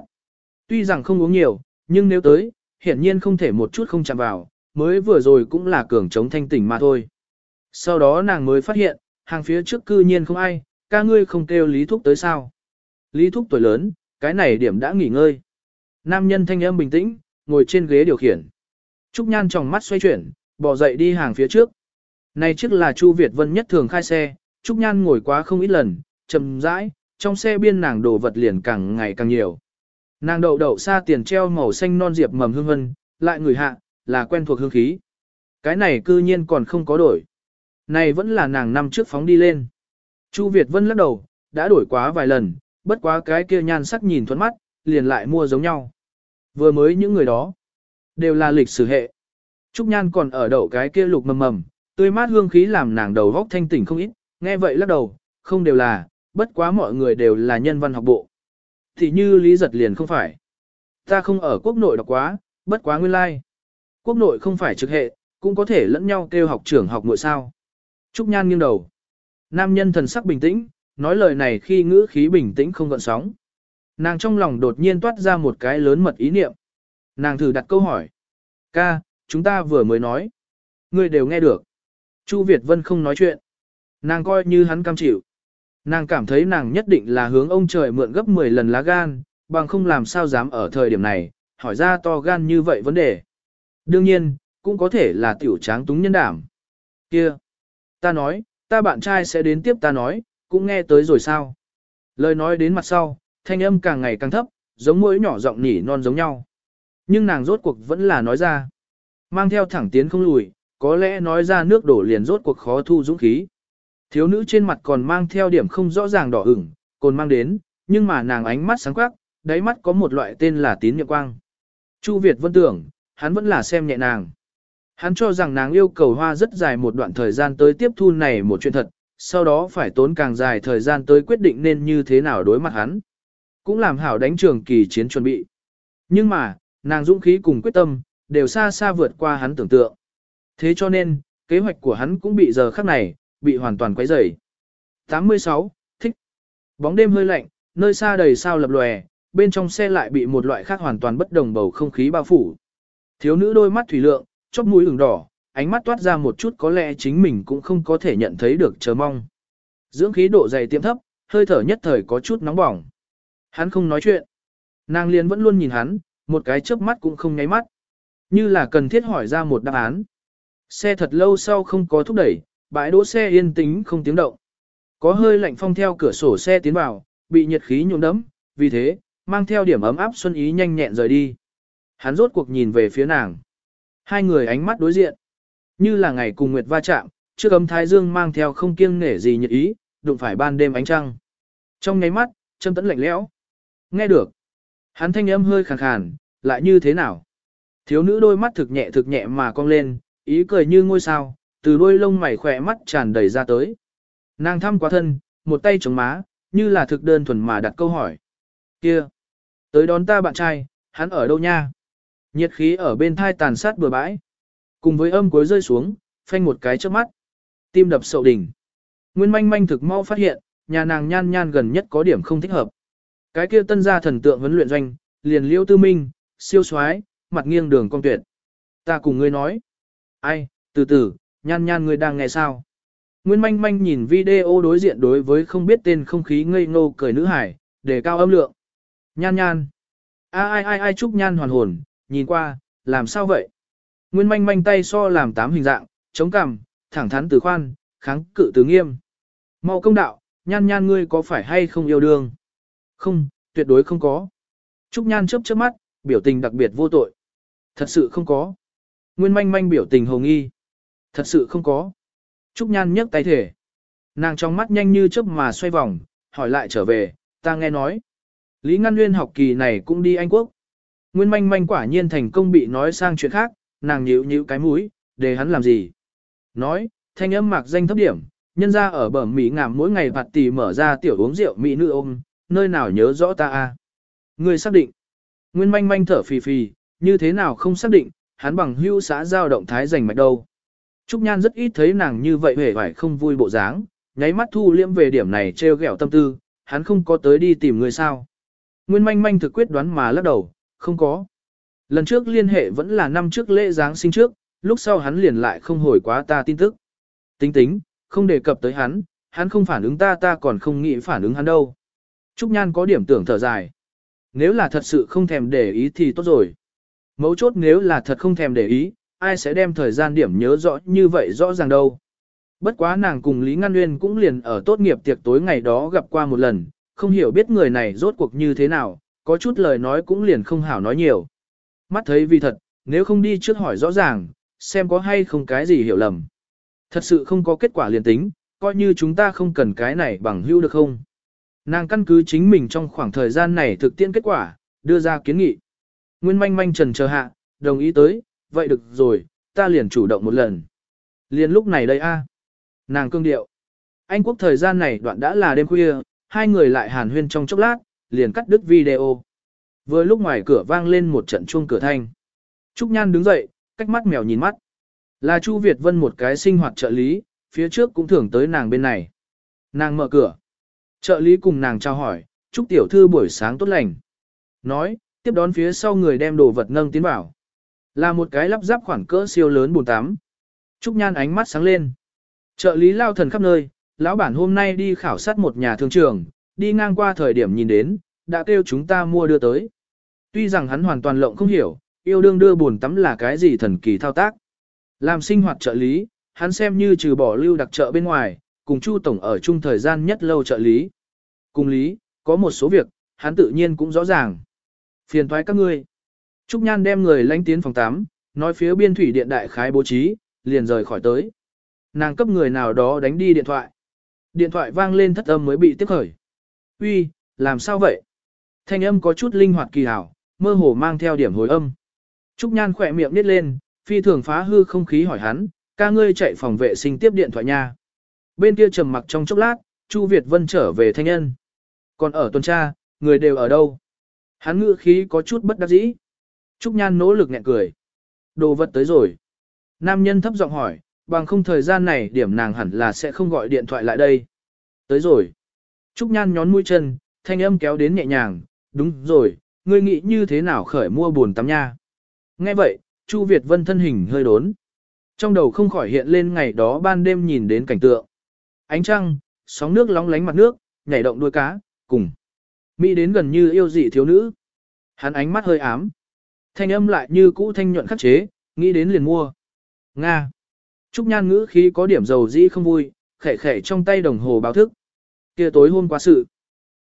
Tuy rằng không uống nhiều, nhưng nếu tới, hiển nhiên không thể một chút không chạm vào, mới vừa rồi cũng là cường chống thanh tỉnh mà thôi. Sau đó nàng mới phát hiện, hàng phía trước cư nhiên không ai, ca ngươi không kêu Lý Thúc tới sao. Lý Thúc tuổi lớn, cái này điểm đã nghỉ ngơi. Nam nhân thanh âm bình tĩnh, ngồi trên ghế điều khiển. Trúc Nhan trong mắt xoay chuyển, bỏ dậy đi hàng phía trước. Này trước là Chu Việt Vân nhất thường khai xe, Trúc Nhan ngồi quá không ít lần, chậm rãi, trong xe biên nàng đồ vật liền càng ngày càng nhiều. Nàng đậu đậu xa tiền treo màu xanh non diệp mầm hương vân, lại người hạ, là quen thuộc hương khí. Cái này cư nhiên còn không có đổi. Này vẫn là nàng năm trước phóng đi lên. Chu Việt Vân lắc đầu, đã đổi quá vài lần, bất quá cái kia nhan sắc nhìn thuẫn mắt, liền lại mua giống nhau. Vừa mới những người đó, đều là lịch sử hệ. Trúc Nhan còn ở đậu cái kia lục mầm mầm, tươi mát hương khí làm nàng đầu góc thanh tỉnh không ít, nghe vậy lắc đầu, không đều là, bất quá mọi người đều là nhân văn học bộ. Thì như lý giật liền không phải. Ta không ở quốc nội đọc quá, bất quá nguyên lai. Like. Quốc nội không phải trực hệ, cũng có thể lẫn nhau kêu học trưởng học nội sao. Trúc Nhan nghiêng đầu. Nam nhân thần sắc bình tĩnh, nói lời này khi ngữ khí bình tĩnh không gợn sóng. Nàng trong lòng đột nhiên toát ra một cái lớn mật ý niệm. Nàng thử đặt câu hỏi. Ca, chúng ta vừa mới nói. Ngươi đều nghe được. Chu Việt Vân không nói chuyện. Nàng coi như hắn cam chịu. Nàng cảm thấy nàng nhất định là hướng ông trời mượn gấp 10 lần lá gan, bằng không làm sao dám ở thời điểm này, hỏi ra to gan như vậy vấn đề. Đương nhiên, cũng có thể là tiểu tráng túng nhân đảm. Kia! Ta nói, ta bạn trai sẽ đến tiếp ta nói, cũng nghe tới rồi sao. Lời nói đến mặt sau, thanh âm càng ngày càng thấp, giống mũi nhỏ giọng nỉ non giống nhau. Nhưng nàng rốt cuộc vẫn là nói ra. Mang theo thẳng tiến không lùi, có lẽ nói ra nước đổ liền rốt cuộc khó thu dũng khí. Thiếu nữ trên mặt còn mang theo điểm không rõ ràng đỏ ửng, còn mang đến, nhưng mà nàng ánh mắt sáng quắc, đáy mắt có một loại tên là tín nhiệm quang. Chu Việt vân tưởng, hắn vẫn là xem nhẹ nàng. Hắn cho rằng nàng yêu cầu hoa rất dài một đoạn thời gian tới tiếp thu này một chuyện thật, sau đó phải tốn càng dài thời gian tới quyết định nên như thế nào đối mặt hắn. Cũng làm hảo đánh trường kỳ chiến chuẩn bị. Nhưng mà, nàng dũng khí cùng quyết tâm, đều xa xa vượt qua hắn tưởng tượng. Thế cho nên, kế hoạch của hắn cũng bị giờ khắc này, bị hoàn toàn quấy rầy. 86. Thích. Bóng đêm hơi lạnh, nơi xa đầy sao lập lòe, bên trong xe lại bị một loại khác hoàn toàn bất đồng bầu không khí bao phủ. Thiếu nữ đôi mắt thủy lượng, chóp mũi ửng đỏ, ánh mắt toát ra một chút có lẽ chính mình cũng không có thể nhận thấy được chờ mong. Dưỡng khí độ dày tiệm thấp, hơi thở nhất thời có chút nóng bỏng. Hắn không nói chuyện. Nàng liền vẫn luôn nhìn hắn, một cái chớp mắt cũng không nháy mắt. Như là cần thiết hỏi ra một đáp án. Xe thật lâu sau không có thúc đẩy, bãi đỗ xe yên tĩnh không tiếng động. Có hơi lạnh phong theo cửa sổ xe tiến vào, bị nhiệt khí nhuộm đẫm, vì thế, mang theo điểm ấm áp xuân ý nhanh nhẹn rời đi. Hắn rốt cuộc nhìn về phía nàng. Hai người ánh mắt đối diện. Như là ngày cùng nguyệt va chạm, trước ấm thái dương mang theo không kiêng nể gì nhiệt ý, đụng phải ban đêm ánh trăng. Trong nháy mắt, châm tẫn lạnh lẽo. Nghe được. Hắn thanh âm hơi khàn khàn, lại như thế nào? Thiếu nữ đôi mắt thực nhẹ thực nhẹ mà cong lên, ý cười như ngôi sao, từ đôi lông mày khỏe mắt tràn đầy ra tới. Nàng thăm quá thân, một tay chống má, như là thực đơn thuần mà đặt câu hỏi. Kia! Tới đón ta bạn trai, hắn ở đâu nha? Nhiệt khí ở bên thai tàn sát bừa bãi. Cùng với âm cuối rơi xuống, phanh một cái trước mắt. Tim đập sậu đỉnh. Nguyên manh manh thực mau phát hiện, nhà nàng nhan nhan gần nhất có điểm không thích hợp. Cái kia tân gia thần tượng huấn luyện doanh, liền liêu tư minh, siêu soái mặt nghiêng đường cong tuyệt. Ta cùng ngươi nói. Ai, từ từ, nhan nhan ngươi đang nghe sao? Nguyên manh manh nhìn video đối diện đối với không biết tên không khí ngây ngô cười nữ hải, để cao âm lượng. Nhan nhan. A ai ai ai chúc nhan hoàn hồn, nhìn qua, làm sao vậy? Nguyên manh manh tay so làm tám hình dạng, chống cằm, thẳng thắn từ khoan, kháng cự từ nghiêm. Mau công đạo, nhan nhan ngươi có phải hay không yêu đương? Không, tuyệt đối không có. Trúc nhan chớp chớp mắt, biểu tình đặc biệt vô tội. Thật sự không có. Nguyên manh manh biểu tình hồ nghi. Thật sự không có. Trúc nhan nhấc tay thể. Nàng trong mắt nhanh như chớp mà xoay vòng, hỏi lại trở về, ta nghe nói. Lý Ngăn Nguyên học kỳ này cũng đi Anh Quốc. Nguyên manh manh quả nhiên thành công bị nói sang chuyện khác, nàng nhíu nhíu cái mũi, để hắn làm gì. Nói, thanh âm mạc danh thấp điểm, nhân ra ở bờ Mỹ ngảm mỗi ngày vặt tỷ mở ra tiểu uống rượu Mỹ nữ ôm, nơi nào nhớ rõ ta a à? Người xác định. Nguyên manh manh thở phì phì, như thế nào không xác định, hắn bằng hưu xã giao động thái giành mạch đâu. Trúc Nhan rất ít thấy nàng như vậy hề phải không vui bộ dáng, nháy mắt thu liễm về điểm này treo gẹo tâm tư, hắn không có tới đi tìm người sao. Nguyên manh manh thực quyết đoán mà lắc đầu, không có. Lần trước liên hệ vẫn là năm trước lễ Giáng sinh trước, lúc sau hắn liền lại không hồi quá ta tin tức. Tính tính, không đề cập tới hắn, hắn không phản ứng ta ta còn không nghĩ phản ứng hắn đâu. Trúc Nhan có điểm tưởng thở dài. Nếu là thật sự không thèm để ý thì tốt rồi. Mấu chốt nếu là thật không thèm để ý, ai sẽ đem thời gian điểm nhớ rõ như vậy rõ ràng đâu. Bất quá nàng cùng Lý Ngăn Nguyên cũng liền ở tốt nghiệp tiệc tối ngày đó gặp qua một lần, không hiểu biết người này rốt cuộc như thế nào, có chút lời nói cũng liền không hảo nói nhiều. Mắt thấy vì thật, nếu không đi trước hỏi rõ ràng, xem có hay không cái gì hiểu lầm. Thật sự không có kết quả liền tính, coi như chúng ta không cần cái này bằng hữu được không. Nàng căn cứ chính mình trong khoảng thời gian này thực tiễn kết quả, đưa ra kiến nghị. Nguyên manh manh trần chờ hạ, đồng ý tới, vậy được rồi, ta liền chủ động một lần. Liền lúc này đây a, Nàng cương điệu. Anh quốc thời gian này đoạn đã là đêm khuya, hai người lại hàn huyên trong chốc lát, liền cắt đứt video. Vừa lúc ngoài cửa vang lên một trận chuông cửa thanh. Trúc Nhan đứng dậy, cách mắt mèo nhìn mắt. Là Chu Việt Vân một cái sinh hoạt trợ lý, phía trước cũng thường tới nàng bên này. Nàng mở cửa. Trợ lý cùng nàng chào hỏi, Trúc tiểu thư buổi sáng tốt lành. Nói, tiếp đón phía sau người đem đồ vật nâng tiến vào. Là một cái lắp ráp khoảng cỡ siêu lớn bồn tắm. Trúc Nhan ánh mắt sáng lên. Trợ lý lao thần khắp nơi, lão bản hôm nay đi khảo sát một nhà thương trường, đi ngang qua thời điểm nhìn đến, đã kêu chúng ta mua đưa tới. Tuy rằng hắn hoàn toàn lộng không hiểu, yêu đương đưa bồn tắm là cái gì thần kỳ thao tác. Làm sinh hoạt trợ lý, hắn xem như trừ bỏ lưu đặc trợ bên ngoài, cùng Chu Tổng ở chung thời gian nhất lâu trợ lý. Cùng lý, có một số việc, hắn tự nhiên cũng rõ ràng. Phiền thoái các ngươi. Trúc Nhan đem người lánh tiến phòng 8, nói phía biên thủy điện đại khái bố trí, liền rời khỏi tới. Nàng cấp người nào đó đánh đi điện thoại. Điện thoại vang lên thất âm mới bị tiếp khởi. Uy, làm sao vậy? Thanh âm có chút linh hoạt kỳ hảo, mơ hồ mang theo điểm hồi âm. Trúc Nhan khỏe miệng nít lên, phi thường phá hư không khí hỏi hắn, ca ngươi chạy phòng vệ sinh tiếp điện thoại nha. Bên kia trầm mặc trong chốc lát, Chu Việt Vân trở về thanh nhân. Còn ở tuần tra, người đều ở đâu? Hắn ngữ khí có chút bất đắc dĩ. Trúc Nhan nỗ lực nhẹ cười. Đồ vật tới rồi. Nam nhân thấp giọng hỏi, bằng không thời gian này điểm nàng hẳn là sẽ không gọi điện thoại lại đây. Tới rồi. Trúc Nhan nhón mũi chân, thanh âm kéo đến nhẹ nhàng, đúng rồi, ngươi nghĩ như thế nào khởi mua buồn tắm nha. Nghe vậy, Chu Việt Vân thân hình hơi đốn. Trong đầu không khỏi hiện lên ngày đó ban đêm nhìn đến cảnh tượng. Ánh trăng, sóng nước lóng lánh mặt nước, nhảy động đuôi cá, cùng. Mỹ đến gần như yêu dị thiếu nữ. Hắn ánh mắt hơi ám. Thanh âm lại như cũ thanh nhuận khắc chế, nghĩ đến liền mua. Nga. Trúc Nhan ngữ khí có điểm dầu dĩ không vui, khẽ khẽ trong tay đồng hồ báo thức. Kia tối hôm qua sự.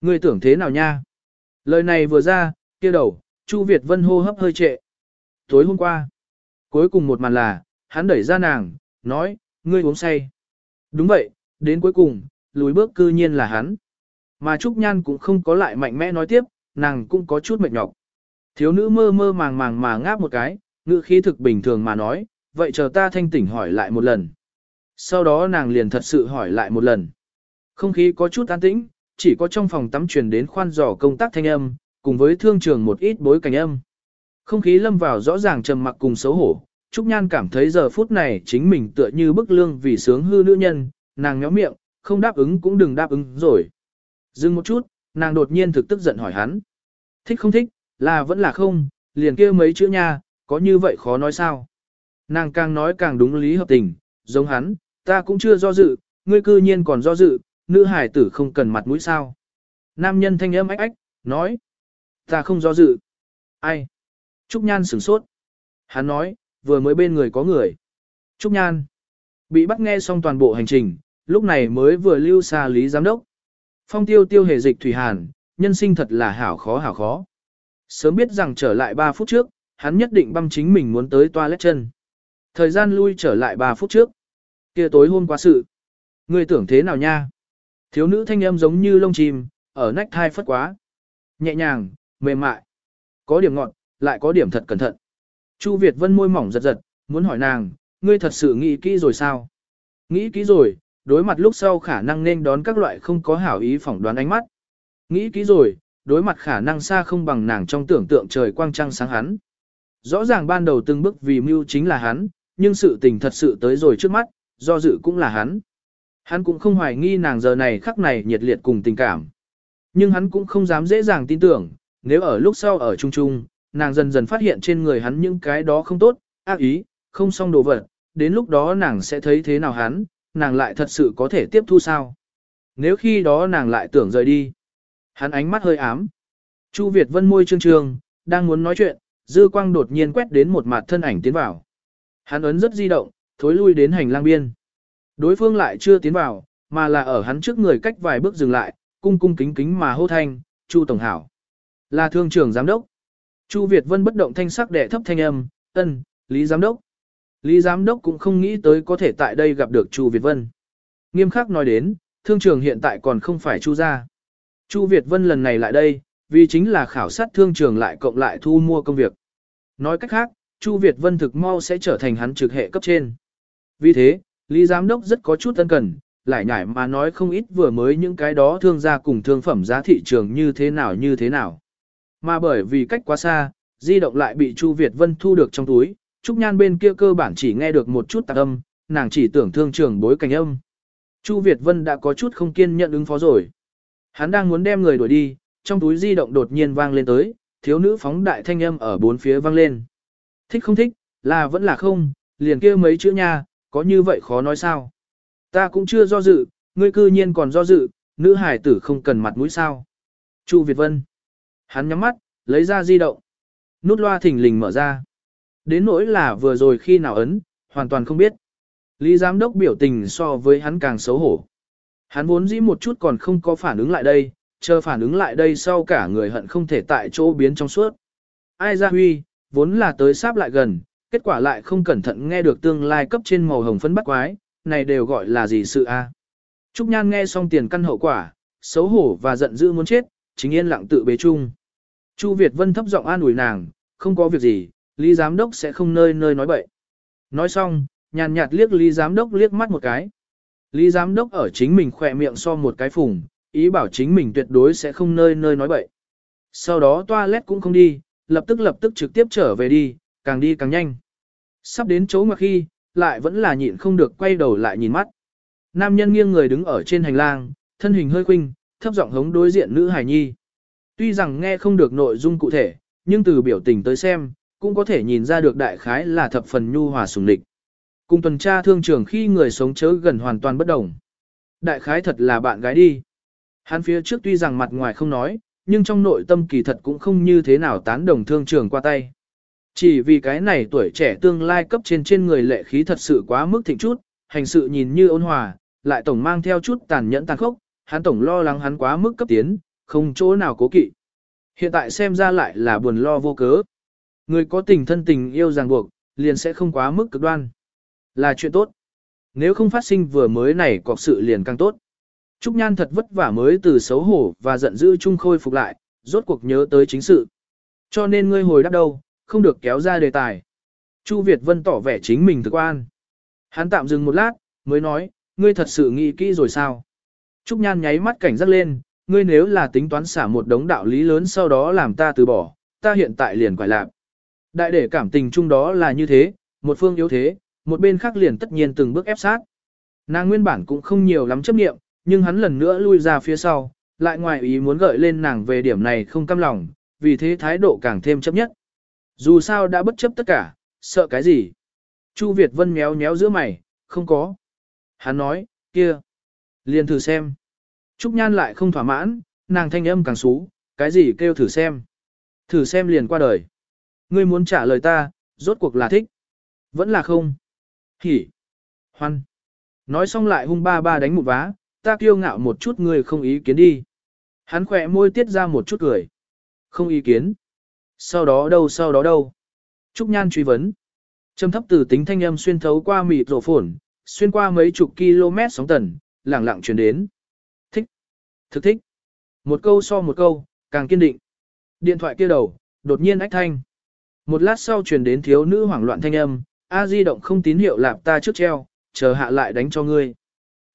Ngươi tưởng thế nào nha? Lời này vừa ra, kia đầu, Chu Việt Vân hô hấp hơi trệ. Tối hôm qua. Cuối cùng một màn là, hắn đẩy ra nàng, nói, ngươi uống say. Đúng vậy, đến cuối cùng, lùi bước cư nhiên là hắn. Mà Trúc Nhan cũng không có lại mạnh mẽ nói tiếp, nàng cũng có chút mệt nhọc. Thiếu nữ mơ mơ màng màng mà ngáp một cái, ngữ khí thực bình thường mà nói, vậy chờ ta thanh tỉnh hỏi lại một lần. Sau đó nàng liền thật sự hỏi lại một lần. Không khí có chút an tĩnh, chỉ có trong phòng tắm truyền đến khoan dò công tác thanh âm, cùng với thương trường một ít bối cảnh âm. Không khí lâm vào rõ ràng trầm mặc cùng xấu hổ, Trúc Nhan cảm thấy giờ phút này chính mình tựa như bức lương vì sướng hư nữ nhân, nàng nhó miệng, không đáp ứng cũng đừng đáp ứng rồi. Dừng một chút, nàng đột nhiên thực tức giận hỏi hắn. Thích không thích, là vẫn là không, liền kia mấy chữ nha, có như vậy khó nói sao. Nàng càng nói càng đúng lý hợp tình, giống hắn, ta cũng chưa do dự, ngươi cư nhiên còn do dự, nữ hải tử không cần mặt mũi sao. Nam nhân thanh âm ách ách, nói, ta không do dự. Ai? Trúc Nhan sửng sốt. Hắn nói, vừa mới bên người có người. Trúc Nhan. Bị bắt nghe xong toàn bộ hành trình, lúc này mới vừa lưu xa lý giám đốc. Phong tiêu tiêu hề dịch thủy hàn, nhân sinh thật là hảo khó hảo khó. Sớm biết rằng trở lại 3 phút trước, hắn nhất định băm chính mình muốn tới toilet chân. Thời gian lui trở lại 3 phút trước. kia tối hôm qua sự. Ngươi tưởng thế nào nha? Thiếu nữ thanh âm giống như lông chim, ở nách thai phất quá. Nhẹ nhàng, mềm mại. Có điểm ngọn, lại có điểm thật cẩn thận. Chu Việt Vân môi mỏng giật giật, muốn hỏi nàng, ngươi thật sự nghĩ kỹ rồi sao? Nghĩ kỹ rồi, đối mặt lúc sau khả năng nên đón các loại không có hảo ý phỏng đoán ánh mắt. Nghĩ kỹ rồi, đối mặt khả năng xa không bằng nàng trong tưởng tượng trời quang trăng sáng hắn. Rõ ràng ban đầu từng bước vì mưu chính là hắn, nhưng sự tình thật sự tới rồi trước mắt, do dự cũng là hắn. Hắn cũng không hoài nghi nàng giờ này khắc này nhiệt liệt cùng tình cảm. Nhưng hắn cũng không dám dễ dàng tin tưởng, nếu ở lúc sau ở chung chung, nàng dần dần phát hiện trên người hắn những cái đó không tốt, ác ý, không xong đồ vật, đến lúc đó nàng sẽ thấy thế nào hắn, nàng lại thật sự có thể tiếp thu sao. Nếu khi đó nàng lại tưởng rời đi, hắn ánh mắt hơi ám. Chu Việt vân môi trương trương, đang muốn nói chuyện, dư quang đột nhiên quét đến một mặt thân ảnh tiến vào. Hắn ấn rất di động, thối lui đến hành lang biên. Đối phương lại chưa tiến vào, mà là ở hắn trước người cách vài bước dừng lại, cung cung kính kính mà hô thanh, Chu Tổng Hảo. Là thương trưởng giám đốc. Chu Việt Vân bất động thanh sắc đệ thấp thanh âm, ân, Lý Giám Đốc. Lý Giám Đốc cũng không nghĩ tới có thể tại đây gặp được Chu Việt Vân. Nghiêm khắc nói đến, thương trường hiện tại còn không phải Chu gia. Chu Việt Vân lần này lại đây, vì chính là khảo sát thương trường lại cộng lại thu mua công việc. Nói cách khác, Chu Việt Vân thực mau sẽ trở thành hắn trực hệ cấp trên. Vì thế, Lý Giám Đốc rất có chút ân cần, lại nhải mà nói không ít vừa mới những cái đó thương gia cùng thương phẩm giá thị trường như thế nào như thế nào. Mà bởi vì cách quá xa, di động lại bị Chu Việt Vân thu được trong túi, Trúc Nhan bên kia cơ bản chỉ nghe được một chút tạc âm, nàng chỉ tưởng thương trường bối cảnh âm. Chu Việt Vân đã có chút không kiên nhận ứng phó rồi. Hắn đang muốn đem người đuổi đi, trong túi di động đột nhiên vang lên tới, thiếu nữ phóng đại thanh âm ở bốn phía vang lên. Thích không thích, là vẫn là không, liền kia mấy chữ nha, có như vậy khó nói sao. Ta cũng chưa do dự, ngươi cư nhiên còn do dự, nữ hải tử không cần mặt mũi sao. Chu Việt Vân. Hắn nhắm mắt, lấy ra di động. Nút loa thỉnh lình mở ra. Đến nỗi là vừa rồi khi nào ấn, hoàn toàn không biết. Lý giám đốc biểu tình so với hắn càng xấu hổ. Hắn vốn dĩ một chút còn không có phản ứng lại đây, chờ phản ứng lại đây sau cả người hận không thể tại chỗ biến trong suốt. Ai ra huy, vốn là tới sáp lại gần, kết quả lại không cẩn thận nghe được tương lai cấp trên màu hồng phấn bắt quái, này đều gọi là gì sự a? Trúc Nhan nghe xong tiền căn hậu quả, xấu hổ và giận dữ muốn chết, chính yên lặng tự bế chung. Chu Việt Vân thấp giọng an ủi nàng, không có việc gì, Lý Giám Đốc sẽ không nơi nơi nói bậy. Nói xong, nhàn nhạt liếc Lý Giám Đốc liếc mắt một cái. Lý Giám Đốc ở chính mình khỏe miệng so một cái phủng, ý bảo chính mình tuyệt đối sẽ không nơi nơi nói bậy. Sau đó toilet cũng không đi, lập tức lập tức trực tiếp trở về đi, càng đi càng nhanh. Sắp đến chỗ mà khi, lại vẫn là nhịn không được quay đầu lại nhìn mắt. Nam nhân nghiêng người đứng ở trên hành lang, thân hình hơi khuynh, thấp giọng hống đối diện nữ hài nhi. Tuy rằng nghe không được nội dung cụ thể, nhưng từ biểu tình tới xem, cũng có thể nhìn ra được đại khái là thập phần nhu hòa sùng địch. Cùng tuần tra thương trường khi người sống chớ gần hoàn toàn bất đồng. Đại khái thật là bạn gái đi. Hắn phía trước tuy rằng mặt ngoài không nói, nhưng trong nội tâm kỳ thật cũng không như thế nào tán đồng thương trường qua tay. Chỉ vì cái này tuổi trẻ tương lai cấp trên trên người lệ khí thật sự quá mức thịnh chút, hành sự nhìn như ôn hòa, lại tổng mang theo chút tàn nhẫn tàn khốc, hắn tổng lo lắng hắn quá mức cấp tiến, không chỗ nào cố kỵ. Hiện tại xem ra lại là buồn lo vô cớ. Người có tình thân tình yêu ràng buộc, liền sẽ không quá mức cực đoan. Là chuyện tốt. Nếu không phát sinh vừa mới này cọc sự liền càng tốt. Trúc Nhan thật vất vả mới từ xấu hổ và giận dữ chung khôi phục lại, rốt cuộc nhớ tới chính sự. Cho nên ngươi hồi đáp đâu, không được kéo ra đề tài. Chu Việt Vân tỏ vẻ chính mình thực quan. Hắn tạm dừng một lát, mới nói, ngươi thật sự nghĩ kỹ rồi sao? Trúc Nhan nháy mắt cảnh giác lên, ngươi nếu là tính toán xả một đống đạo lý lớn sau đó làm ta từ bỏ, ta hiện tại liền quải lạc. Đại để cảm tình chung đó là như thế, một phương yếu thế, một bên khác liền tất nhiên từng bước ép sát. Nàng nguyên bản cũng không nhiều lắm chấp nghiệm, nhưng hắn lần nữa lui ra phía sau, lại ngoài ý muốn gợi lên nàng về điểm này không cam lòng, vì thế thái độ càng thêm chấp nhất. Dù sao đã bất chấp tất cả, sợ cái gì? Chu Việt Vân méo méo giữa mày, không có. Hắn nói, kia, liền thử xem. Trúc Nhan lại không thỏa mãn, nàng thanh âm càng xú, cái gì kêu thử xem. Thử xem liền qua đời. Ngươi muốn trả lời ta, rốt cuộc là thích. Vẫn là không. Hỉ. Hoan. Nói xong lại hung ba ba đánh một vá, ta kiêu ngạo một chút ngươi không ý kiến đi. Hắn khỏe môi tiết ra một chút cười. Không ý kiến. Sau đó đâu sau đó đâu. Trúc Nhan truy vấn. Trầm thấp từ tính thanh âm xuyên thấu qua mịt rổ phổn, xuyên qua mấy chục km sóng tần, lẳng lặng truyền đến. Thích. Thực thích. Một câu so một câu, càng kiên định. Điện thoại kia đầu, đột nhiên ách thanh. Một lát sau truyền đến thiếu nữ hoảng loạn thanh âm, A di động không tín hiệu lạp ta trước treo, chờ hạ lại đánh cho ngươi.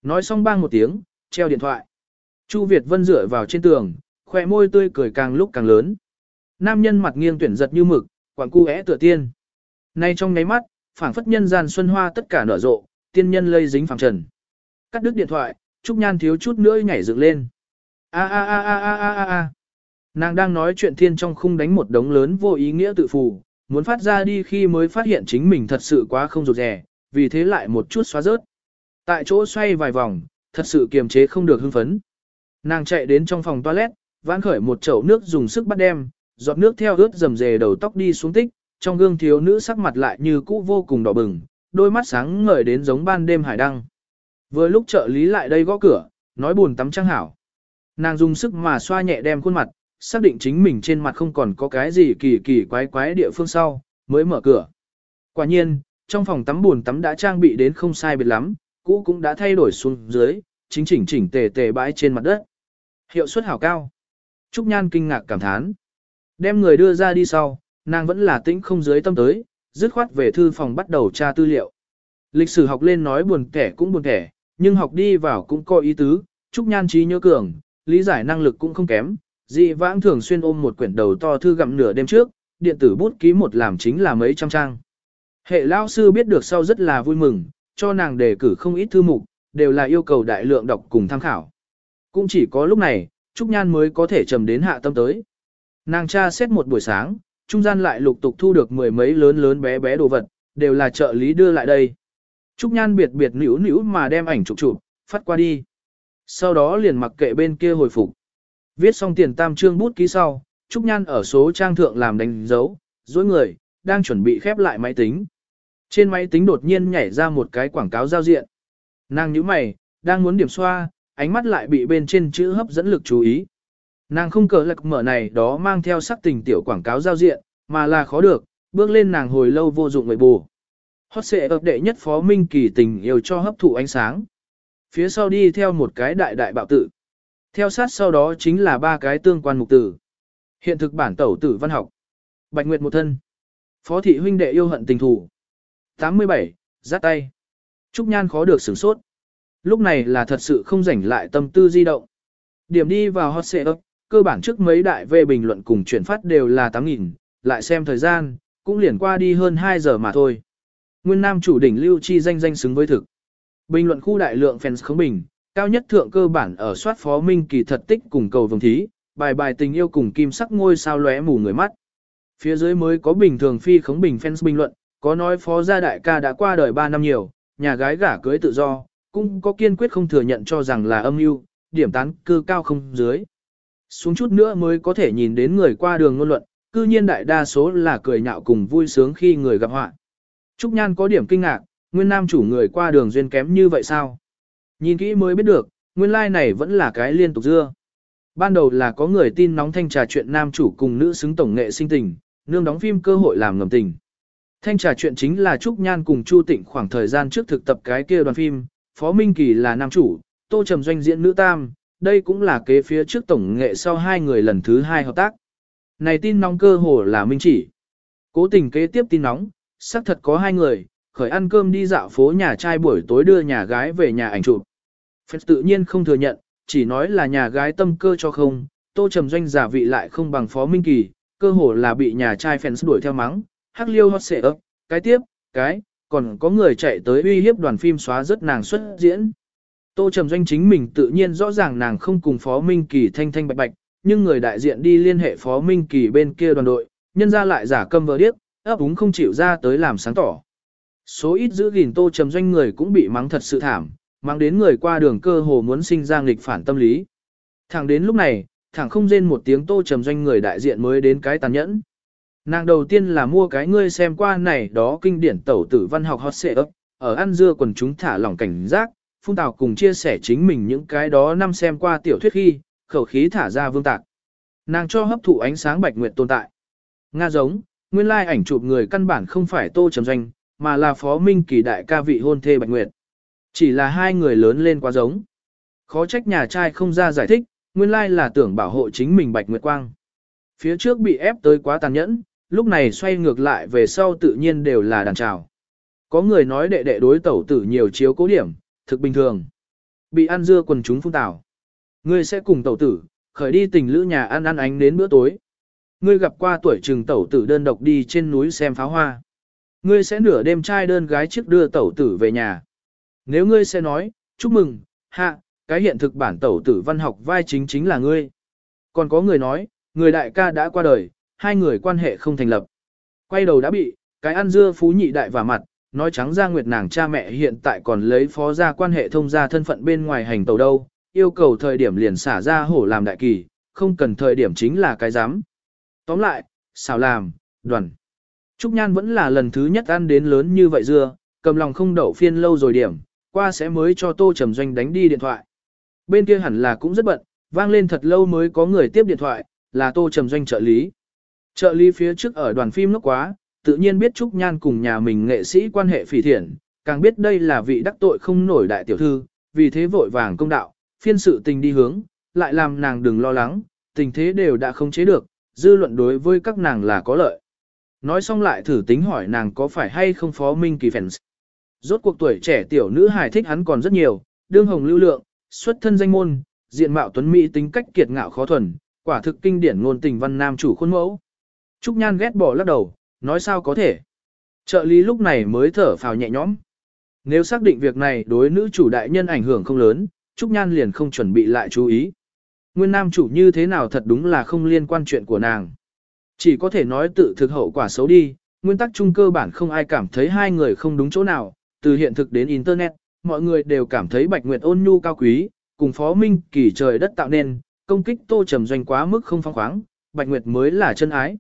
Nói xong bang một tiếng, treo điện thoại. Chu Việt Vân dựa vào trên tường, khỏe môi tươi cười càng lúc càng lớn. Nam nhân mặt nghiêng tuyển giật như mực, quảng cu é tựa tiên. Nay trong nháy mắt, phảng phất nhân gian xuân hoa tất cả nở rộ, tiên nhân lây dính phẳng trần. Cắt đứt điện thoại, Trúc Nhan thiếu chút nữa nhảy dựng lên. A a a a a a a a. Nàng đang nói chuyện thiên trong khung đánh một đống lớn vô ý nghĩa tự phù, muốn phát ra đi khi mới phát hiện chính mình thật sự quá không rụt rè, vì thế lại một chút xóa rớt. Tại chỗ xoay vài vòng, thật sự kiềm chế không được hưng phấn. Nàng chạy đến trong phòng toilet, vãn khởi một chậu nước dùng sức bắt đem, giọt nước theo ướt dầm dề đầu tóc đi xuống tích, trong gương thiếu nữ sắc mặt lại như cũ vô cùng đỏ bừng, đôi mắt sáng ngời đến giống ban đêm hải đăng. Vừa lúc trợ lý lại đây gõ cửa, nói buồn tắm trăng hảo. Nàng dùng sức mà xoa nhẹ đem khuôn mặt, xác định chính mình trên mặt không còn có cái gì kỳ kỳ quái quái địa phương sau, mới mở cửa. Quả nhiên, trong phòng tắm buồn tắm đã trang bị đến không sai biệt lắm, cũ cũng đã thay đổi xuống dưới, chính chỉnh chỉnh tề tề bãi trên mặt đất. Hiệu suất hảo cao. Trúc Nhan kinh ngạc cảm thán. Đem người đưa ra đi sau, nàng vẫn là tĩnh không dưới tâm tới, dứt khoát về thư phòng bắt đầu tra tư liệu. Lịch sử học lên nói buồn kẻ cũng buồn kẻ, nhưng học đi vào cũng có ý tứ, Trúc Nhan trí nhớ cường, lý giải năng lực cũng không kém, dị vãng thường xuyên ôm một quyển đầu to thư gặm nửa đêm trước, điện tử bút ký một làm chính là mấy trăm trang. Hệ lao sư biết được sau rất là vui mừng, cho nàng đề cử không ít thư mục, đều là yêu cầu đại lượng đọc cùng tham khảo. Cũng chỉ có lúc này, Trúc Nhan mới có thể trầm đến hạ tâm tới. Nàng tra xét một buổi sáng, trung gian lại lục tục thu được mười mấy lớn lớn bé bé đồ vật, đều là trợ lý đưa lại đây. Trúc Nhan biệt biệt nữ nữ mà đem ảnh chụp chụp, phát qua đi. Sau đó liền mặc kệ bên kia hồi phục. Viết xong tiền tam trương bút ký sau, Trúc Nhan ở số trang thượng làm đánh dấu, dối người, đang chuẩn bị khép lại máy tính. Trên máy tính đột nhiên nhảy ra một cái quảng cáo giao diện. Nàng nhíu mày, đang muốn điểm xoa, ánh mắt lại bị bên trên chữ hấp dẫn lực chú ý. Nàng không cờ lạc mở này đó mang theo sắc tình tiểu quảng cáo giao diện, mà là khó được, bước lên nàng hồi lâu vô dụng người bù. Hót xệ ập đệ nhất phó minh kỳ tình yêu cho hấp thụ ánh sáng. Phía sau đi theo một cái đại đại bạo tự. Theo sát sau đó chính là ba cái tương quan mục tử. Hiện thực bản tẩu tử văn học. Bạch Nguyệt một thân. Phó thị huynh đệ yêu hận tình thủ. 87. Giắt tay. Trúc Nhan khó được sửng sốt. Lúc này là thật sự không rảnh lại tâm tư di động. Điểm đi vào hot ấp, cơ bản trước mấy đại về bình luận cùng chuyển phát đều là 8.000, lại xem thời gian, cũng liền qua đi hơn 2 giờ mà thôi. Nguyên Nam chủ đỉnh lưu chi danh danh xứng với thực. Bình luận khu đại lượng fans không bình, cao nhất thượng cơ bản ở soát phó minh kỳ thật tích cùng cầu vồng thí, bài bài tình yêu cùng kim sắc ngôi sao lóe mù người mắt. Phía dưới mới có bình thường phi khống bình fans bình luận, có nói phó gia đại ca đã qua đời 3 năm nhiều, nhà gái gả cưới tự do, cũng có kiên quyết không thừa nhận cho rằng là âm mưu, điểm tán cư cao không dưới. Xuống chút nữa mới có thể nhìn đến người qua đường ngôn luận, cư nhiên đại đa số là cười nhạo cùng vui sướng khi người gặp họa. Trúc Nhan có điểm kinh ngạc, nguyên nam chủ người qua đường duyên kém như vậy sao? Nhìn kỹ mới biết được, nguyên lai like này vẫn là cái liên tục dưa. Ban đầu là có người tin nóng thanh trà chuyện nam chủ cùng nữ xứng tổng nghệ sinh tình, nương đóng phim cơ hội làm ngầm tình. Thanh trà chuyện chính là Trúc Nhan cùng Chu Tịnh khoảng thời gian trước thực tập cái kia đoàn phim, Phó Minh Kỳ là nam chủ, Tô Trầm Doanh diễn nữ tam, đây cũng là kế phía trước tổng nghệ sau hai người lần thứ hai hợp tác. Này tin nóng cơ hồ là minh chỉ. Cố tình kế tiếp tin nóng, xác thật có hai người, khởi ăn cơm đi dạo phố nhà trai buổi tối đưa nhà gái về nhà ảnh chụp. Phép tự nhiên không thừa nhận, chỉ nói là nhà gái tâm cơ cho không, Tô Trầm Doanh giả vị lại không bằng Phó Minh Kỳ, cơ hồ là bị nhà trai fans đuổi theo mắng, hắc liêu hót xệ ấp, cái tiếp, cái, còn có người chạy tới uy hiếp đoàn phim xóa rất nàng xuất diễn. Tô Trầm Doanh chính mình tự nhiên rõ ràng nàng không cùng Phó Minh Kỳ thanh thanh bạch bạch, nhưng người đại diện đi liên hệ Phó Minh Kỳ bên kia đoàn đội, nhân ra lại giả câm vờ điếc, ấp úng không chịu ra tới làm sáng tỏ. Số ít giữ gìn Tô Trầm Doanh người cũng bị mắng thật sự thảm, mang đến người qua đường cơ hồ muốn sinh ra nghịch phản tâm lý. Thẳng đến lúc này, thẳng không rên một tiếng Tô Trầm Doanh người đại diện mới đến cái tàn nhẫn. Nàng đầu tiên là mua cái ngươi xem qua này đó kinh điển tẩu tử văn học hot xệ ấp, ở ăn dưa quần chúng thả lỏng cảnh giác, phung tào cùng chia sẻ chính mình những cái đó năm xem qua tiểu thuyết khi, khẩu khí thả ra vương tạc. Nàng cho hấp thụ ánh sáng bạch nguyệt tồn tại. Nga giống, nguyên lai ảnh chụp người căn bản không phải tô trầm doanh, mà là phó minh kỳ đại ca vị hôn thê bạch nguyệt. Chỉ là hai người lớn lên quá giống. Khó trách nhà trai không ra giải thích, nguyên lai là tưởng bảo hộ chính mình bạch nguyệt quang. Phía trước bị ép tới quá tàn nhẫn, lúc này xoay ngược lại về sau tự nhiên đều là đàn trào. Có người nói đệ đệ đối tẩu tử nhiều chiếu cố điểm, thực bình thường. Bị ăn dưa quần chúng phung tảo. Ngươi sẽ cùng tẩu tử, khởi đi tình lữ nhà ăn ăn ánh đến bữa tối. Ngươi gặp qua tuổi trừng tẩu tử đơn độc đi trên núi xem pháo hoa. Ngươi sẽ nửa đêm trai đơn gái trước đưa tẩu tử về nhà. Nếu ngươi sẽ nói, chúc mừng, hạ, cái hiện thực bản tẩu tử văn học vai chính chính là ngươi. Còn có người nói, người đại ca đã qua đời, hai người quan hệ không thành lập. Quay đầu đã bị, cái ăn dưa phú nhị đại và mặt, nói trắng ra nguyệt nàng cha mẹ hiện tại còn lấy phó gia quan hệ thông gia thân phận bên ngoài hành tàu đâu, yêu cầu thời điểm liền xả ra hổ làm đại kỳ, không cần thời điểm chính là cái dám. Tóm lại, xào làm, đoàn. Trúc Nhan vẫn là lần thứ nhất ăn đến lớn như vậy dưa, cầm lòng không đậu phiên lâu rồi điểm, qua sẽ mới cho Tô Trầm Doanh đánh đi điện thoại. Bên kia hẳn là cũng rất bận, vang lên thật lâu mới có người tiếp điện thoại, là Tô Trầm Doanh trợ lý. Trợ lý phía trước ở đoàn phim lúc quá, tự nhiên biết Trúc Nhan cùng nhà mình nghệ sĩ quan hệ phỉ thiện, càng biết đây là vị đắc tội không nổi đại tiểu thư, vì thế vội vàng công đạo, phiên sự tình đi hướng, lại làm nàng đừng lo lắng, tình thế đều đã không chế được, dư luận đối với các nàng là có lợi. Nói xong lại thử tính hỏi nàng có phải hay không phó minh kỳ fans. Rốt cuộc tuổi trẻ tiểu nữ hài thích hắn còn rất nhiều, đương hồng lưu lượng, xuất thân danh môn, diện mạo tuấn mỹ tính cách kiệt ngạo khó thuần, quả thực kinh điển ngôn tình văn nam chủ khuôn mẫu. Trúc Nhan ghét bỏ lắc đầu, nói sao có thể. Trợ lý lúc này mới thở phào nhẹ nhõm. Nếu xác định việc này đối nữ chủ đại nhân ảnh hưởng không lớn, Trúc Nhan liền không chuẩn bị lại chú ý. Nguyên nam chủ như thế nào thật đúng là không liên quan chuyện của nàng. Chỉ có thể nói tự thực hậu quả xấu đi, nguyên tắc chung cơ bản không ai cảm thấy hai người không đúng chỗ nào, từ hiện thực đến Internet, mọi người đều cảm thấy Bạch Nguyệt ôn nhu cao quý, cùng Phó Minh kỳ trời đất tạo nên, công kích tô trầm doanh quá mức không phong khoáng, Bạch Nguyệt mới là chân ái.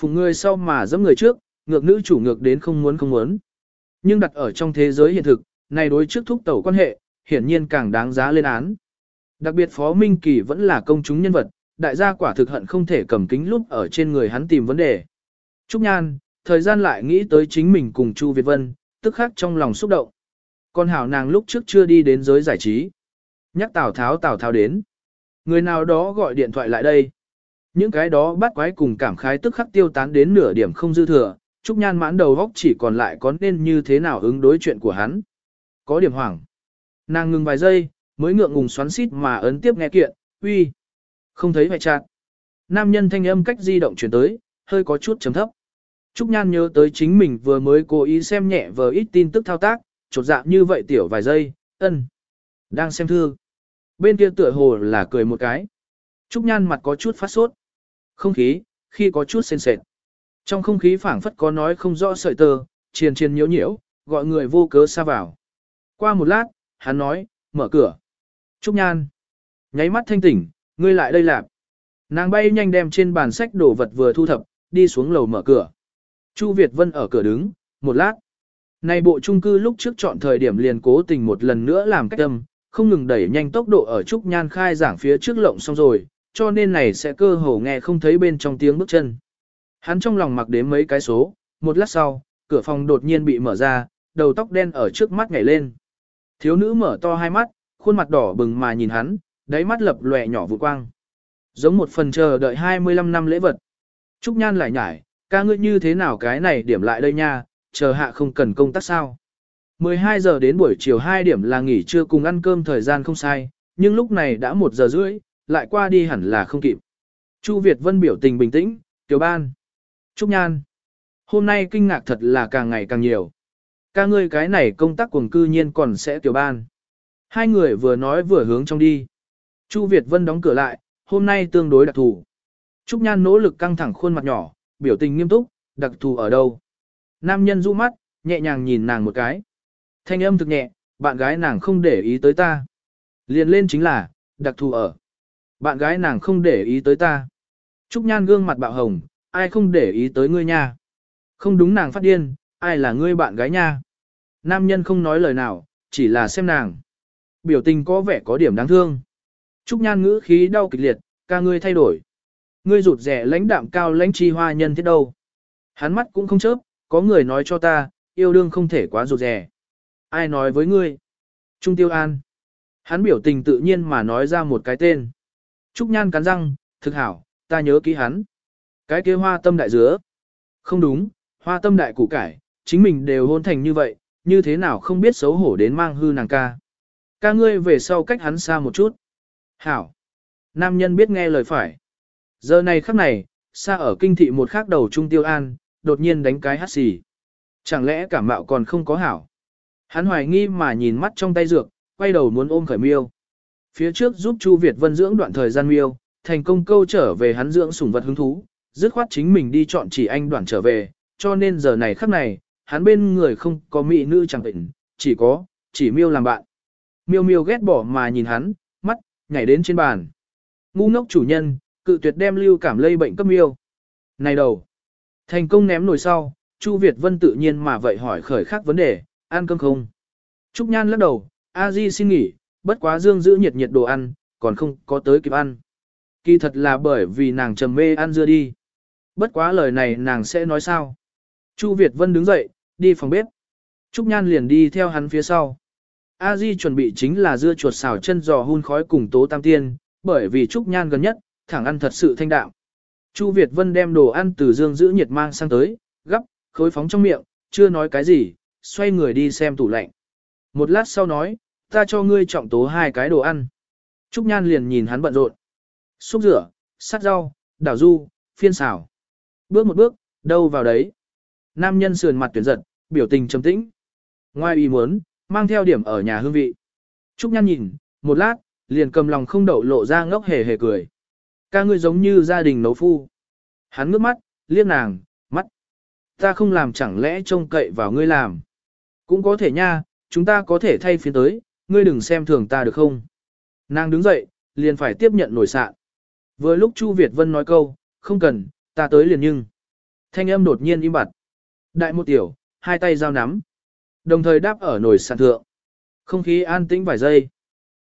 Phùng người sau mà giẫm người trước, ngược nữ chủ ngược đến không muốn không muốn. Nhưng đặt ở trong thế giới hiện thực, này đối trước thúc tẩu quan hệ, hiển nhiên càng đáng giá lên án. Đặc biệt Phó Minh Kỳ vẫn là công chúng nhân vật, đại gia quả thực hận không thể cầm kính lúc ở trên người hắn tìm vấn đề. Trúc Nhan, thời gian lại nghĩ tới chính mình cùng Chu Việt Vân, tức khắc trong lòng xúc động. Con hảo nàng lúc trước chưa đi đến giới giải trí. Nhắc Tào Tháo Tào Tháo đến. Người nào đó gọi điện thoại lại đây. Những cái đó bắt quái cùng cảm khái tức khắc tiêu tán đến nửa điểm không dư thừa, Trúc Nhan mãn đầu góc chỉ còn lại có nên như thế nào ứng đối chuyện của hắn. Có điểm hoảng. Nàng ngừng vài giây, mới ngượng ngùng xoắn xít mà ấn tiếp nghe kiện, uy. Không thấy hoại chặt. Nam nhân thanh âm cách di động chuyển tới, hơi có chút chấm thấp. Trúc Nhan nhớ tới chính mình vừa mới cố ý xem nhẹ vờ ít tin tức thao tác, chột dạ như vậy tiểu vài giây, ân. Đang xem thư. Bên kia tựa hồ là cười một cái. Trúc Nhan mặt có chút phát sốt. Không khí, khi có chút sên sệt. Trong không khí phảng phất có nói không rõ sợi tơ, triền triền nhiễu nhiễu, gọi người vô cớ xa vào. Qua một lát, hắn nói, mở cửa. Trúc Nhan. Nháy mắt thanh tỉnh, ngươi lại đây lạp. Nàng bay nhanh đem trên bàn sách đồ vật vừa thu thập, đi xuống lầu mở cửa. Chu Việt Vân ở cửa đứng, một lát. Này bộ trung cư lúc trước chọn thời điểm liền cố tình một lần nữa làm cách âm, không ngừng đẩy nhanh tốc độ ở Trúc Nhan khai giảng phía trước lộng xong rồi, cho nên này sẽ cơ hồ nghe không thấy bên trong tiếng bước chân. Hắn trong lòng mặc đến mấy cái số, một lát sau, cửa phòng đột nhiên bị mở ra, đầu tóc đen ở trước mắt nhảy lên. Thiếu nữ mở to hai mắt, khuôn mặt đỏ bừng mà nhìn hắn, đáy mắt lập lòe nhỏ vụ quang. Giống một phần chờ đợi 25 năm lễ vật. Trúc Nhan lại nhải, ca ngươi như thế nào cái này điểm lại đây nha, chờ hạ không cần công tác sao. 12 giờ đến buổi chiều 2 điểm là nghỉ trưa cùng ăn cơm thời gian không sai, nhưng lúc này đã 1 giờ rưỡi, lại qua đi hẳn là không kịp. Chu Việt Vân biểu tình bình tĩnh, tiểu ban. Trúc Nhan. Hôm nay kinh ngạc thật là càng ngày càng nhiều. ca ngươi cái này công tác cuồng cư nhiên còn sẽ tiểu ban. Hai người vừa nói vừa hướng trong đi. Chu Việt Vân đóng cửa lại, hôm nay tương đối đặc thù. Trúc Nhan nỗ lực căng thẳng khuôn mặt nhỏ, biểu tình nghiêm túc, đặc thù ở đâu? Nam nhân du mắt, nhẹ nhàng nhìn nàng một cái. Thanh âm thực nhẹ, bạn gái nàng không để ý tới ta. Liền lên chính là, đặc thù ở. Bạn gái nàng không để ý tới ta. Trúc Nhan gương mặt bạo hồng, ai không để ý tới ngươi nha. Không đúng nàng phát điên, ai là ngươi bạn gái nha. Nam nhân không nói lời nào, chỉ là xem nàng. Biểu tình có vẻ có điểm đáng thương. Trúc Nhan ngữ khí đau kịch liệt, ca ngươi thay đổi. Ngươi rụt rẻ lãnh đạm cao lãnh chi hoa nhân thế đâu. Hắn mắt cũng không chớp, có người nói cho ta, yêu đương không thể quá rụt rẻ. Ai nói với ngươi? Trung Tiêu An. Hắn biểu tình tự nhiên mà nói ra một cái tên. Trúc Nhan cắn răng, thực hảo, ta nhớ kỹ hắn. Cái kia hoa tâm đại dứa. Không đúng, hoa tâm đại củ cải, chính mình đều hôn thành như vậy, như thế nào không biết xấu hổ đến mang hư nàng ca. Ca ngươi về sau cách hắn xa một chút. Hảo. Nam nhân biết nghe lời phải. Giờ này khắc này, xa ở kinh thị một khắc đầu trung tiêu an, đột nhiên đánh cái hắt xì. Chẳng lẽ cảm mạo còn không có hảo. Hắn hoài nghi mà nhìn mắt trong tay dược, quay đầu muốn ôm khởi miêu. Phía trước giúp Chu Việt Vân dưỡng đoạn thời gian miêu, thành công câu trở về hắn dưỡng sủng vật hứng thú, dứt khoát chính mình đi chọn chỉ anh đoạn trở về, cho nên giờ này khắc này, hắn bên người không có mỹ nữ chẳng tịnh, chỉ có, chỉ miêu làm bạn. Miêu miêu ghét bỏ mà nhìn hắn, mắt, nhảy đến trên bàn. Ngu ngốc chủ nhân, cự tuyệt đem lưu cảm lây bệnh cấp miêu. Này đầu, thành công ném nồi sau, Chu Việt Vân tự nhiên mà vậy hỏi khởi khác vấn đề, ăn cơm không? Trúc Nhan lắc đầu, A Di xin nghỉ, bất quá dương giữ nhiệt nhiệt đồ ăn, còn không có tới kịp ăn. Kỳ thật là bởi vì nàng trầm mê ăn dưa đi. Bất quá lời này nàng sẽ nói sao? Chu Việt Vân đứng dậy, đi phòng bếp. Trúc Nhan liền đi theo hắn phía sau. A Di chuẩn bị chính là dưa chuột xào chân giò hun khói cùng tố tam tiên, bởi vì Trúc Nhan gần nhất, thẳng ăn thật sự thanh đạm. Chu Việt Vân đem đồ ăn từ dương giữ nhiệt mang sang tới, gấp, khối phóng trong miệng, chưa nói cái gì, xoay người đi xem tủ lạnh. Một lát sau nói, ta cho ngươi trọng tố hai cái đồ ăn. Trúc Nhan liền nhìn hắn bận rộn. Xúc rửa, sắt rau, đảo du, phiên xào. Bước một bước, đâu vào đấy. Nam nhân sườn mặt tuyển giật, biểu tình trầm tĩnh. Ngoài ý muốn, mang theo điểm ở nhà hương vị. Trúc Nhan nhìn, một lát, liền cầm lòng không đậu lộ ra ngốc hề hề cười. Ca ngươi giống như gia đình nấu phu. Hắn ngước mắt, liếc nàng, mắt. Ta không làm chẳng lẽ trông cậy vào ngươi làm. Cũng có thể nha, chúng ta có thể thay phiên tới, ngươi đừng xem thường ta được không. Nàng đứng dậy, liền phải tiếp nhận nổi sạn. Vừa lúc Chu Việt Vân nói câu, không cần, ta tới liền nhưng. Thanh âm đột nhiên im bặt. Đại một tiểu, hai tay giao nắm. Đồng thời đáp ở nồi sạn thượng. Không khí an tĩnh vài giây.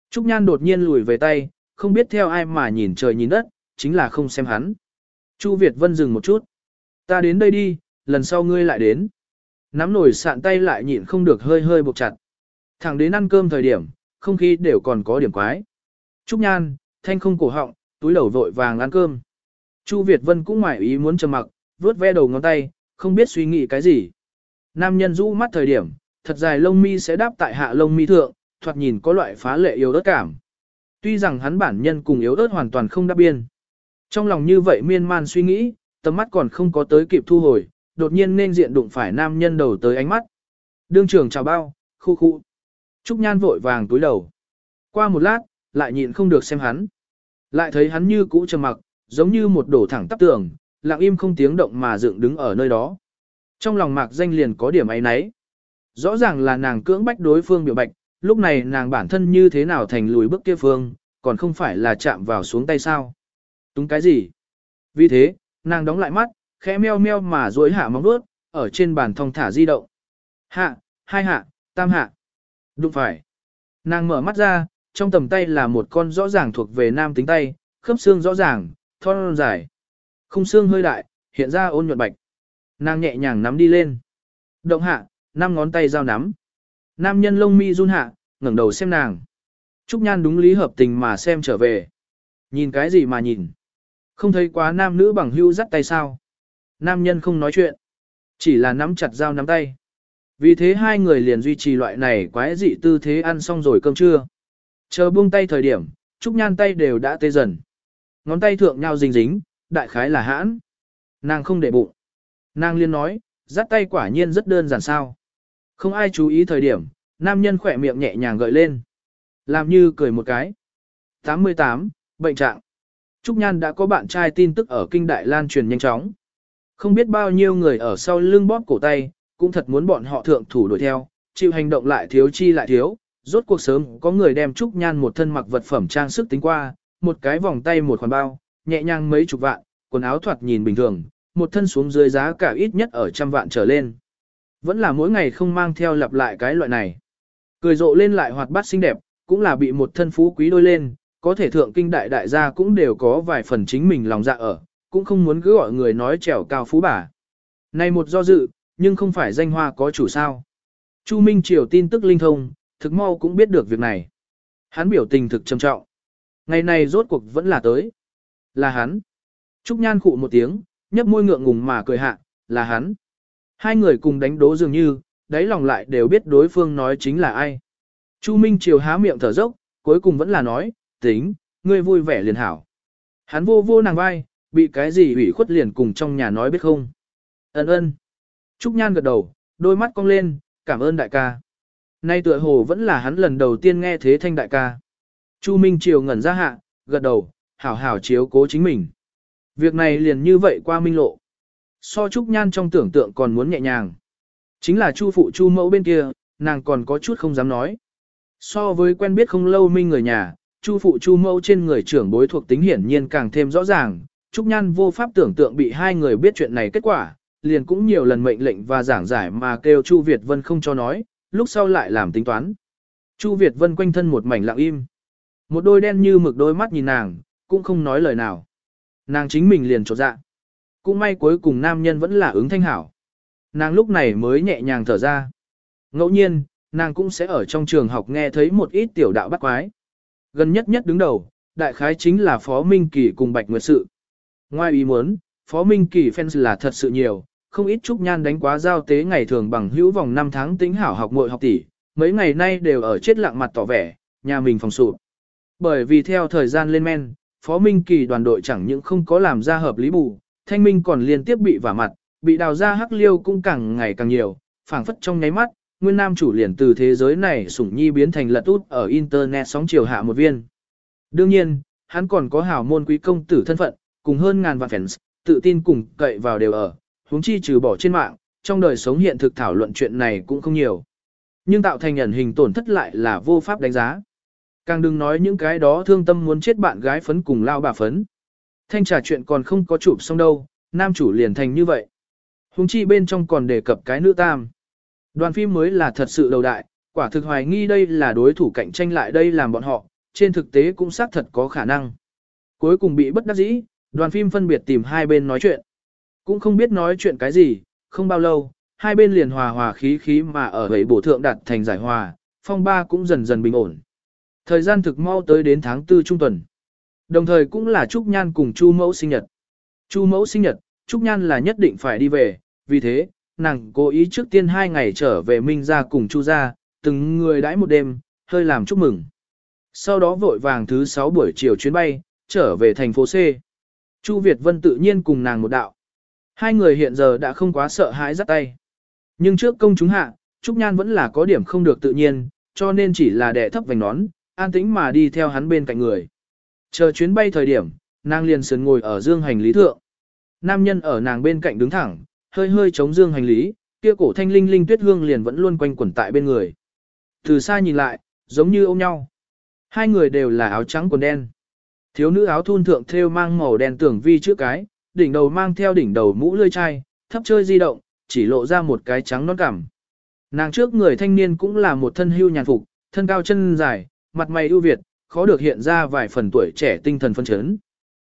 Trúc Nhan đột nhiên lùi về tay, không biết theo ai mà nhìn trời nhìn đất, chính là không xem hắn. Chu Việt Vân dừng một chút. Ta đến đây đi, lần sau ngươi lại đến. Nắm nổi sạn tay lại nhịn không được hơi hơi buộc chặt. Thẳng đến ăn cơm thời điểm, không khí đều còn có điểm quái. Trúc Nhan, thanh không cổ họng, túi đầu vội vàng ăn cơm. Chu Việt Vân cũng ngoài ý muốn trầm mặc, vuốt ve đầu ngón tay, không biết suy nghĩ cái gì. Nam nhân rũ mắt thời điểm, thật dài lông mi sẽ đáp tại hạ lông mi thượng, thoạt nhìn có loại phá lệ yếu ớt cảm. Tuy rằng hắn bản nhân cùng yếu ớt hoàn toàn không đáp biên. Trong lòng như vậy miên man suy nghĩ, tầm mắt còn không có tới kịp thu hồi, đột nhiên nên diện đụng phải nam nhân đầu tới ánh mắt. Đương trường chào bao, khu khu. Trúc Nhan vội vàng túi đầu. Qua một lát, lại nhịn không được xem hắn. Lại thấy hắn như cũ trầm mặc, giống như một đổ thẳng tắp tường, lặng im không tiếng động mà dựng đứng ở nơi đó. Trong lòng mạc danh liền có điểm ấy nấy. Rõ ràng là nàng cưỡng bách đối phương biểu bạch, lúc này nàng bản thân như thế nào thành lùi bước kia phương, còn không phải là chạm vào xuống tay sao. Túng cái gì? Vì thế, nàng đóng lại mắt, khẽ meo meo mà duỗi hạ móng vuốt, ở trên bàn thong thả di động. Hạ, hai hạ, tam hạ. Đúng phải. Nàng mở mắt ra, trong tầm tay là một con rõ ràng thuộc về nam tính tay, khớp xương rõ ràng, thon dài. Khung xương hơi đại, hiện ra ôn nhuận bạch. Nàng nhẹ nhàng nắm đi lên. Động hạ, năm ngón tay giao nắm. Nam nhân lông mi run hạ, ngẩng đầu xem nàng. Trúc Nhan đúng lý hợp tình mà xem trở về. Nhìn cái gì mà nhìn? Không thấy quá nam nữ bằng hưu dắt tay sao? Nam nhân không nói chuyện. Chỉ là nắm chặt dao nắm tay. Vì thế hai người liền duy trì loại này quái dị tư thế ăn xong rồi cơm trưa. Chờ buông tay thời điểm, Trúc Nhan tay đều đã tê dần. Ngón tay thượng nhau dính dính, đại khái là hãn. Nàng không để bụng. Nàng liên nói, dắt tay quả nhiên rất đơn giản sao. Không ai chú ý thời điểm, nam nhân khỏe miệng nhẹ nhàng gợi lên. Làm như cười một cái. 88. Bệnh trạng. Trúc Nhan đã có bạn trai tin tức ở kinh đại lan truyền nhanh chóng. Không biết bao nhiêu người ở sau lưng bóp cổ tay, cũng thật muốn bọn họ thượng thủ đuổi theo, chịu hành động lại thiếu chi lại thiếu. Rốt cuộc sớm có người đem Trúc Nhan một thân mặc vật phẩm trang sức tính qua, một cái vòng tay một khoản bao, nhẹ nhàng mấy chục vạn, quần áo thoạt nhìn bình thường, một thân xuống dưới giá cả ít nhất ở trăm vạn trở lên. Vẫn là mỗi ngày không mang theo lặp lại cái loại này. Cười rộ lên lại hoạt bát xinh đẹp, cũng là bị một thân phú quý đôi lên, có thể thượng kinh đại đại gia cũng đều có vài phần chính mình lòng dạ ở, cũng không muốn cứ gọi người nói trèo cao phú bà. Này một do dự, nhưng không phải danh hoa có chủ sao. Chu Minh Triều tin tức linh thông, thực mau cũng biết được việc này. Hắn biểu tình thực trầm trọng. Ngày này rốt cuộc vẫn là tới. Là hắn. Trúc Nhan khụ một tiếng, nhấp môi ngượng ngùng mà cười hạ, là hắn. Hai người cùng đánh đố dường như, đáy lòng lại đều biết đối phương nói chính là ai. Chu Minh Triều há miệng thở dốc, cuối cùng vẫn là nói, tính, ngươi vui vẻ liền hảo. Hắn vô vô nàng vai, bị cái gì ủy khuất liền cùng trong nhà nói biết không. Ấn ơn. Trúc Nhan gật đầu, đôi mắt cong lên, cảm ơn đại ca. Nay tựa hồ vẫn là hắn lần đầu tiên nghe thế thanh đại ca. Chu Minh Triều ngẩn ra hạ, gật đầu, hảo hảo chiếu cố chính mình. Việc này liền như vậy qua minh lộ. So Trúc Nhan trong tưởng tượng còn muốn nhẹ nhàng. Chính là Chu phụ Chu mẫu bên kia, nàng còn có chút không dám nói. So với quen biết không lâu minh người nhà, Chu phụ Chu mẫu trên người trưởng bối thuộc tính hiển nhiên càng thêm rõ ràng. Trúc Nhan vô pháp tưởng tượng bị hai người biết chuyện này kết quả, liền cũng nhiều lần mệnh lệnh và giảng giải mà kêu Chu Việt Vân không cho nói, lúc sau lại làm tính toán. Chu Việt Vân quanh thân một mảnh lặng im. Một đôi đen như mực đôi mắt nhìn nàng, cũng không nói lời nào. Nàng chính mình liền trột dạ. Cũng may cuối cùng nam nhân vẫn là ứng thanh hảo. Nàng lúc này mới nhẹ nhàng thở ra. Ngẫu nhiên, nàng cũng sẽ ở trong trường học nghe thấy một ít tiểu đạo bắt quái. Gần nhất nhất đứng đầu, đại khái chính là Phó Minh Kỳ cùng Bạch Nguyệt Sự. Ngoài ý muốn, Phó Minh Kỳ fans là thật sự nhiều, không ít trúc nhan đánh quá giao tế ngày thường bằng hữu vòng 5 tháng tính hảo học muội học tỷ, mấy ngày nay đều ở chết lặng mặt tỏ vẻ, nhà mình phòng sụp. Bởi vì theo thời gian lên men, Phó Minh Kỳ đoàn đội chẳng những không có làm ra hợp lý bù, thanh minh còn liên tiếp bị vả mặt, bị đào ra hắc liêu cũng càng ngày càng nhiều, phảng phất trong nháy mắt, nguyên nam chủ liền từ thế giới này sủng nhi biến thành lật út ở internet sóng chiều hạ một viên. Đương nhiên, hắn còn có hảo môn quý công tử thân phận, cùng hơn ngàn vạn fans, tự tin cùng cậy vào đều ở, huống chi trừ bỏ trên mạng, trong đời sống hiện thực thảo luận chuyện này cũng không nhiều. Nhưng tạo thành ẩn hình tổn thất lại là vô pháp đánh giá. Càng đừng nói những cái đó thương tâm muốn chết bạn gái phấn cùng lao bà phấn. Thanh trà chuyện còn không có chụp xong đâu, nam chủ liền thành như vậy. Hùng chi bên trong còn đề cập cái nữ tam. Đoàn phim mới là thật sự đầu đại, quả thực hoài nghi đây là đối thủ cạnh tranh lại đây làm bọn họ, trên thực tế cũng xác thật có khả năng. Cuối cùng bị bất đắc dĩ, đoàn phim phân biệt tìm hai bên nói chuyện. Cũng không biết nói chuyện cái gì, không bao lâu, hai bên liền hòa hòa khí khí mà ở vậy bổ thượng đạt thành giải hòa, phong ba cũng dần dần bình ổn. Thời gian thực mau tới đến tháng 4 trung tuần. Đồng thời cũng là Trúc Nhan cùng Chu Mẫu sinh nhật. Chu Mẫu sinh nhật, Trúc Nhan là nhất định phải đi về, vì thế, nàng cố ý trước tiên hai ngày trở về Minh ra cùng Chu ra, từng người đãi một đêm, hơi làm chúc mừng. Sau đó vội vàng thứ 6 buổi chiều chuyến bay, trở về thành phố C. Chu Việt Vân tự nhiên cùng nàng một đạo. Hai người hiện giờ đã không quá sợ hãi dắt tay. Nhưng trước công chúng hạ, Trúc Nhan vẫn là có điểm không được tự nhiên, cho nên chỉ là đẻ thấp vành nón, an tĩnh mà đi theo hắn bên cạnh người. Chờ chuyến bay thời điểm, nàng liền sườn ngồi ở dương hành lý thượng. Nam nhân ở nàng bên cạnh đứng thẳng, hơi hơi chống dương hành lý, kia cổ thanh linh linh tuyết hương liền vẫn luôn quanh quẩn tại bên người. Từ xa nhìn lại, giống như ôm nhau. Hai người đều là áo trắng quần đen. Thiếu nữ áo thun thượng thêu mang màu đen tưởng vi trước cái, đỉnh đầu mang theo đỉnh đầu mũ lươi chai, thấp chơi di động, chỉ lộ ra một cái trắng non cảm. Nàng trước người thanh niên cũng là một thân hưu nhàn phục, thân cao chân dài, mặt mày ưu việt, khó được hiện ra vài phần tuổi trẻ tinh thần phân chấn.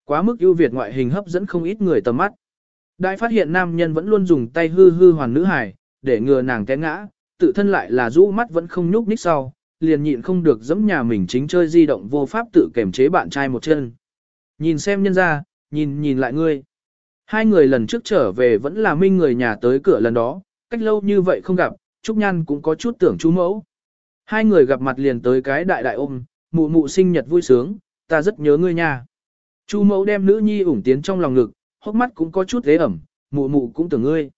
Quá mức ưu việt ngoại hình hấp dẫn không ít người tầm mắt. Đại phát hiện nam nhân vẫn luôn dùng tay hư hư hoàn nữ hải để ngừa nàng té ngã, tự thân lại là rũ mắt vẫn không nhúc nhích sau, liền nhịn không được giẫm nhà mình chính chơi di động vô pháp tự kềm chế bạn trai một chân. Nhìn xem nhân ra, nhìn nhìn lại ngươi. Hai người lần trước trở về vẫn là minh người nhà tới cửa lần đó, cách lâu như vậy không gặp, Trúc Nhan cũng có chút tưởng chú mẫu. Hai người gặp mặt liền tới cái đại đại ôm, mụ mụ sinh nhật vui sướng, ta rất nhớ ngươi nha. Chu mẫu đem nữ nhi ủng tiến trong lòng ngực, hốc mắt cũng có chút thế ẩm, mụ mụ cũng tưởng ngươi.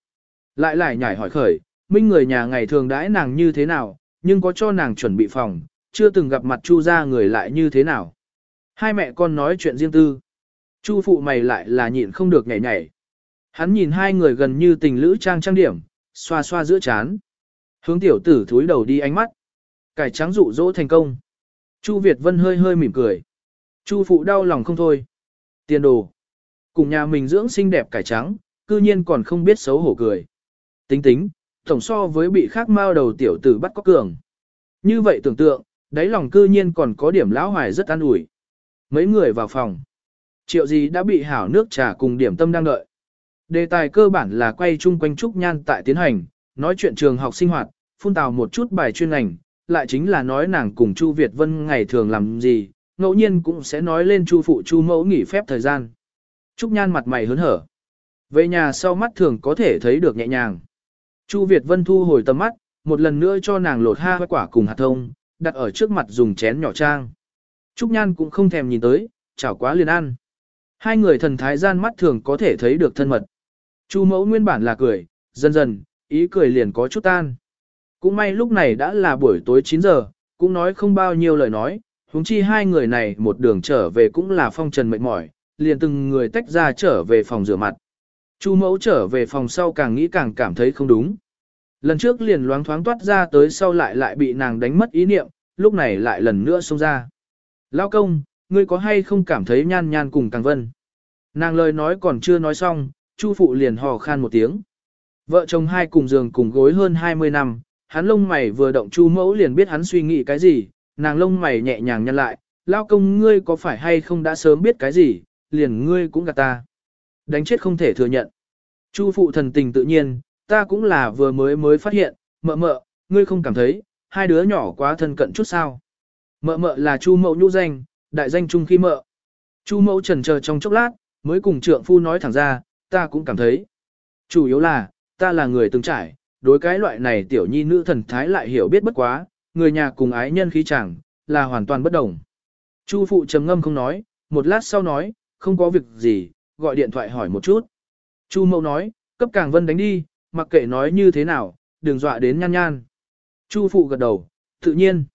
Lại lại nhảy hỏi khởi, Minh người nhà ngày thường đãi nàng như thế nào, nhưng có cho nàng chuẩn bị phòng, chưa từng gặp mặt Chu gia người lại như thế nào. Hai mẹ con nói chuyện riêng tư. Chu phụ mày lại là nhịn không được nhảy nhảy. Hắn nhìn hai người gần như tình lữ trang trang điểm, xoa xoa giữa chán. Hướng tiểu tử thúi đầu đi ánh mắt. Cải trắng dụ dỗ thành công. Chu Việt Vân hơi hơi mỉm cười. Chu phụ đau lòng không thôi. Tiền đồ. Cùng nhà mình dưỡng xinh đẹp cải trắng, cư nhiên còn không biết xấu hổ cười. Tính tính, tổng so với bị khác mao đầu tiểu tử bắt có cường. Như vậy tưởng tượng, đáy lòng cư nhiên còn có điểm lão hoài rất an ủi. Mấy người vào phòng. Triệu gì đã bị hảo nước trà cùng điểm tâm đang đợi. Đề tài cơ bản là quay chung quanh Trúc Nhan tại tiến hành, nói chuyện trường học sinh hoạt, phun tào một chút bài chuyên ngành, lại chính là nói nàng cùng Chu Việt Vân ngày thường làm gì, ngẫu nhiên cũng sẽ nói lên Chu phụ Chu mẫu nghỉ phép thời gian. Trúc Nhan mặt mày hớn hở. Về nhà sau mắt thường có thể thấy được nhẹ nhàng. Chu Việt Vân thu hồi tầm mắt, một lần nữa cho nàng lột ha quả cùng hạt thông, đặt ở trước mặt dùng chén nhỏ trang. Trúc Nhan cũng không thèm nhìn tới, chảo quá liền ăn. Hai người thần thái gian mắt thường có thể thấy được thân mật. Chu mẫu nguyên bản là cười, dần dần, ý cười liền có chút tan. Cũng may lúc này đã là buổi tối 9 giờ, cũng nói không bao nhiêu lời nói, huống chi hai người này một đường trở về cũng là phong trần mệt mỏi, liền từng người tách ra trở về phòng rửa mặt. Chu mẫu trở về phòng sau càng nghĩ càng cảm thấy không đúng. Lần trước liền loáng thoáng toát ra tới sau lại lại bị nàng đánh mất ý niệm, lúc này lại lần nữa xông ra. Lao công, ngươi có hay không cảm thấy nhan nhan cùng càng vân? Nàng lời nói còn chưa nói xong, Chu phụ liền hò khan một tiếng. Vợ chồng hai cùng giường cùng gối hơn 20 năm, hắn lông mày vừa động Chu mẫu liền biết hắn suy nghĩ cái gì, nàng lông mày nhẹ nhàng nhăn lại, lao công ngươi có phải hay không đã sớm biết cái gì, liền ngươi cũng gạt ta. Đánh chết không thể thừa nhận. Chu phụ thần tình tự nhiên, ta cũng là vừa mới mới phát hiện, mợ mợ, ngươi không cảm thấy, hai đứa nhỏ quá thân cận chút sao. Mợ mợ là chu mẫu nhũ danh, đại danh Chung khi mợ. Chu mẫu trần chờ trong chốc lát, mới cùng trượng phu nói thẳng ra, ta cũng cảm thấy. Chủ yếu là, ta là người từng trải, đối cái loại này tiểu nhi nữ thần thái lại hiểu biết bất quá, người nhà cùng ái nhân khí chẳng, là hoàn toàn bất đồng. Chu phụ trầm ngâm không nói, một lát sau nói, không có việc gì, gọi điện thoại hỏi một chút. Chu Mậu nói, cấp càng vân đánh đi, mặc kệ nói như thế nào, đừng dọa đến nhan nhan. Chu phụ gật đầu, tự nhiên.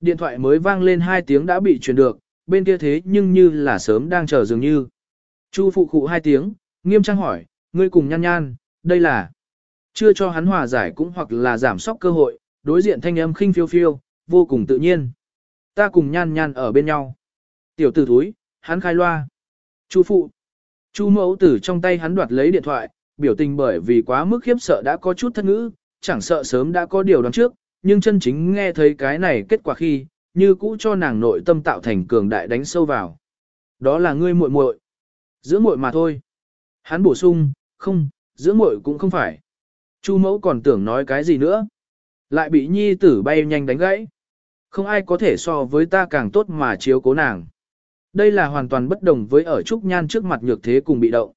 Điện thoại mới vang lên hai tiếng đã bị truyền được, bên kia thế nhưng như là sớm đang chờ dường như. Chu phụ khụ hai tiếng, nghiêm trang hỏi, ngươi cùng nhan nhan, đây là chưa cho hắn hòa giải cũng hoặc là giảm sóc cơ hội, đối diện thanh âm khinh phiêu phiêu, vô cùng tự nhiên. Ta cùng nhan nhan ở bên nhau. Tiểu tử thúi, hắn khai loa. Chu phụ. Chu mẫu tử trong tay hắn đoạt lấy điện thoại, biểu tình bởi vì quá mức khiếp sợ đã có chút thất ngữ, chẳng sợ sớm đã có điều đoán trước, nhưng chân chính nghe thấy cái này kết quả khi, như cũ cho nàng nội tâm tạo thành cường đại đánh sâu vào. Đó là ngươi muội muội. Giữa muội mà thôi. Hắn bổ sung, không, giữa muội cũng không phải. Chu mẫu còn tưởng nói cái gì nữa. Lại bị nhi tử bay nhanh đánh gãy. Không ai có thể so với ta càng tốt mà chiếu cố nàng. Đây là hoàn toàn bất đồng với ở Trúc Nhan trước mặt nhược thế cùng bị động.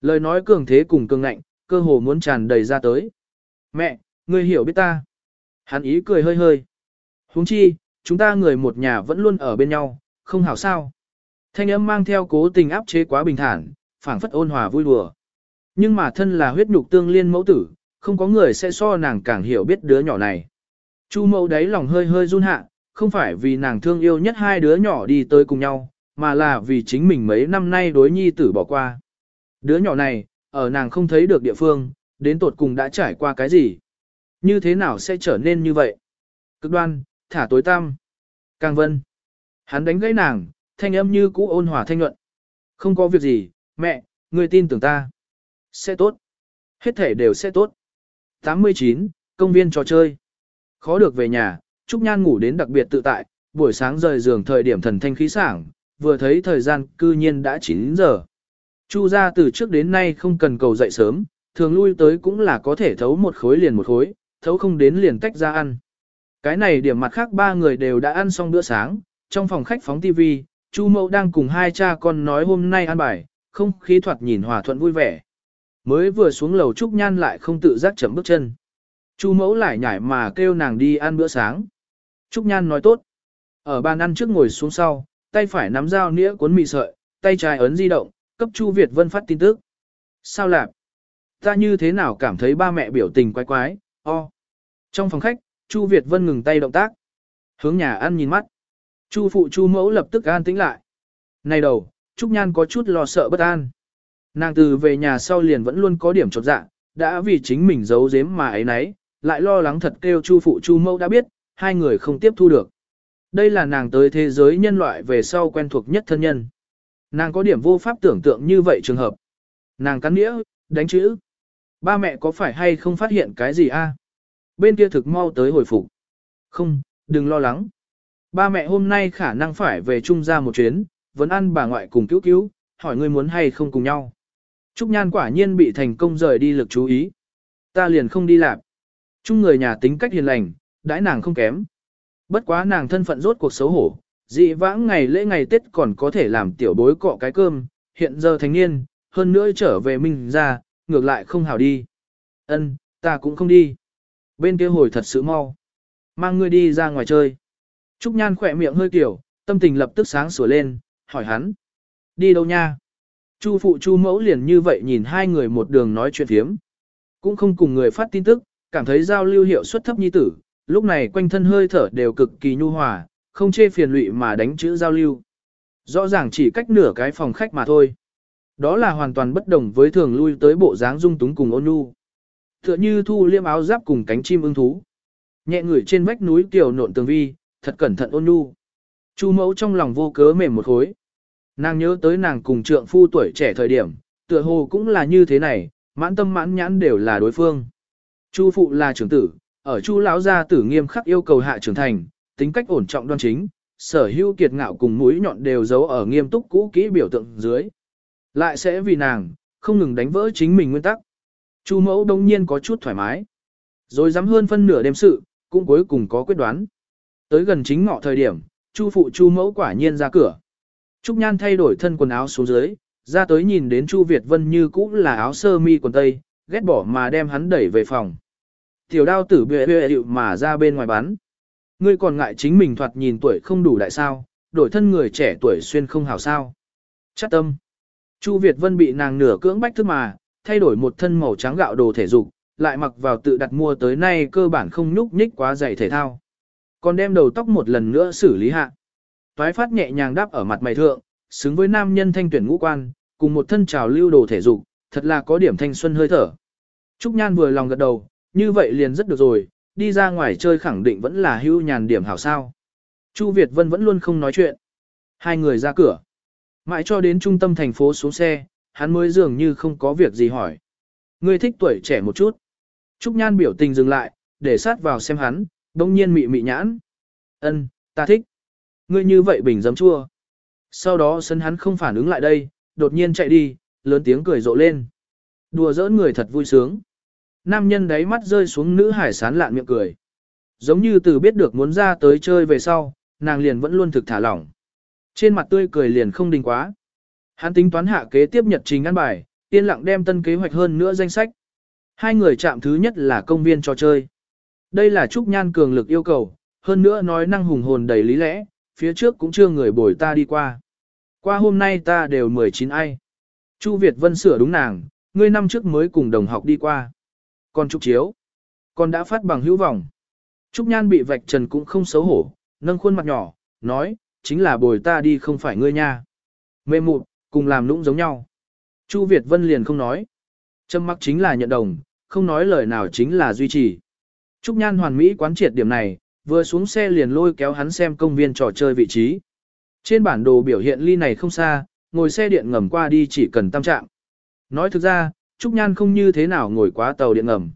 Lời nói cường thế cùng cường ngạnh, cơ hồ muốn tràn đầy ra tới. Mẹ, ngươi hiểu biết ta. Hắn ý cười hơi hơi. huống chi, chúng ta người một nhà vẫn luôn ở bên nhau, không hảo sao. Thanh âm mang theo cố tình áp chế quá bình thản, phảng phất ôn hòa vui đùa. Nhưng mà thân là huyết nhục tương liên mẫu tử, không có người sẽ so nàng càng hiểu biết đứa nhỏ này. Chu mẫu đấy lòng hơi hơi run hạ, không phải vì nàng thương yêu nhất hai đứa nhỏ đi tới cùng nhau, mà là vì chính mình mấy năm nay đối nhi tử bỏ qua. Đứa nhỏ này, ở nàng không thấy được địa phương, đến tột cùng đã trải qua cái gì? Như thế nào sẽ trở nên như vậy? Cực đoan, thả tối tăm. Càng vân. Hắn đánh gãy nàng, thanh âm như cũ ôn hòa thanh nhuận. Không có việc gì, mẹ, người tin tưởng ta. Sẽ tốt. Hết thể đều sẽ tốt. 89, công viên trò chơi. Khó được về nhà, Trúc Nhan ngủ đến đặc biệt tự tại, buổi sáng rời giường thời điểm thần thanh khí sảng, vừa thấy thời gian cư nhiên đã 9 giờ. Chu ra từ trước đến nay không cần cầu dậy sớm, thường lui tới cũng là có thể thấu một khối liền một khối, thấu không đến liền tách ra ăn. Cái này điểm mặt khác ba người đều đã ăn xong bữa sáng, trong phòng khách phóng tivi, Chu Mậu đang cùng hai cha con nói hôm nay ăn bài, không khí thoạt nhìn hòa thuận vui vẻ. Mới vừa xuống lầu Trúc Nhan lại không tự giác chậm bước chân. Chu Mẫu lại nhảy mà kêu nàng đi ăn bữa sáng. Trúc Nhan nói tốt. Ở bàn ăn trước ngồi xuống sau, tay phải nắm dao nĩa cuốn mì sợi, tay trái ấn di động, cấp Chu Việt Vân phát tin tức. Sao lạc? Ta như thế nào cảm thấy ba mẹ biểu tình quái quái, O. Trong phòng khách, Chu Việt Vân ngừng tay động tác. Hướng nhà ăn nhìn mắt. Chu phụ Chu mẫu lập tức an tĩnh lại. Này đầu, Trúc Nhan có chút lo sợ bất an. Nàng từ về nhà sau liền vẫn luôn có điểm chột dạ, đã vì chính mình giấu giếm mà ấy nấy, lại lo lắng thật kêu Chu phụ Chu mẫu đã biết, hai người không tiếp thu được. Đây là nàng tới thế giới nhân loại về sau quen thuộc nhất thân nhân. Nàng có điểm vô pháp tưởng tượng như vậy trường hợp. Nàng cắn nghĩa, đánh chữ. Ba mẹ có phải hay không phát hiện cái gì a? Bên kia thực mau tới hồi phục. Không, đừng lo lắng. Ba mẹ hôm nay khả năng phải về chung ra một chuyến, vẫn ăn bà ngoại cùng cứu cứu, hỏi ngươi muốn hay không cùng nhau. Trúc Nhan quả nhiên bị thành công rời đi lực chú ý. Ta liền không đi làm. Chung người nhà tính cách hiền lành, đãi nàng không kém. Bất quá nàng thân phận rốt cuộc xấu hổ, dị vãng ngày lễ ngày Tết còn có thể làm tiểu bối cọ cái cơm, hiện giờ thành niên, hơn nữa trở về mình ra, ngược lại không hảo đi. Ân, ta cũng không đi. Bên kia hồi thật sự mau. Mang ngươi đi ra ngoài chơi. Trúc Nhan khỏe miệng hơi kiểu, tâm tình lập tức sáng sủa lên, hỏi hắn. Đi đâu nha? Chu phụ chu mẫu liền như vậy nhìn hai người một đường nói chuyện phiếm. Cũng không cùng người phát tin tức, cảm thấy giao lưu hiệu suất thấp nhi tử, lúc này quanh thân hơi thở đều cực kỳ nhu hòa, không chê phiền lụy mà đánh chữ giao lưu. Rõ ràng chỉ cách nửa cái phòng khách mà thôi. Đó là hoàn toàn bất đồng với thường lui tới bộ dáng dung túng cùng ôn nhu. Tựa như thu liêm áo giáp cùng cánh chim ưng thú. Nhẹ người trên vách núi kiều nộn tường vi, thật cẩn thận ôn nhu. Chu mẫu trong lòng vô cớ mềm một khối. Nàng nhớ tới nàng cùng trượng phu tuổi trẻ thời điểm, tựa hồ cũng là như thế này, mãn tâm mãn nhãn đều là đối phương. Chu phụ là trưởng tử, ở Chu lão gia tử nghiêm khắc yêu cầu hạ trưởng thành, tính cách ổn trọng đoan chính, sở hữu kiệt ngạo cùng mũi nhọn đều giấu ở nghiêm túc cũ kỹ biểu tượng dưới. Lại sẽ vì nàng, không ngừng đánh vỡ chính mình nguyên tắc. Chu mẫu đông nhiên có chút thoải mái. Rồi dám hơn phân nửa đêm sự, cũng cuối cùng có quyết đoán. Tới gần chính ngọ thời điểm, Chu phụ Chu mẫu quả nhiên ra cửa. Trúc Nhan thay đổi thân quần áo xuống dưới, ra tới nhìn đến Chu Việt Vân như cũ là áo sơ mi quần tây, ghét bỏ mà đem hắn đẩy về phòng. Tiểu đao tử bệ bệ điệu mà ra bên ngoài bắn. Ngươi còn ngại chính mình thoạt nhìn tuổi không đủ đại sao, đổi thân người trẻ tuổi xuyên không hảo sao. Chắc tâm. Chu Việt Vân bị nàng nửa cưỡng bách thức mà, thay đổi một thân màu trắng gạo đồ thể dục, lại mặc vào tự đặt mua tới nay cơ bản không nhúc nhích quá dày thể thao. Còn đem đầu tóc một lần nữa xử lý hạ. Toái phát nhẹ nhàng đáp ở mặt mày thượng, xứng với nam nhân thanh tuyển ngũ quan, cùng một thân trào lưu đồ thể dục, thật là có điểm thanh xuân hơi thở. Trúc Nhan vừa lòng gật đầu, như vậy liền rất được rồi, đi ra ngoài chơi khẳng định vẫn là hưu nhàn điểm hảo sao. Chu Việt Vân vẫn luôn không nói chuyện. Hai người ra cửa. Mãi cho đến trung tâm thành phố xuống xe, hắn mới dường như không có việc gì hỏi. Ngươi thích tuổi trẻ một chút. Trúc Nhan biểu tình dừng lại, để sát vào xem hắn, đông nhiên mị mị nhãn. Ân, ta thích. Ngươi như vậy bình dấm chua. Sau đó sân hắn không phản ứng lại đây, đột nhiên chạy đi, lớn tiếng cười rộ lên. Đùa giỡn người thật vui sướng. Nam nhân đáy mắt rơi xuống nữ hải sán lạn miệng cười. Giống như từ biết được muốn ra tới chơi về sau, nàng liền vẫn luôn thực thả lỏng. Trên mặt tươi cười liền không đình quá. Hắn tính toán hạ kế tiếp nhật trình ăn bài, yên lặng đem tân kế hoạch hơn nữa danh sách. Hai người chạm thứ nhất là công viên trò chơi. Đây là Trúc Nhan cường lực yêu cầu, hơn nữa nói năng hùng hồn đầy lý lẽ, phía trước cũng chưa người bồi ta đi qua. Qua hôm nay ta đều 19 ai. Chu Việt Vân sửa đúng nàng, ngươi năm trước mới cùng đồng học đi qua. Còn Trúc Chiếu, còn đã phát bằng hữu vọng. Trúc Nhan bị vạch trần cũng không xấu hổ, nâng khuôn mặt nhỏ, nói, chính là bồi ta đi không phải ngươi nha. Mê mụ, cùng làm lũng giống nhau. Chu Việt Vân liền không nói. Trâm mắc chính là nhận đồng, không nói lời nào chính là duy trì. Trúc Nhan hoàn mỹ quán triệt điểm này, vừa xuống xe liền lôi kéo hắn xem công viên trò chơi vị trí. Trên bản đồ biểu hiện ly này không xa, ngồi xe điện ngầm qua đi chỉ cần tam trạng. Nói thực ra, Trúc Nhan không như thế nào ngồi quá tàu điện ngầm.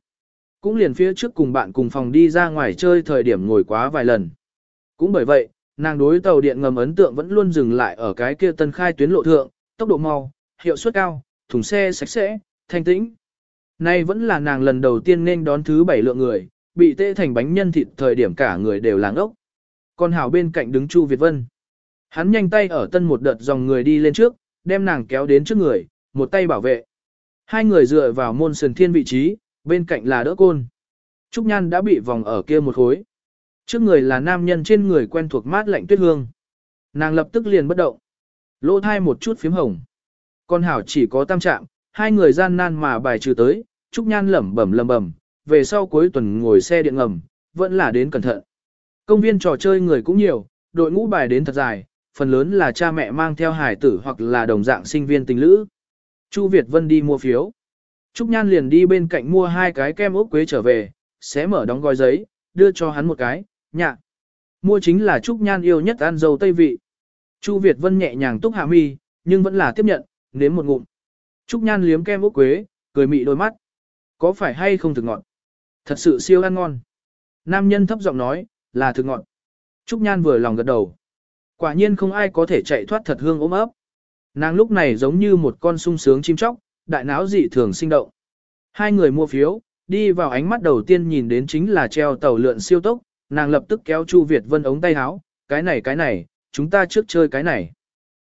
Cũng liền phía trước cùng bạn cùng phòng đi ra ngoài chơi thời điểm ngồi quá vài lần. Cũng bởi vậy, nàng đối tàu điện ngầm ấn tượng vẫn luôn dừng lại ở cái kia tân khai tuyến lộ thượng, tốc độ mau, hiệu suất cao, thùng xe sạch sẽ, thanh tĩnh. Nay vẫn là nàng lần đầu tiên nên đón thứ bảy lượng người, bị tê thành bánh nhân thịt thời điểm cả người đều làng ốc. Còn Hảo bên cạnh đứng Chu Việt Vân. Hắn nhanh tay ở tân một đợt dòng người đi lên trước, đem nàng kéo đến trước người, một tay bảo vệ. Hai người dựa vào môn sườn thiên vị trí, bên cạnh là đỡ côn. Trúc Nhan đã bị vòng ở kia một khối. Trước người là nam nhân trên người quen thuộc mát lạnh tuyết hương. Nàng lập tức liền bất động. Lỗ thai một chút phím hồng. Con hảo chỉ có tam trạng, hai người gian nan mà bài trừ tới, Trúc Nhan lẩm bẩm lẩm bẩm, về sau cuối tuần ngồi xe điện ngầm, vẫn là đến cẩn thận. Công viên trò chơi người cũng nhiều, đội ngũ bài đến thật dài, phần lớn là cha mẹ mang theo hải tử hoặc là đồng dạng sinh viên tình lữ. Chu Việt Vân đi mua phiếu. Trúc Nhan liền đi bên cạnh mua hai cái kem ốc quế trở về, xé mở đóng gói giấy, đưa cho hắn một cái, nhạ. Mua chính là Trúc Nhan yêu nhất ăn dầu tây vị. Chu Việt Vân nhẹ nhàng túc hạ mi, nhưng vẫn là tiếp nhận, nếm một ngụm. Trúc Nhan liếm kem ốc quế, cười mị đôi mắt. Có phải hay không thực ngọt? Thật sự siêu ăn ngon. Nam nhân thấp giọng nói, là thực ngọt. Trúc Nhan vừa lòng gật đầu. Quả nhiên không ai có thể chạy thoát thật hương ốm ấp. Nàng lúc này giống như một con sung sướng chim chóc, đại não dị thường sinh động. Hai người mua phiếu, đi vào ánh mắt đầu tiên nhìn đến chính là treo tàu lượn siêu tốc, nàng lập tức kéo Chu Việt Vân ống tay áo, cái này cái này, chúng ta trước chơi cái này.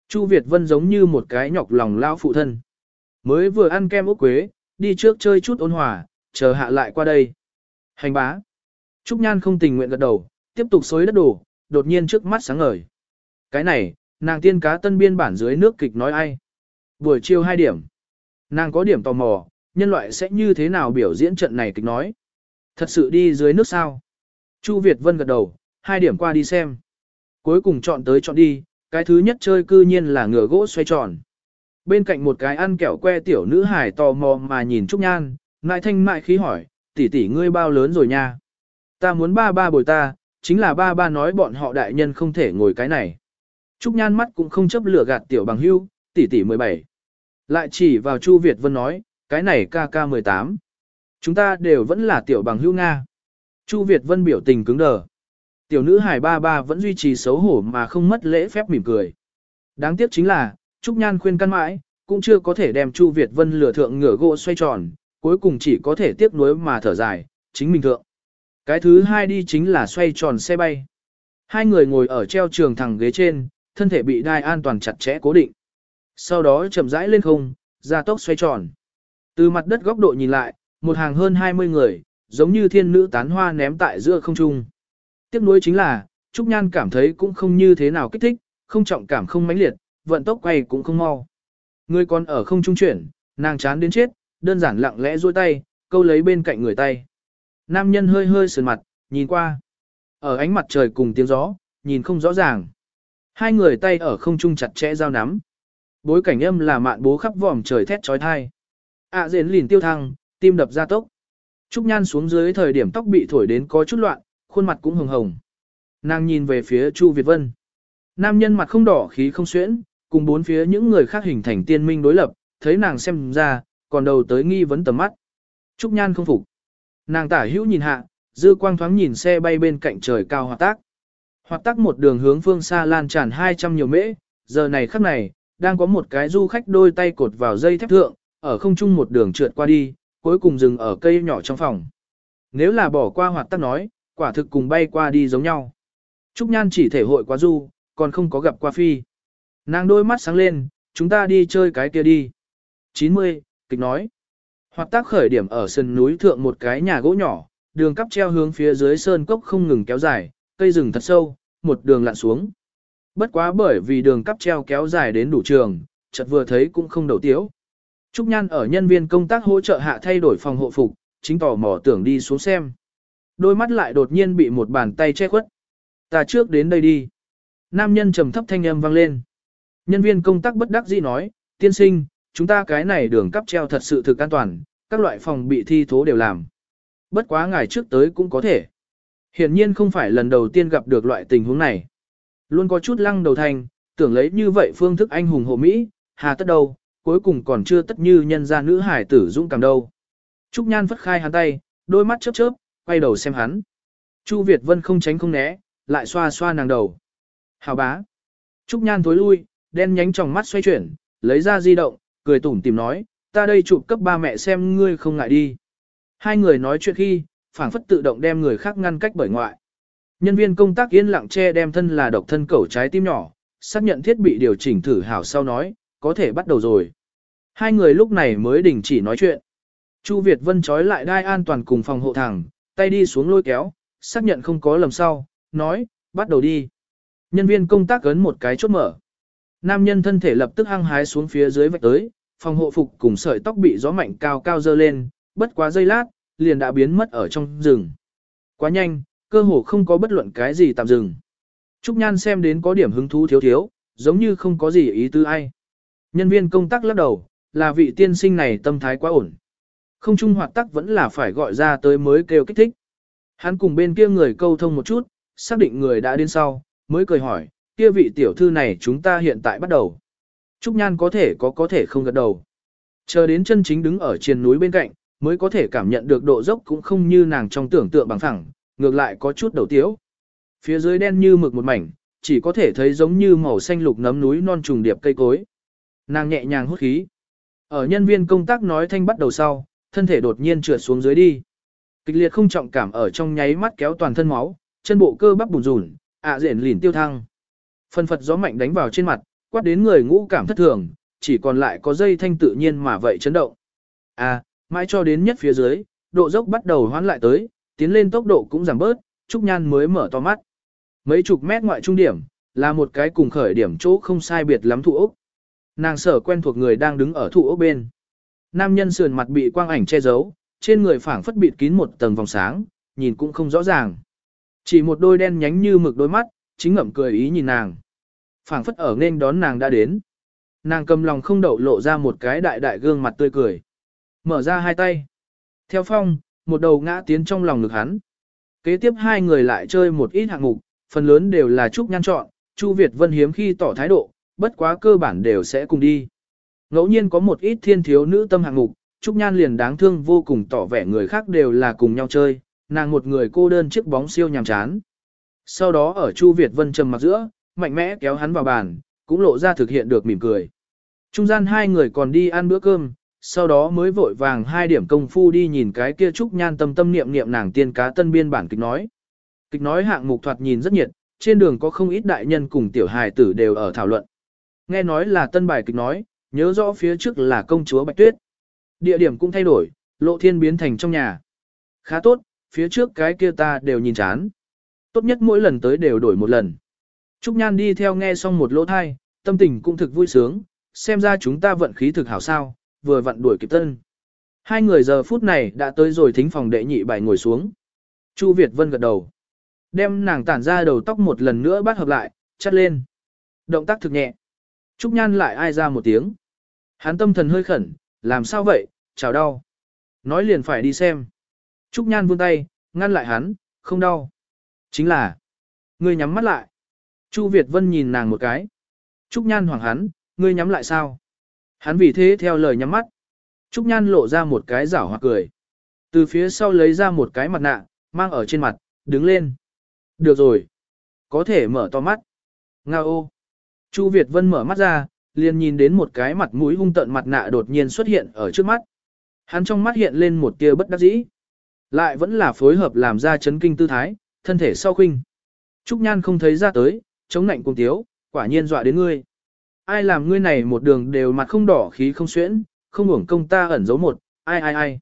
Chu Việt Vân giống như một cái nhọc lòng lao phụ thân. Mới vừa ăn kem ốc quế, đi trước chơi chút ôn hòa, chờ hạ lại qua đây. Hành bá. Trúc Nhan không tình nguyện gật đầu, tiếp tục xối đất đổ, đột nhiên trước mắt sáng ngời. Cái này, nàng tiên cá tân biên bản dưới nước kịch nói ai. Buổi chiều 2 điểm. Nàng có điểm tò mò, nhân loại sẽ như thế nào biểu diễn trận này kịch nói. Thật sự đi dưới nước sao? Chu Việt Vân gật đầu, hai điểm qua đi xem. Cuối cùng chọn tới chọn đi, cái thứ nhất chơi cư nhiên là ngựa gỗ xoay tròn. Bên cạnh một cái ăn kẹo que tiểu nữ hải tò mò mà nhìn Trúc Nhan, ngại thanh mại khí hỏi, tỷ tỷ ngươi bao lớn rồi nha. Ta muốn ba ba bồi ta, chính là ba ba nói bọn họ đại nhân không thể ngồi cái này. Trúc Nhan mắt cũng không chấp lửa gạt tiểu bằng hưu, tỷ tỷ 17. Lại chỉ vào Chu Việt Vân nói, cái này ca ca 18. Chúng ta đều vẫn là tiểu bằng hưu Nga. Chu Việt Vân biểu tình cứng đờ. Tiểu nữ hải ba ba vẫn duy trì xấu hổ mà không mất lễ phép mỉm cười. Đáng tiếc chính là, Trúc Nhan khuyên căn mãi, cũng chưa có thể đem Chu Việt Vân lửa thượng ngửa gỗ xoay tròn, cuối cùng chỉ có thể tiếc nuối mà thở dài, chính mình thượng. Cái thứ hai đi chính là xoay tròn xe bay. Hai người ngồi ở treo trường thẳng ghế trên, thân thể bị đai an toàn chặt chẽ cố định. Sau đó chậm rãi lên không, ra tốc xoay tròn. Từ mặt đất góc độ nhìn lại, một hàng hơn 20 người, giống như thiên nữ tán hoa ném tại giữa không trung. Tiếc nuối chính là, Trúc Nhan cảm thấy cũng không như thế nào kích thích, không trọng cảm không mãnh liệt, vận tốc quay cũng không mau. Người còn ở không trung chuyển, nàng chán đến chết, đơn giản lặng lẽ duỗi tay, câu lấy bên cạnh người tay. Nam nhân hơi hơi sườn mặt, nhìn qua. Ở ánh mặt trời cùng tiếng gió, nhìn không rõ ràng. Hai người tay ở không trung chặt chẽ giao nắm. Bối cảnh âm là mạn bố khắp vòm trời thét trói thai. ạ à, rền lìn tiêu thăng, tim đập ra tốc. Trúc Nhan xuống dưới thời điểm tóc bị thổi đến có chút loạn, khuôn mặt cũng hồng hồng. Nàng nhìn về phía Chu Việt Vân. Nam nhân mặt không đỏ khí không xuyễn, cùng bốn phía những người khác hình thành tiên minh đối lập, thấy nàng xem ra, còn đầu tới nghi vấn tầm mắt. Trúc Nhan không phục. Nàng tả hữu nhìn hạ, dư quang thoáng nhìn xe bay bên cạnh trời cao hòa tác. Hoạt tác một đường hướng phương xa lan tràn 200 nhiều mễ, giờ này khắc này, đang có một cái du khách đôi tay cột vào dây thép thượng, ở không trung một đường trượt qua đi, cuối cùng dừng ở cây nhỏ trong phòng. Nếu là bỏ qua hoạt tác nói, quả thực cùng bay qua đi giống nhau. Trúc Nhan chỉ thể hội quá du, còn không có gặp qua phi. Nàng đôi mắt sáng lên, chúng ta đi chơi cái kia đi. 90, kịch nói. Hoạt tác khởi điểm ở sân núi thượng một cái nhà gỗ nhỏ, đường cắp treo hướng phía dưới sơn cốc không ngừng kéo dài, cây rừng thật sâu, một đường lặn xuống. Bất quá bởi vì đường cắp treo kéo dài đến đủ trường, chợt vừa thấy cũng không đầu tiếu. Trúc Nhan ở nhân viên công tác hỗ trợ hạ thay đổi phòng hộ phục, chính tỏ mò tưởng đi xuống xem. Đôi mắt lại đột nhiên bị một bàn tay che khuất. Ta trước đến đây đi. Nam nhân trầm thấp thanh âm vang lên. Nhân viên công tác bất đắc dĩ nói, tiên sinh, chúng ta cái này đường cắp treo thật sự thực an toàn, các loại phòng bị thi thố đều làm. Bất quá ngày trước tới cũng có thể. Hiển nhiên không phải lần đầu tiên gặp được loại tình huống này. Luôn có chút lăng đầu thành, tưởng lấy như vậy phương thức anh hùng hộ Mỹ, hà tất đâu, cuối cùng còn chưa tất như nhân gia nữ hải tử dũng cảm đâu. Trúc Nhan phất khai hắn tay, đôi mắt chớp chớp, quay đầu xem hắn. Chu Việt Vân không tránh không né, lại xoa xoa nàng đầu. Hào bá. Trúc Nhan thối lui, đen nhánh trong mắt xoay chuyển, lấy ra di động, cười tủm tìm nói, ta đây chụp cấp ba mẹ xem ngươi không ngại đi. Hai người nói chuyện khi, phảng phất tự động đem người khác ngăn cách bởi ngoại. Nhân viên công tác yên lặng che đem thân là độc thân cẩu trái tim nhỏ, xác nhận thiết bị điều chỉnh thử hảo sau nói, có thể bắt đầu rồi. Hai người lúc này mới đình chỉ nói chuyện. Chu Việt Vân trói lại đai an toàn cùng phòng hộ thẳng, tay đi xuống lôi kéo, xác nhận không có lầm sau, nói, bắt đầu đi. Nhân viên công tác ấn một cái chốt mở. Nam nhân thân thể lập tức hăng hái xuống phía dưới vạch tới, phòng hộ phục cùng sợi tóc bị gió mạnh cao cao dơ lên, bất quá giây lát, liền đã biến mất ở trong rừng. Quá nhanh, cơ hồ không có bất luận cái gì tạm dừng. Trúc Nhan xem đến có điểm hứng thú thiếu thiếu, giống như không có gì ý tư ai. Nhân viên công tác lắc đầu, là vị tiên sinh này tâm thái quá ổn. Không trung hoạt tắc vẫn là phải gọi ra tới mới kêu kích thích. Hắn cùng bên kia người câu thông một chút, xác định người đã đến sau, mới cười hỏi, kia vị tiểu thư này chúng ta hiện tại bắt đầu. Trúc Nhan có thể có có thể không gật đầu. Chờ đến chân chính đứng ở trên núi bên cạnh, mới có thể cảm nhận được độ dốc cũng không như nàng trong tưởng tượng bằng phẳng, ngược lại có chút đầu tiếu. Phía dưới đen như mực một mảnh, chỉ có thể thấy giống như màu xanh lục nấm núi non trùng điệp cây cối. Nàng nhẹ nhàng hút khí. Ở nhân viên công tác nói thanh bắt đầu sau, thân thể đột nhiên trượt xuống dưới đi. Kịch liệt không trọng cảm ở trong nháy mắt kéo toàn thân máu, chân bộ cơ bắp bùn rùn, ạ à rển lìn tiêu thăng. Phân phật gió mạnh đánh vào trên mặt, quát đến người ngũ cảm thất thường, chỉ còn lại có dây thanh tự nhiên mà vậy chấn động. À, mãi cho đến nhất phía dưới, độ dốc bắt đầu hoán lại tới, tiến lên tốc độ cũng giảm bớt, Trúc Nhan mới mở to mắt. Mấy chục mét ngoại trung điểm, là một cái cùng khởi điểm chỗ không sai biệt lắm thụ ốc. Nàng sở quen thuộc người đang đứng ở thụ ốc bên. Nam nhân sườn mặt bị quang ảnh che giấu, trên người phảng phất bịt kín một tầng vòng sáng, nhìn cũng không rõ ràng. Chỉ một đôi đen nhánh như mực đôi mắt, chính ngậm cười ý nhìn nàng. phảng phất ở nên đón nàng đã đến. Nàng cầm lòng không đậu lộ ra một cái đại đại gương mặt tươi cười. Mở ra hai tay. Theo phong, một đầu ngã tiến trong lòng ngực hắn. Kế tiếp hai người lại chơi một ít hạng mục, phần lớn đều là Trúc Nhan chọn, Chu Việt Vân hiếm khi tỏ thái độ, bất quá cơ bản đều sẽ cùng đi. Ngẫu nhiên có một ít thiên thiếu nữ tâm hạng mục, Trúc Nhan liền đáng thương vô cùng tỏ vẻ người khác đều là cùng nhau chơi, nàng một người cô đơn chiếc bóng siêu nhàm chán. Sau đó ở Chu Việt Vân trầm mặt giữa, mạnh mẽ kéo hắn vào bàn, cũng lộ ra thực hiện được mỉm cười. Trung gian hai người còn đi ăn bữa cơm, sau đó mới vội vàng hai điểm công phu đi nhìn cái kia Trúc Nhan tâm tâm niệm niệm nàng tiên cá tân biên bản kịch nói. Kịch nói hạng mục thoạt nhìn rất nhiệt, trên đường có không ít đại nhân cùng tiểu hài tử đều ở thảo luận. Nghe nói là tân bài kịch nói, nhớ rõ phía trước là công chúa Bạch Tuyết. Địa điểm cũng thay đổi, lộ thiên biến thành trong nhà. Khá tốt, phía trước cái kia ta đều nhìn chán. Tốt nhất mỗi lần tới đều đổi một lần. Trúc Nhan đi theo nghe xong một lỗ thai, tâm tình cũng thực vui sướng, xem ra chúng ta vận khí thực hảo sao, vừa vặn đuổi kịp tân. Hai người giờ phút này đã tới rồi thính phòng đệ nhị bài ngồi xuống. Chu Việt Vân gật đầu. Đem nàng tản ra đầu tóc một lần nữa bắt hợp lại, chắt lên. Động tác thực nhẹ. Trúc Nhan lại ai ra một tiếng. Hắn tâm thần hơi khẩn, làm sao vậy, chào đau. Nói liền phải đi xem. Trúc Nhan vươn tay, ngăn lại hắn, không đau. Chính là, ngươi nhắm mắt lại. Chu Việt Vân nhìn nàng một cái. Trúc Nhan hoảng hắn, ngươi nhắm lại sao? Hắn vì thế theo lời nhắm mắt. Trúc Nhan lộ ra một cái giảo hoặc cười. Từ phía sau lấy ra một cái mặt nạ, mang ở trên mặt, đứng lên. Được rồi. Có thể mở to mắt. Nga ô. Chu Việt Vân mở mắt ra, liền nhìn đến một cái mặt mũi hung tận mặt nạ đột nhiên xuất hiện ở trước mắt. Hắn trong mắt hiện lên một tia bất đắc dĩ. Lại vẫn là phối hợp làm ra chấn kinh tư thái, thân thể sau khinh. Trúc Nhan không thấy ra tới, chống nạnh cùng tiếu, quả nhiên dọa đến ngươi. Ai làm ngươi này một đường đều mặt không đỏ khí không xuyễn, không hưởng công ta ẩn giấu một, ai ai ai.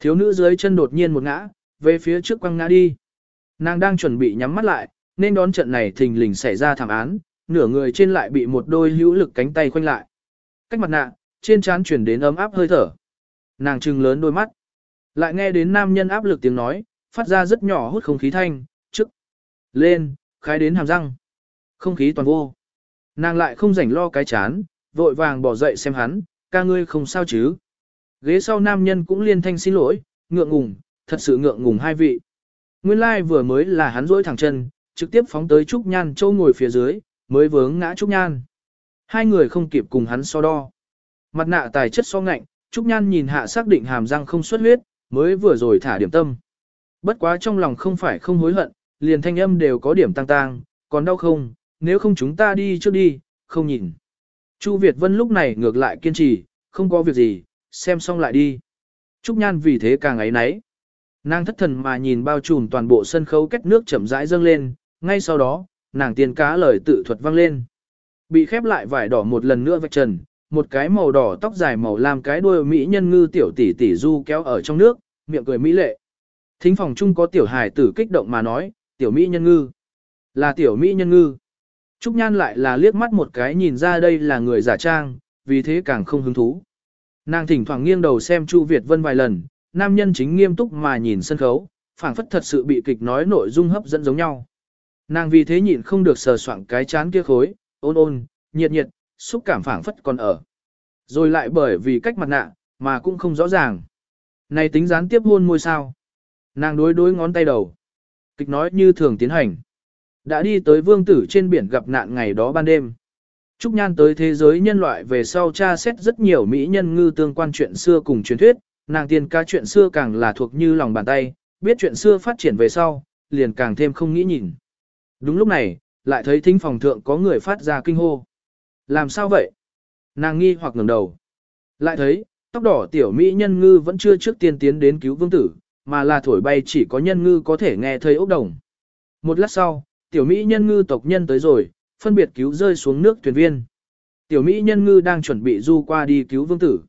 Thiếu nữ dưới chân đột nhiên một ngã, về phía trước quăng ngã đi. Nàng đang chuẩn bị nhắm mắt lại, nên đón trận này thình lình xảy ra thảm án, nửa người trên lại bị một đôi hữu lực cánh tay khoanh lại. Cách mặt nạ, trên trán chuyển đến ấm áp hơi thở. Nàng trừng lớn đôi mắt. Lại nghe đến nam nhân áp lực tiếng nói, phát ra rất nhỏ hút không khí thanh, trước, lên, khái đến hàm răng. Không khí toàn vô. Nàng lại không rảnh lo cái chán, vội vàng bỏ dậy xem hắn, ca ngươi không sao chứ. Ghế sau nam nhân cũng liên thanh xin lỗi, ngượng ngùng, thật sự ngượng ngùng hai vị. Nguyên lai like vừa mới là hắn rỗi thẳng chân, trực tiếp phóng tới Trúc Nhan châu ngồi phía dưới, mới vướng ngã Trúc Nhan. Hai người không kịp cùng hắn so đo. Mặt nạ tài chất so ngạnh, Trúc Nhan nhìn hạ xác định hàm răng không xuất huyết, mới vừa rồi thả điểm tâm. Bất quá trong lòng không phải không hối hận, liền thanh âm đều có điểm tăng tang, còn đau không, nếu không chúng ta đi trước đi, không nhìn. Chu Việt Vân lúc này ngược lại kiên trì, không có việc gì, xem xong lại đi. Trúc Nhan vì thế càng ấy nấy. Nàng thất thần mà nhìn bao trùm toàn bộ sân khấu kết nước chậm rãi dâng lên, ngay sau đó, nàng tiền cá lời tự thuật vang lên. Bị khép lại vải đỏ một lần nữa vạch trần, một cái màu đỏ tóc dài màu làm cái đuôi mỹ nhân ngư tiểu tỷ tỷ du kéo ở trong nước, miệng cười mỹ lệ. Thính phòng chung có tiểu hài tử kích động mà nói, tiểu mỹ nhân ngư, là tiểu mỹ nhân ngư. Trúc Nhan lại là liếc mắt một cái nhìn ra đây là người giả trang, vì thế càng không hứng thú. Nàng thỉnh thoảng nghiêng đầu xem Chu Việt Vân vài lần, nam nhân chính nghiêm túc mà nhìn sân khấu, phảng phất thật sự bị kịch nói nội dung hấp dẫn giống nhau. Nàng vì thế nhịn không được sờ soạng cái chán kia khối, ôn ôn, nhiệt nhiệt, xúc cảm phảng phất còn ở. Rồi lại bởi vì cách mặt nạ, mà cũng không rõ ràng. Này tính gián tiếp hôn môi sao. Nàng đối đối ngón tay đầu. Kịch nói như thường tiến hành. Đã đi tới vương tử trên biển gặp nạn ngày đó ban đêm. Trúc Nhan tới thế giới nhân loại về sau tra xét rất nhiều mỹ nhân ngư tương quan chuyện xưa cùng truyền thuyết, nàng tiên ca chuyện xưa càng là thuộc như lòng bàn tay, biết chuyện xưa phát triển về sau, liền càng thêm không nghĩ nhìn. Đúng lúc này, lại thấy thính phòng thượng có người phát ra kinh hô. Làm sao vậy? Nàng nghi hoặc ngẩng đầu. Lại thấy, tóc đỏ tiểu mỹ nhân ngư vẫn chưa trước tiên tiến đến cứu vương tử, mà là thổi bay chỉ có nhân ngư có thể nghe thấy ốc đồng. Một lát sau, tiểu mỹ nhân ngư tộc nhân tới rồi, phân biệt cứu rơi xuống nước thuyền viên. Tiểu mỹ nhân ngư đang chuẩn bị du qua đi cứu vương tử.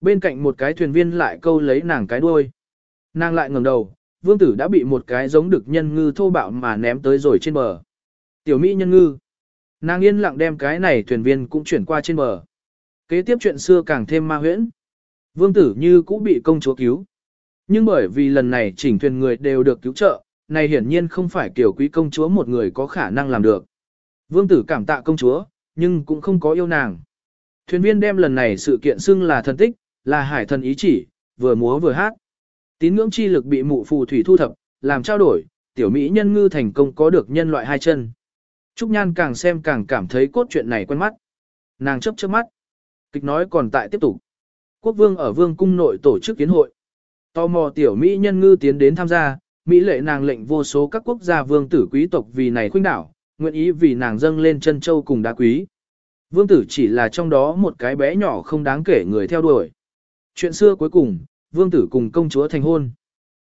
Bên cạnh một cái thuyền viên lại câu lấy nàng cái đuôi. Nàng lại ngẩng đầu, vương tử đã bị một cái giống đực nhân ngư thô bạo mà ném tới rồi trên bờ. Tiểu mỹ nhân ngư. Nàng yên lặng đem cái này thuyền viên cũng chuyển qua trên bờ. Kế tiếp chuyện xưa càng thêm ma huyễn. Vương tử như cũng bị công chúa cứu. Nhưng bởi vì lần này chỉnh thuyền người đều được cứu trợ, này hiển nhiên không phải kiểu quý công chúa một người có khả năng làm được. Vương tử cảm tạ công chúa, nhưng cũng không có yêu nàng. Thuyền viên đem lần này sự kiện xưng là thần tích, là hải thần ý chỉ, vừa múa vừa hát. Tín ngưỡng chi lực bị mụ phù thủy thu thập, làm trao đổi, tiểu mỹ nhân ngư thành công có được nhân loại hai chân. Trúc Nhan càng xem càng cảm thấy cốt truyện này quen mắt. Nàng chấp chớp mắt. Kịch nói còn tại tiếp tục. Quốc vương ở vương cung nội tổ chức kiến hội. Tò mò tiểu Mỹ nhân ngư tiến đến tham gia, Mỹ lệ nàng lệnh vô số các quốc gia vương tử quý tộc vì này khuynh đảo, nguyện ý vì nàng dâng lên chân châu cùng đá quý. Vương tử chỉ là trong đó một cái bé nhỏ không đáng kể người theo đuổi. Chuyện xưa cuối cùng, vương tử cùng công chúa thành hôn.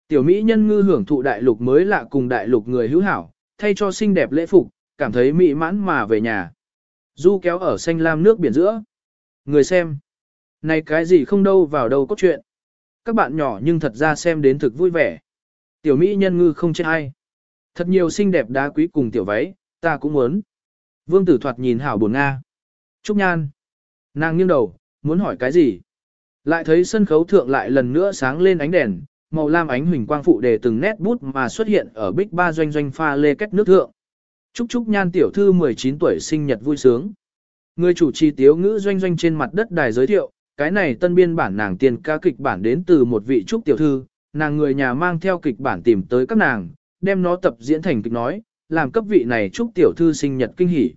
Tiểu Mỹ nhân ngư hưởng thụ đại lục mới lạ cùng đại lục người hữu hảo, thay cho xinh đẹp lễ phục, cảm thấy mỹ mãn mà về nhà. Du kéo ở xanh lam nước biển giữa. Người xem. Này cái gì không đâu vào đâu có chuyện. Các bạn nhỏ nhưng thật ra xem đến thực vui vẻ. Tiểu Mỹ nhân ngư không chết hay. Thật nhiều xinh đẹp đá quý cùng tiểu váy, ta cũng muốn. Vương tử thoạt nhìn hảo buồn Nga. Trúc Nhan. Nàng nghiêng đầu, muốn hỏi cái gì? Lại thấy sân khấu thượng lại lần nữa sáng lên ánh đèn, màu lam ánh huỳnh quang phụ để từng nét bút mà xuất hiện ở bích ba doanh doanh pha lê cách nước thượng. Trúc Trúc Nhan tiểu thư 19 tuổi sinh nhật vui sướng. Người chủ trì tiếu ngữ doanh doanh trên mặt đất đài giới thiệu, cái này tân biên bản nàng tiền ca kịch bản đến từ một vị trúc tiểu thư, nàng người nhà mang theo kịch bản tìm tới các nàng, đem nó tập diễn thành kịch nói, làm cấp vị này chúc tiểu thư sinh nhật kinh hỉ.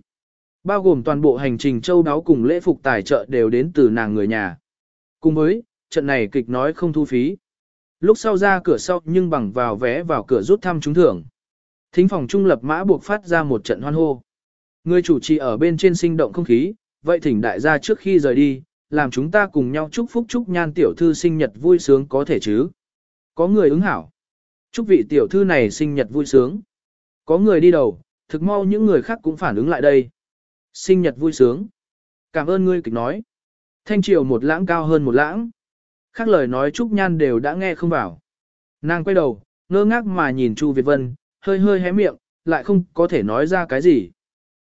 Bao gồm toàn bộ hành trình châu đáo cùng lễ phục tài trợ đều đến từ nàng người nhà. Cùng với, trận này kịch nói không thu phí. Lúc sau ra cửa sau nhưng bằng vào vé vào cửa rút thăm trúng thưởng. Thính phòng trung lập mã buộc phát ra một trận hoan hô. Người chủ trì ở bên trên sinh động không khí, vậy thỉnh đại gia trước khi rời đi, làm chúng ta cùng nhau chúc phúc chúc nhan tiểu thư sinh nhật vui sướng có thể chứ. Có người ứng hảo. Chúc vị tiểu thư này sinh nhật vui sướng. Có người đi đầu, thực mau những người khác cũng phản ứng lại đây. Sinh nhật vui sướng. Cảm ơn ngươi kịch nói. Thanh triều một lãng cao hơn một lãng. Khác lời nói Trúc Nhan đều đã nghe không vào. Nàng quay đầu, ngơ ngác mà nhìn Chu Việt Vân, hơi hơi hé miệng, lại không có thể nói ra cái gì.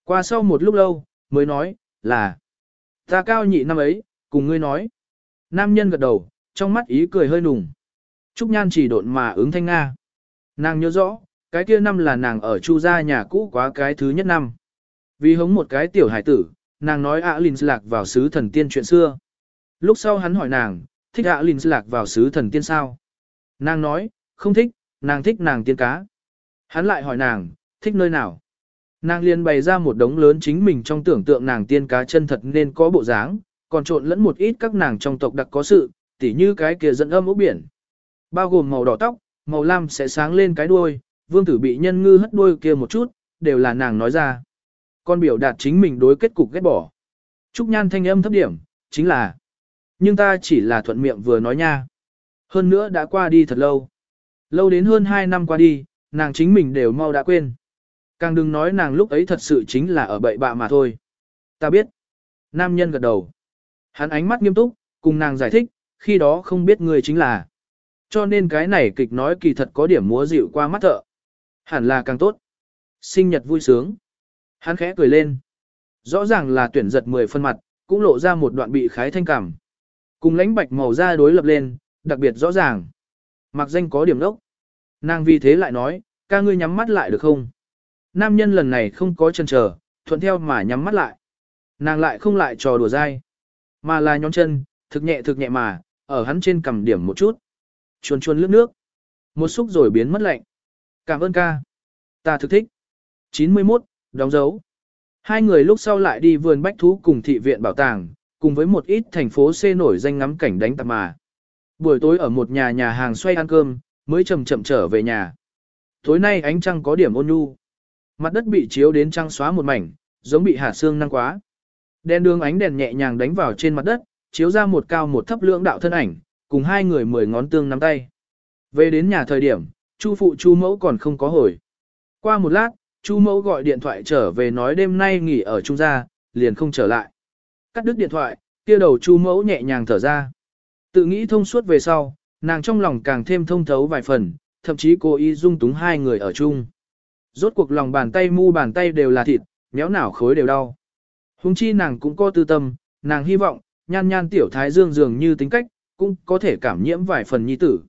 Qua sau một lúc lâu, mới nói, là, ta cao nhị năm ấy, cùng ngươi nói. Nam nhân gật đầu, trong mắt ý cười hơi nùng. Trúc Nhan chỉ độn mà ứng thanh Nga. Nàng nhớ rõ, cái kia năm là nàng ở Chu gia nhà cũ quá cái thứ nhất năm. Vì hống một cái tiểu hải tử, nàng nói ạ Linh lạc vào sứ thần tiên chuyện xưa. Lúc sau hắn hỏi nàng, thích ạ Linh lạc vào sứ thần tiên sao? Nàng nói, không thích, nàng thích nàng tiên cá. Hắn lại hỏi nàng, thích nơi nào? Nàng liền bày ra một đống lớn chính mình trong tưởng tượng nàng tiên cá chân thật nên có bộ dáng, còn trộn lẫn một ít các nàng trong tộc đặc có sự, tỉ như cái kia dẫn âm ốc biển. Bao gồm màu đỏ tóc, màu lam sẽ sáng lên cái đuôi, vương tử bị nhân ngư hất đuôi kia một chút, đều là nàng nói ra. Con biểu đạt chính mình đối kết cục ghét bỏ. Trúc Nhan thanh âm thấp điểm, chính là. Nhưng ta chỉ là thuận miệng vừa nói nha. Hơn nữa đã qua đi thật lâu. Lâu đến hơn 2 năm qua đi, nàng chính mình đều mau đã quên. Càng đừng nói nàng lúc ấy thật sự chính là ở bậy bạ mà thôi. Ta biết. Nam nhân gật đầu. Hắn ánh mắt nghiêm túc, cùng nàng giải thích, khi đó không biết người chính là. Cho nên cái này kịch nói kỳ thật có điểm múa dịu qua mắt thợ. Hẳn là càng tốt. Sinh nhật vui sướng. Hắn khẽ cười lên. Rõ ràng là tuyển giật 10 phân mặt, cũng lộ ra một đoạn bị khái thanh cảm. Cùng lãnh bạch màu da đối lập lên, đặc biệt rõ ràng. mặc danh có điểm đốc. Nàng vì thế lại nói, ca ngươi nhắm mắt lại được không? Nam nhân lần này không có chân chờ, thuận theo mà nhắm mắt lại. Nàng lại không lại trò đùa dai, mà là nhón chân, thực nhẹ thực nhẹ mà, ở hắn trên cầm điểm một chút. Chuồn chuồn lướt nước. Một xúc rồi biến mất lạnh. Cảm ơn ca. Ta thực thích. 91, đóng dấu. Hai người lúc sau lại đi vườn bách thú cùng thị viện bảo tàng, cùng với một ít thành phố C nổi danh ngắm cảnh đánh tạp mà. Buổi tối ở một nhà nhà hàng xoay ăn cơm, mới chậm chậm trở về nhà. Tối nay ánh trăng có điểm ôn nhu. Mặt đất bị chiếu đến trăng xóa một mảnh, giống bị hạ xương năng quá. Đèn đường ánh đèn nhẹ nhàng đánh vào trên mặt đất, chiếu ra một cao một thấp lưỡng đạo thân ảnh, cùng hai người mười ngón tương nắm tay. Về đến nhà thời điểm, Chu phụ Chu mẫu còn không có hồi. Qua một lát, Chu mẫu gọi điện thoại trở về nói đêm nay nghỉ ở Trung gia, liền không trở lại. Cắt đứt điện thoại, kia đầu Chu mẫu nhẹ nhàng thở ra. Tự nghĩ thông suốt về sau, nàng trong lòng càng thêm thông thấu vài phần, thậm chí cố ý dung túng hai người ở chung. Rốt cuộc lòng bàn tay mu bàn tay đều là thịt, méo nào khối đều đau. Hùng chi nàng cũng có tư tâm, nàng hy vọng, nhan nhan tiểu thái dương dường như tính cách, cũng có thể cảm nhiễm vài phần nhi tử.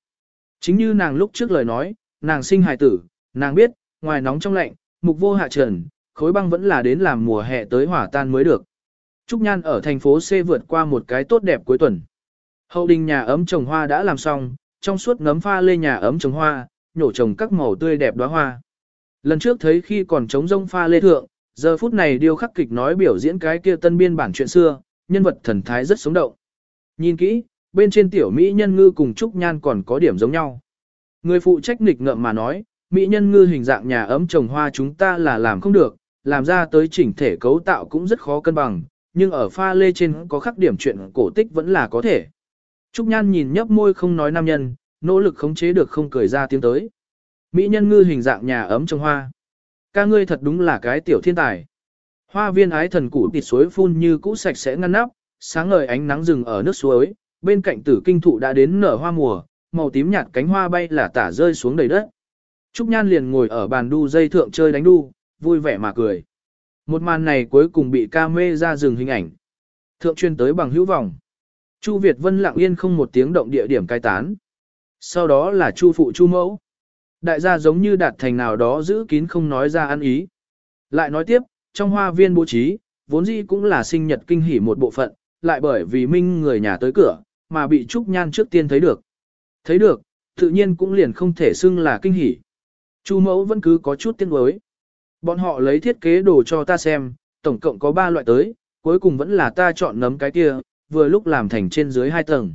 Chính như nàng lúc trước lời nói, nàng sinh hài tử, nàng biết, ngoài nóng trong lạnh, mục vô hạ trần, khối băng vẫn là đến làm mùa hè tới hỏa tan mới được. Trúc Nhan ở thành phố C vượt qua một cái tốt đẹp cuối tuần. Hậu đình nhà ấm trồng hoa đã làm xong, trong suốt ngấm pha lê nhà ấm trồng hoa, nhổ trồng các màu tươi đẹp đóa hoa. Lần trước thấy khi còn trống rông pha lê thượng, giờ phút này điêu khắc kịch nói biểu diễn cái kia tân biên bản chuyện xưa, nhân vật thần thái rất sống động. Nhìn kỹ, bên trên tiểu Mỹ nhân ngư cùng Trúc Nhan còn có điểm giống nhau. Người phụ trách nghịch ngợm mà nói, Mỹ nhân ngư hình dạng nhà ấm trồng hoa chúng ta là làm không được, làm ra tới chỉnh thể cấu tạo cũng rất khó cân bằng, nhưng ở pha lê trên có khắc điểm chuyện cổ tích vẫn là có thể. Trúc Nhan nhìn nhấp môi không nói nam nhân, nỗ lực khống chế được không cười ra tiếng tới. Mỹ nhân ngư hình dạng nhà ấm trồng hoa. Ca ngươi thật đúng là cái tiểu thiên tài. Hoa viên ái thần củ tịt suối phun như cũ sạch sẽ ngăn nắp, sáng ngời ánh nắng rừng ở nước suối, bên cạnh tử kinh thụ đã đến nở hoa mùa, màu tím nhạt cánh hoa bay là tả rơi xuống đầy đất. Trúc Nhan liền ngồi ở bàn đu dây thượng chơi đánh đu, vui vẻ mà cười. Một màn này cuối cùng bị ca mê ra dừng hình ảnh. Thượng chuyên tới bằng hữu vọng. Chu Việt Vân lặng yên không một tiếng động địa điểm cai tán. Sau đó là Chu phụ Chu mẫu. Đại gia giống như đạt thành nào đó giữ kín không nói ra ăn ý. Lại nói tiếp, trong hoa viên bố trí, vốn dĩ cũng là sinh nhật kinh hỉ một bộ phận, lại bởi vì minh người nhà tới cửa, mà bị Trúc Nhan trước tiên thấy được. Thấy được, tự nhiên cũng liền không thể xưng là kinh hỉ. Chu mẫu vẫn cứ có chút tiếc nuối. Bọn họ lấy thiết kế đồ cho ta xem, tổng cộng có 3 loại tới, cuối cùng vẫn là ta chọn nấm cái kia, vừa lúc làm thành trên dưới hai tầng.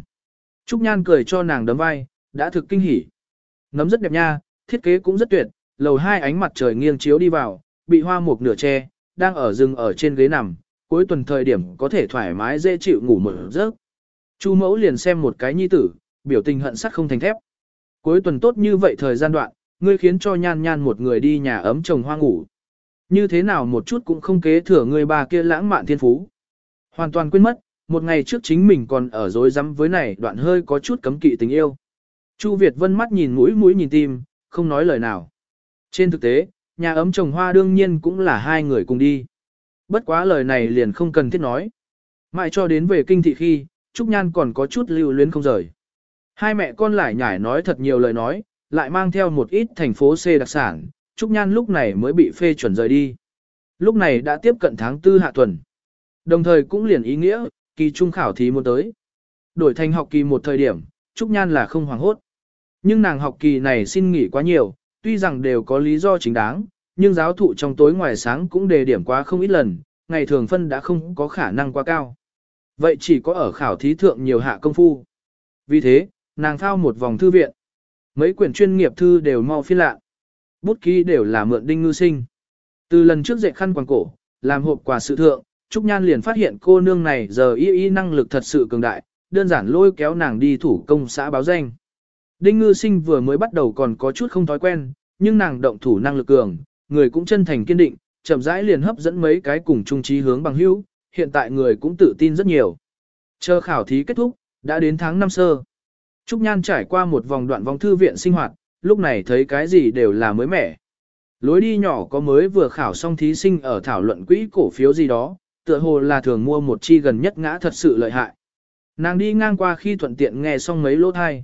Trúc Nhan cười cho nàng đấm vai, đã thực kinh hỉ. Nấm rất đẹp nha, thiết kế cũng rất tuyệt, lầu hai ánh mặt trời nghiêng chiếu đi vào, bị hoa một nửa che, đang ở rừng ở trên ghế nằm, cuối tuần thời điểm có thể thoải mái dễ chịu ngủ mở giấc. Chu mẫu liền xem một cái nhi tử, biểu tình hận sắt không thành thép. Cuối tuần tốt như vậy thời gian đoạn, ngươi khiến cho nhan nhan một người đi nhà ấm trồng hoa ngủ. Như thế nào một chút cũng không kế thừa người bà kia lãng mạn thiên phú. Hoàn toàn quên mất, một ngày trước chính mình còn ở dối rắm với này đoạn hơi có chút cấm kỵ tình yêu. Chu Việt Vân mắt nhìn mũi mũi nhìn tim, không nói lời nào. Trên thực tế, nhà ấm trồng hoa đương nhiên cũng là hai người cùng đi. Bất quá lời này liền không cần thiết nói. Mãi cho đến về kinh thị khi, Trúc Nhan còn có chút lưu luyến không rời. Hai mẹ con lại nhải nói thật nhiều lời nói, lại mang theo một ít thành phố C đặc sản, Trúc Nhan lúc này mới bị phê chuẩn rời đi. Lúc này đã tiếp cận tháng tư hạ tuần. Đồng thời cũng liền ý nghĩa, kỳ trung khảo thí muốn tới. Đổi thành học kỳ một thời điểm, Trúc Nhan là không hoàng hốt. Nhưng nàng học kỳ này xin nghỉ quá nhiều, tuy rằng đều có lý do chính đáng, nhưng giáo thụ trong tối ngoài sáng cũng đề điểm quá không ít lần, ngày thường phân đã không có khả năng quá cao. Vậy chỉ có ở khảo thí thượng nhiều hạ công phu. Vì thế, nàng thao một vòng thư viện. Mấy quyển chuyên nghiệp thư đều mau phiên lạ. Bút ký đều là mượn đinh ngư sinh. Từ lần trước dạy khăn quàng cổ, làm hộp quà sự thượng, Trúc Nhan liền phát hiện cô nương này giờ y y năng lực thật sự cường đại, đơn giản lôi kéo nàng đi thủ công xã báo danh. Đinh ngư sinh vừa mới bắt đầu còn có chút không thói quen, nhưng nàng động thủ năng lực cường, người cũng chân thành kiên định, chậm rãi liền hấp dẫn mấy cái cùng chung trí hướng bằng hữu, hiện tại người cũng tự tin rất nhiều. Chờ khảo thí kết thúc, đã đến tháng năm sơ. Trúc Nhan trải qua một vòng đoạn vòng thư viện sinh hoạt, lúc này thấy cái gì đều là mới mẻ. Lối đi nhỏ có mới vừa khảo xong thí sinh ở thảo luận quỹ cổ phiếu gì đó, tựa hồ là thường mua một chi gần nhất ngã thật sự lợi hại. Nàng đi ngang qua khi thuận tiện nghe xong mấy lỗ thai.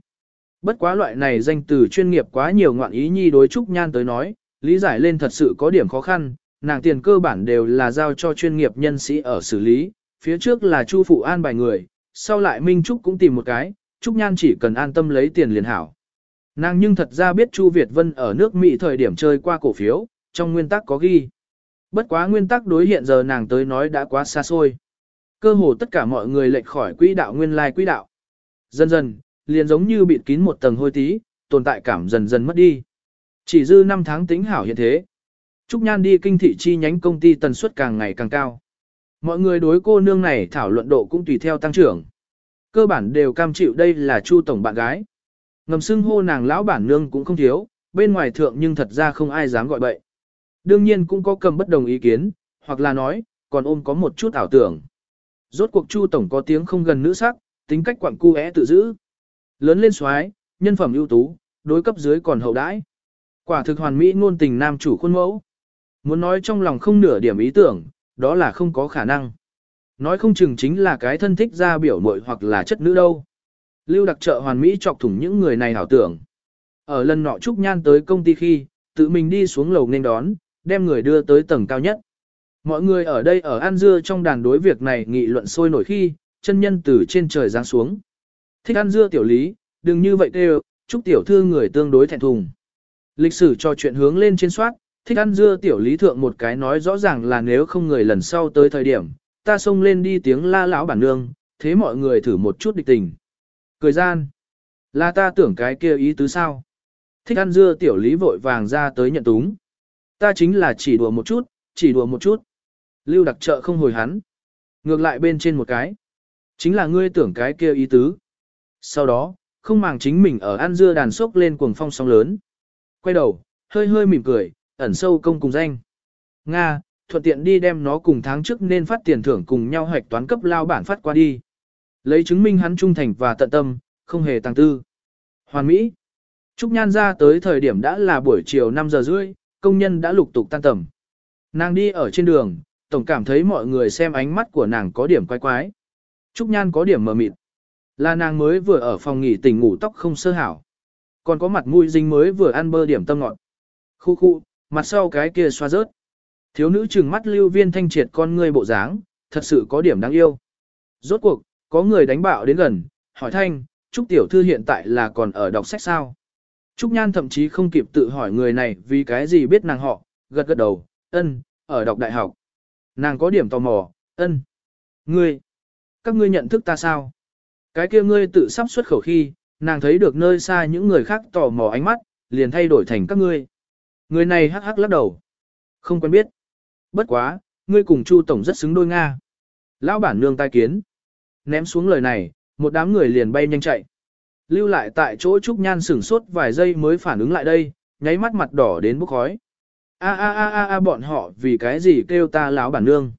Bất quá loại này danh từ chuyên nghiệp quá nhiều ngoạn ý nhi đối Trúc Nhan tới nói, lý giải lên thật sự có điểm khó khăn, nàng tiền cơ bản đều là giao cho chuyên nghiệp nhân sĩ ở xử lý, phía trước là Chu phụ an bài người, sau lại Minh Trúc cũng tìm một cái, Trúc Nhan chỉ cần an tâm lấy tiền liền hảo. Nàng nhưng thật ra biết Chu Việt Vân ở nước Mỹ thời điểm chơi qua cổ phiếu, trong nguyên tắc có ghi. Bất quá nguyên tắc đối hiện giờ nàng tới nói đã quá xa xôi. Cơ hồ tất cả mọi người lệch khỏi quỹ đạo nguyên lai quỹ đạo. Dần dần, liền giống như bịt kín một tầng hôi tí, tồn tại cảm dần dần mất đi. Chỉ dư 5 tháng tính hảo hiện thế. Trúc Nhan đi kinh thị chi nhánh công ty tần suất càng ngày càng cao. Mọi người đối cô nương này thảo luận độ cũng tùy theo tăng trưởng. Cơ bản đều cam chịu đây là Chu tổng bạn gái. Ngầm xưng hô nàng lão bản nương cũng không thiếu, bên ngoài thượng nhưng thật ra không ai dám gọi bậy. Đương nhiên cũng có cầm bất đồng ý kiến, hoặc là nói, còn ôm có một chút ảo tưởng. Rốt cuộc Chu tổng có tiếng không gần nữ sắc, tính cách quặng cu é tự giữ. Lớn lên xoái, nhân phẩm ưu tú, đối cấp dưới còn hậu đãi. Quả thực hoàn mỹ ngôn tình nam chủ khuôn mẫu. Muốn nói trong lòng không nửa điểm ý tưởng, đó là không có khả năng. Nói không chừng chính là cái thân thích ra biểu muội hoặc là chất nữ đâu. Lưu đặc trợ hoàn mỹ chọc thủng những người này hảo tưởng. Ở lần nọ Trúc Nhan tới công ty khi, tự mình đi xuống lầu nên đón, đem người đưa tới tầng cao nhất. Mọi người ở đây ở An Dưa trong đàn đối việc này nghị luận sôi nổi khi, chân nhân từ trên trời giáng xuống. Thích An Dưa tiểu lý, đừng như vậy kêu, trúc tiểu thư người tương đối thẹn thùng. Lịch sử cho chuyện hướng lên trên soát, thích ăn dưa tiểu lý thượng một cái nói rõ ràng là nếu không người lần sau tới thời điểm, ta xông lên đi tiếng la lão bản nương, thế mọi người thử một chút địch tình. Cười gian, là ta tưởng cái kia ý tứ sao. Thích ăn dưa tiểu lý vội vàng ra tới nhận túng. Ta chính là chỉ đùa một chút, chỉ đùa một chút. Lưu đặc trợ không hồi hắn. Ngược lại bên trên một cái. Chính là ngươi tưởng cái kia ý tứ. Sau đó, không màng chính mình ở ăn dưa đàn sốc lên cuồng phong sóng lớn. Quay đầu, hơi hơi mỉm cười, ẩn sâu công cùng danh. Nga, thuận tiện đi đem nó cùng tháng trước nên phát tiền thưởng cùng nhau hoạch toán cấp lao bản phát qua đi. Lấy chứng minh hắn trung thành và tận tâm, không hề tăng tư. Hoàn Mỹ. Trúc Nhan ra tới thời điểm đã là buổi chiều 5 giờ rưỡi, công nhân đã lục tục tan tầm. Nàng đi ở trên đường, tổng cảm thấy mọi người xem ánh mắt của nàng có điểm quái quái. Trúc Nhan có điểm mờ mịt. Là nàng mới vừa ở phòng nghỉ tỉnh ngủ tóc không sơ hảo. Còn có mặt mũi dính mới vừa ăn bơ điểm tâm ngọt. Khu khu, mặt sau cái kia xoa rớt. Thiếu nữ trừng mắt lưu viên thanh triệt con ngươi bộ dáng, thật sự có điểm đáng yêu. Rốt cuộc, có người đánh bạo đến gần, hỏi thanh, Trúc Tiểu Thư hiện tại là còn ở đọc sách sao? Trúc Nhan thậm chí không kịp tự hỏi người này vì cái gì biết nàng họ, gật gật đầu, ân, ở đọc đại học. Nàng có điểm tò mò, ân. Ngươi, các ngươi nhận thức ta sao? Cái kia ngươi tự sắp xuất khẩu khi, nàng thấy được nơi xa những người khác tò mò ánh mắt, liền thay đổi thành các ngươi. Người này hắc hắc lắc đầu. Không quen biết. Bất quá, ngươi cùng Chu Tổng rất xứng đôi Nga. Lão bản nương tai kiến. Ném xuống lời này, một đám người liền bay nhanh chạy. Lưu lại tại chỗ Trúc Nhan sửng sốt vài giây mới phản ứng lại đây, nháy mắt mặt đỏ đến bốc khói. A a a a a bọn họ vì cái gì kêu ta lão bản nương.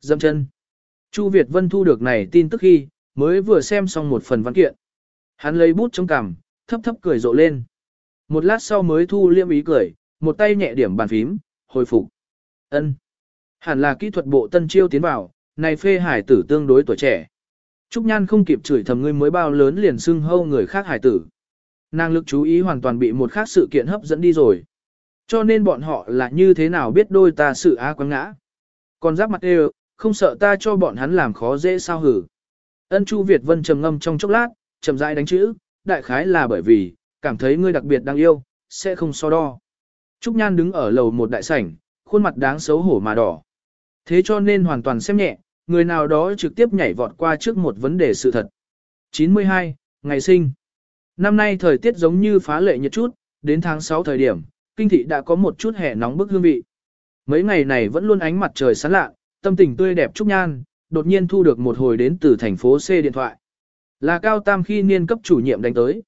Dâm chân. Chu Việt Vân thu được này tin tức khi, mới vừa xem xong một phần văn kiện. Hắn lấy bút trong cằm, thấp thấp cười rộ lên. Một lát sau mới thu liêm ý cười, một tay nhẹ điểm bàn phím, hồi phục. Ân, Hẳn là kỹ thuật bộ tân chiêu tiến vào, này phê hải tử tương đối tuổi trẻ. Trúc Nhan không kịp chửi thầm ngươi mới bao lớn liền xưng hâu người khác hải tử. nàng lực chú ý hoàn toàn bị một khác sự kiện hấp dẫn đi rồi. Cho nên bọn họ là như thế nào biết đôi ta sự á quăng ngã. Còn giáp mặt đều, không sợ ta cho bọn hắn làm khó dễ sao hử. Ân Chu Việt Vân trầm ngâm trong chốc lát, chậm rãi đánh chữ, đại khái là bởi vì, cảm thấy ngươi đặc biệt đáng yêu, sẽ không so đo. Trúc Nhan đứng ở lầu một đại sảnh, khuôn mặt đáng xấu hổ mà đỏ. Thế cho nên hoàn toàn xem nhẹ, người nào đó trực tiếp nhảy vọt qua trước một vấn đề sự thật. 92, ngày sinh. Năm nay thời tiết giống như phá lệ nhiệt chút, đến tháng 6 thời điểm, kinh thị đã có một chút hè nóng bức hương vị. Mấy ngày này vẫn luôn ánh mặt trời sáng lạ, tâm tình tươi đẹp Trúc Nhan, đột nhiên thu được một hồi đến từ thành phố C điện thoại. Là Cao Tam khi niên cấp chủ nhiệm đánh tới.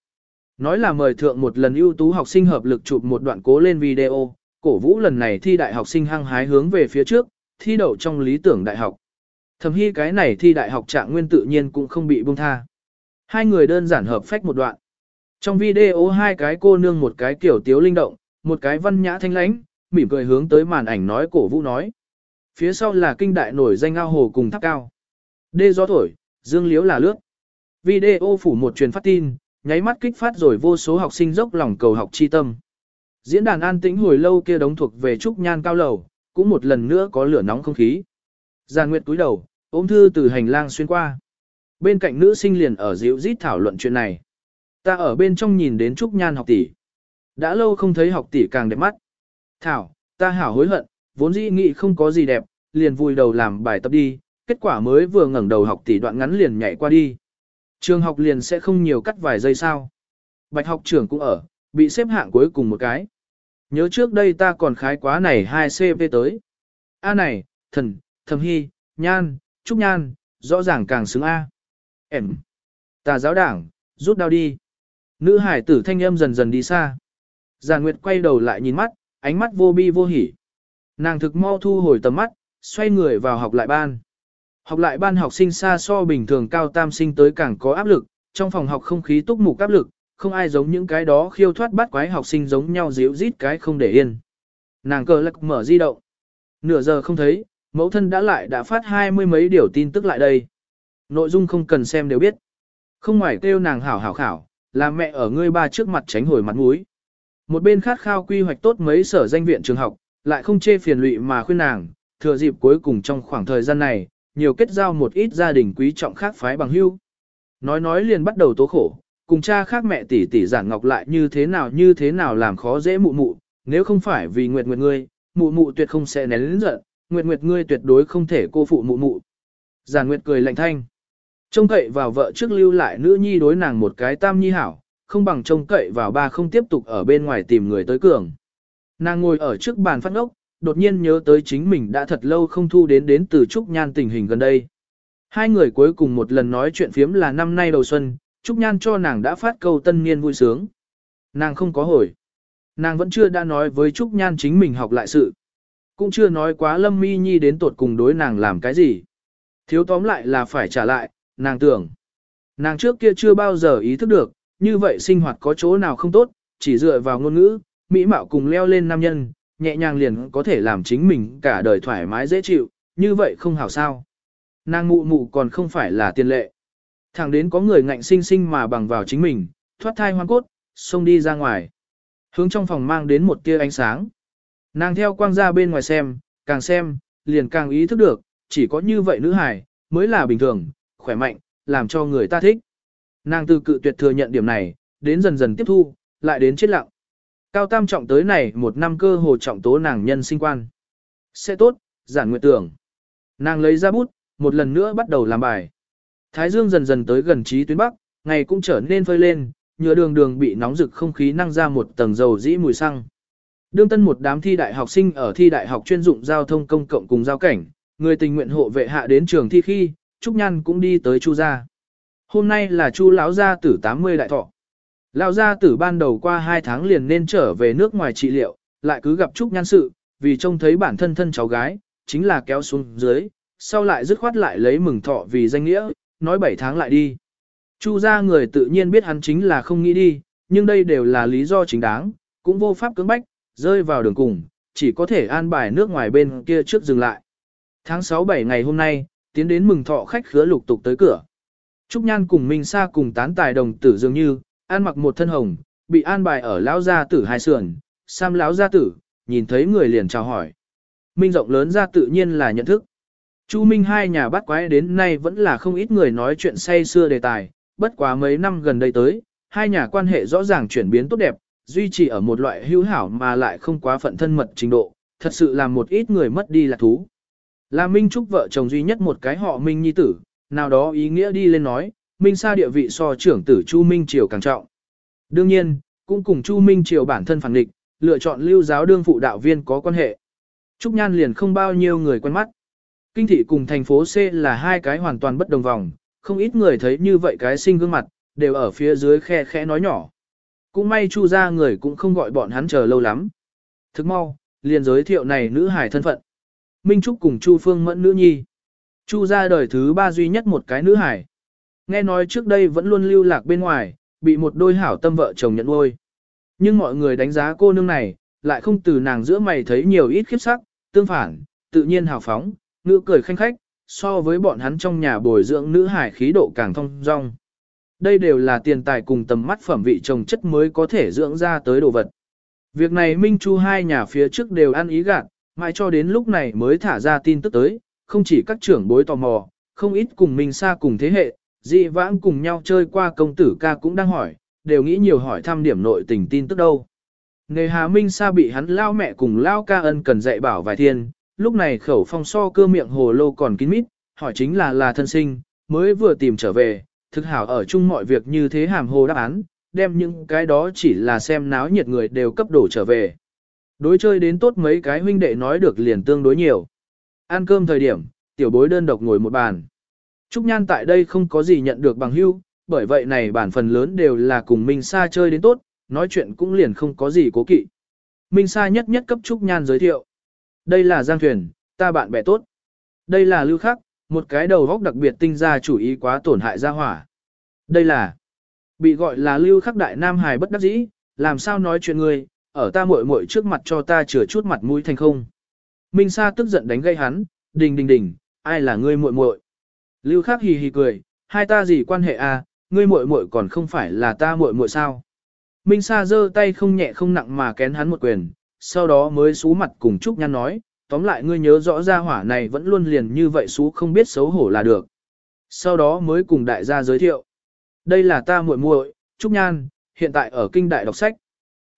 Nói là mời thượng một lần ưu tú học sinh hợp lực chụp một đoạn cố lên video, cổ vũ lần này thi đại học sinh hăng hái hướng về phía trước, thi đậu trong lý tưởng đại học. Thầm hy cái này thi đại học trạng nguyên tự nhiên cũng không bị buông tha. Hai người đơn giản hợp phách một đoạn. Trong video hai cái cô nương một cái kiểu tiếu linh động, một cái văn nhã thanh lãnh, mỉm cười hướng tới màn ảnh nói cổ vũ nói. Phía sau là kinh đại nổi danh ao hồ cùng tháp cao. Đê gió thổi, dương liếu là lướt. Video phủ một truyền phát tin, nháy mắt kích phát rồi vô số học sinh dốc lòng cầu học chi tâm. Diễn đàn an tĩnh hồi lâu kia đóng thuộc về trúc nhan cao lầu, cũng một lần nữa có lửa nóng không khí. Giàn Nguyệt cúi đầu, ôm thư từ hành lang xuyên qua. Bên cạnh nữ sinh liền ở dịu rít thảo luận chuyện này. Ta ở bên trong nhìn đến Trúc Nhan học tỷ. Đã lâu không thấy học tỷ càng đẹp mắt. Thảo, ta hảo hối hận, vốn dĩ nghĩ không có gì đẹp, liền vui đầu làm bài tập đi, kết quả mới vừa ngẩng đầu học tỷ đoạn ngắn liền nhảy qua đi. Trường học liền sẽ không nhiều cắt vài giây sao. Bạch học trưởng cũng ở, bị xếp hạng cuối cùng một cái. Nhớ trước đây ta còn khái quá này 2 CP tới. A này, thần, thầm hy, nhan, trúc nhan, rõ ràng càng xứng A. Em. Tà giáo đảng, rút đau đi. Nữ hải tử thanh âm dần dần đi xa. Giàn Nguyệt quay đầu lại nhìn mắt, ánh mắt vô bi vô hỉ. Nàng thực mau thu hồi tầm mắt, xoay người vào học lại ban. Học lại ban học sinh xa so bình thường cao tam sinh tới càng có áp lực, trong phòng học không khí túc mục áp lực, không ai giống những cái đó khiêu thoát bắt quái học sinh giống nhau díu rít cái không để yên. Nàng cờ lạc mở di động. Nửa giờ không thấy, mẫu thân đã lại đã phát hai mươi mấy điều tin tức lại đây. Nội dung không cần xem đều biết. Không ngoài kêu nàng hảo hảo khảo, là mẹ ở ngươi ba trước mặt tránh hồi mặt mũi. Một bên khát khao quy hoạch tốt mấy sở danh viện trường học, lại không chê phiền lụy mà khuyên nàng, thừa dịp cuối cùng trong khoảng thời gian này, nhiều kết giao một ít gia đình quý trọng khác phái bằng hưu. Nói nói liền bắt đầu tố khổ, cùng cha khác mẹ tỷ tỷ giản ngọc lại như thế nào như thế nào làm khó dễ mụ mụ, nếu không phải vì nguyệt nguyệt ngươi, mụ mụ tuyệt không sẽ nén lĩnh giận, nguyệt nguyệt ngươi tuyệt đối không thể cô phụ mụ mụ. Giản nguyệt cười lạnh thanh. Trông cậy vào vợ trước lưu lại nữ nhi đối nàng một cái tam nhi hảo, không bằng trông cậy vào ba không tiếp tục ở bên ngoài tìm người tới cường. Nàng ngồi ở trước bàn phát ốc, đột nhiên nhớ tới chính mình đã thật lâu không thu đến đến từ Trúc Nhan tình hình gần đây. Hai người cuối cùng một lần nói chuyện phiếm là năm nay đầu xuân, Trúc Nhan cho nàng đã phát câu tân niên vui sướng. Nàng không có hồi. Nàng vẫn chưa đã nói với Trúc Nhan chính mình học lại sự. Cũng chưa nói quá Lâm Mi Nhi đến tột cùng đối nàng làm cái gì. Thiếu tóm lại là phải trả lại, nàng tưởng. Nàng trước kia chưa bao giờ ý thức được, như vậy sinh hoạt có chỗ nào không tốt, chỉ dựa vào ngôn ngữ, mỹ mạo cùng leo lên nam nhân, nhẹ nhàng liền có thể làm chính mình cả đời thoải mái dễ chịu, như vậy không hảo sao. Nàng mụ mụ còn không phải là tiền lệ. Thẳng đến có người ngạnh sinh sinh mà bằng vào chính mình, thoát thai hoang cốt, xông đi ra ngoài. Hướng trong phòng mang đến một tia ánh sáng. Nàng theo quang ra bên ngoài xem, càng xem, liền càng ý thức được, chỉ có như vậy nữ hài mới là bình thường, khỏe mạnh, làm cho người ta thích. Nàng từ cự tuyệt thừa nhận điểm này, đến dần dần tiếp thu, lại đến chết lặng. Cao tam trọng tới này một năm cơ hồ trọng tố nàng nhân sinh quan. Sẽ tốt, giản nguyện tưởng. Nàng lấy ra bút, một lần nữa bắt đầu làm bài. Thái dương dần dần tới gần trí tuyến bắc, ngày cũng trở nên phơi lên, nhựa đường đường bị nóng rực không khí năng ra một tầng dầu dĩ mùi xăng. Đương tân một đám thi đại học sinh ở thi đại học chuyên dụng giao thông công cộng cùng giao cảnh, người tình nguyện hộ vệ hạ đến trường thi khi, Trúc Nhan cũng đi tới Chu gia. Hôm nay là Chu lão gia tử 80 đại thọ. Lão gia tử ban đầu qua 2 tháng liền nên trở về nước ngoài trị liệu, lại cứ gặp Trúc Nhan sự, vì trông thấy bản thân thân cháu gái, chính là kéo xuống dưới, sau lại dứt khoát lại lấy mừng thọ vì danh nghĩa, nói 7 tháng lại đi. Chu gia người tự nhiên biết hắn chính là không nghĩ đi, nhưng đây đều là lý do chính đáng, cũng vô pháp cưỡng bách, rơi vào đường cùng, chỉ có thể an bài nước ngoài bên kia trước dừng lại. Tháng 6-7 ngày hôm nay, tiến đến mừng thọ khách khứa lục tục tới cửa. Trúc Nhan cùng Minh Sa cùng tán tài đồng tử dường như, an mặc một thân hồng, bị an bài ở lão gia tử hai sườn, Sam lão gia tử, nhìn thấy người liền chào hỏi. Minh rộng lớn ra tự nhiên là nhận thức. Chu Minh hai nhà bắt quái đến nay vẫn là không ít người nói chuyện say xưa đề tài, bất quá mấy năm gần đây tới, hai nhà quan hệ rõ ràng chuyển biến tốt đẹp, duy trì ở một loại hữu hảo mà lại không quá phận thân mật trình độ, thật sự làm một ít người mất đi là thú. Là Minh Trúc vợ chồng duy nhất một cái họ Minh Nhi tử, nào đó ý nghĩa đi lên nói, Minh Sa địa vị so trưởng tử Chu Minh Triều càng trọng. Đương nhiên, cũng cùng Chu Minh Triều bản thân phản định, lựa chọn lưu giáo đương phụ đạo viên có quan hệ. Trúc Nhan liền không bao nhiêu người quen mắt. Kinh thị cùng thành phố C là hai cái hoàn toàn bất đồng vòng, không ít người thấy như vậy cái sinh gương mặt, đều ở phía dưới khe khẽ nói nhỏ. Cũng may Chu ra người cũng không gọi bọn hắn chờ lâu lắm. Thức mau, liền giới thiệu này nữ hải thân phận. Minh Trúc cùng Chu Phương Mẫn nữ nhi. Chu ra đời thứ ba duy nhất một cái nữ hải. Nghe nói trước đây vẫn luôn lưu lạc bên ngoài, bị một đôi hảo tâm vợ chồng nhận nuôi. Nhưng mọi người đánh giá cô nương này, lại không từ nàng giữa mày thấy nhiều ít khiếp sắc, tương phản, tự nhiên hào phóng, ngữ cười khanh khách, so với bọn hắn trong nhà bồi dưỡng nữ hải khí độ càng thông dong. Đây đều là tiền tài cùng tầm mắt phẩm vị trồng chất mới có thể dưỡng ra tới đồ vật. Việc này Minh Chu hai nhà phía trước đều ăn ý gạt, mãi cho đến lúc này mới thả ra tin tức tới, không chỉ các trưởng bối tò mò, không ít cùng mình xa cùng thế hệ, dị vãng cùng nhau chơi qua công tử ca cũng đang hỏi, đều nghĩ nhiều hỏi thăm điểm nội tình tin tức đâu. Nghề Hà Minh Sa bị hắn lao mẹ cùng lao ca ân cần dạy bảo vài thiên, lúc này khẩu phong so cơ miệng hồ lô còn kín mít, hỏi chính là là thân sinh, mới vừa tìm trở về, thực hảo ở chung mọi việc như thế hàm hồ đáp án, đem những cái đó chỉ là xem náo nhiệt người đều cấp đổ trở về. Đối chơi đến tốt mấy cái huynh đệ nói được liền tương đối nhiều. Ăn cơm thời điểm, tiểu bối đơn độc ngồi một bàn. Trúc Nhan tại đây không có gì nhận được bằng hưu, bởi vậy này bản phần lớn đều là cùng Minh Sa chơi đến tốt, nói chuyện cũng liền không có gì cố kỵ. Minh Sa nhất nhất cấp Trúc Nhan giới thiệu. Đây là Giang Thuyền, ta bạn bè tốt. Đây là Lưu Khắc, một cái đầu góc đặc biệt tinh ra chủ ý quá tổn hại gia hỏa. Đây là, bị gọi là Lưu Khắc Đại Nam Hải bất đắc dĩ, làm sao nói chuyện người, ở ta muội muội trước mặt cho ta chừa chút mặt mũi thành không. Minh Sa tức giận đánh gây hắn, đình đình đình, ai là ngươi muội muội? Lưu Khắc hì hì cười, hai ta gì quan hệ à, ngươi muội muội còn không phải là ta muội muội sao? Minh Sa giơ tay không nhẹ không nặng mà kén hắn một quyền, sau đó mới xú mặt cùng Trúc Nhan nói, tóm lại ngươi nhớ rõ ra hỏa này vẫn luôn liền như vậy xú không biết xấu hổ là được. Sau đó mới cùng đại gia giới thiệu. Đây là ta muội muội, Trúc Nhan, hiện tại ở kinh đại đọc sách.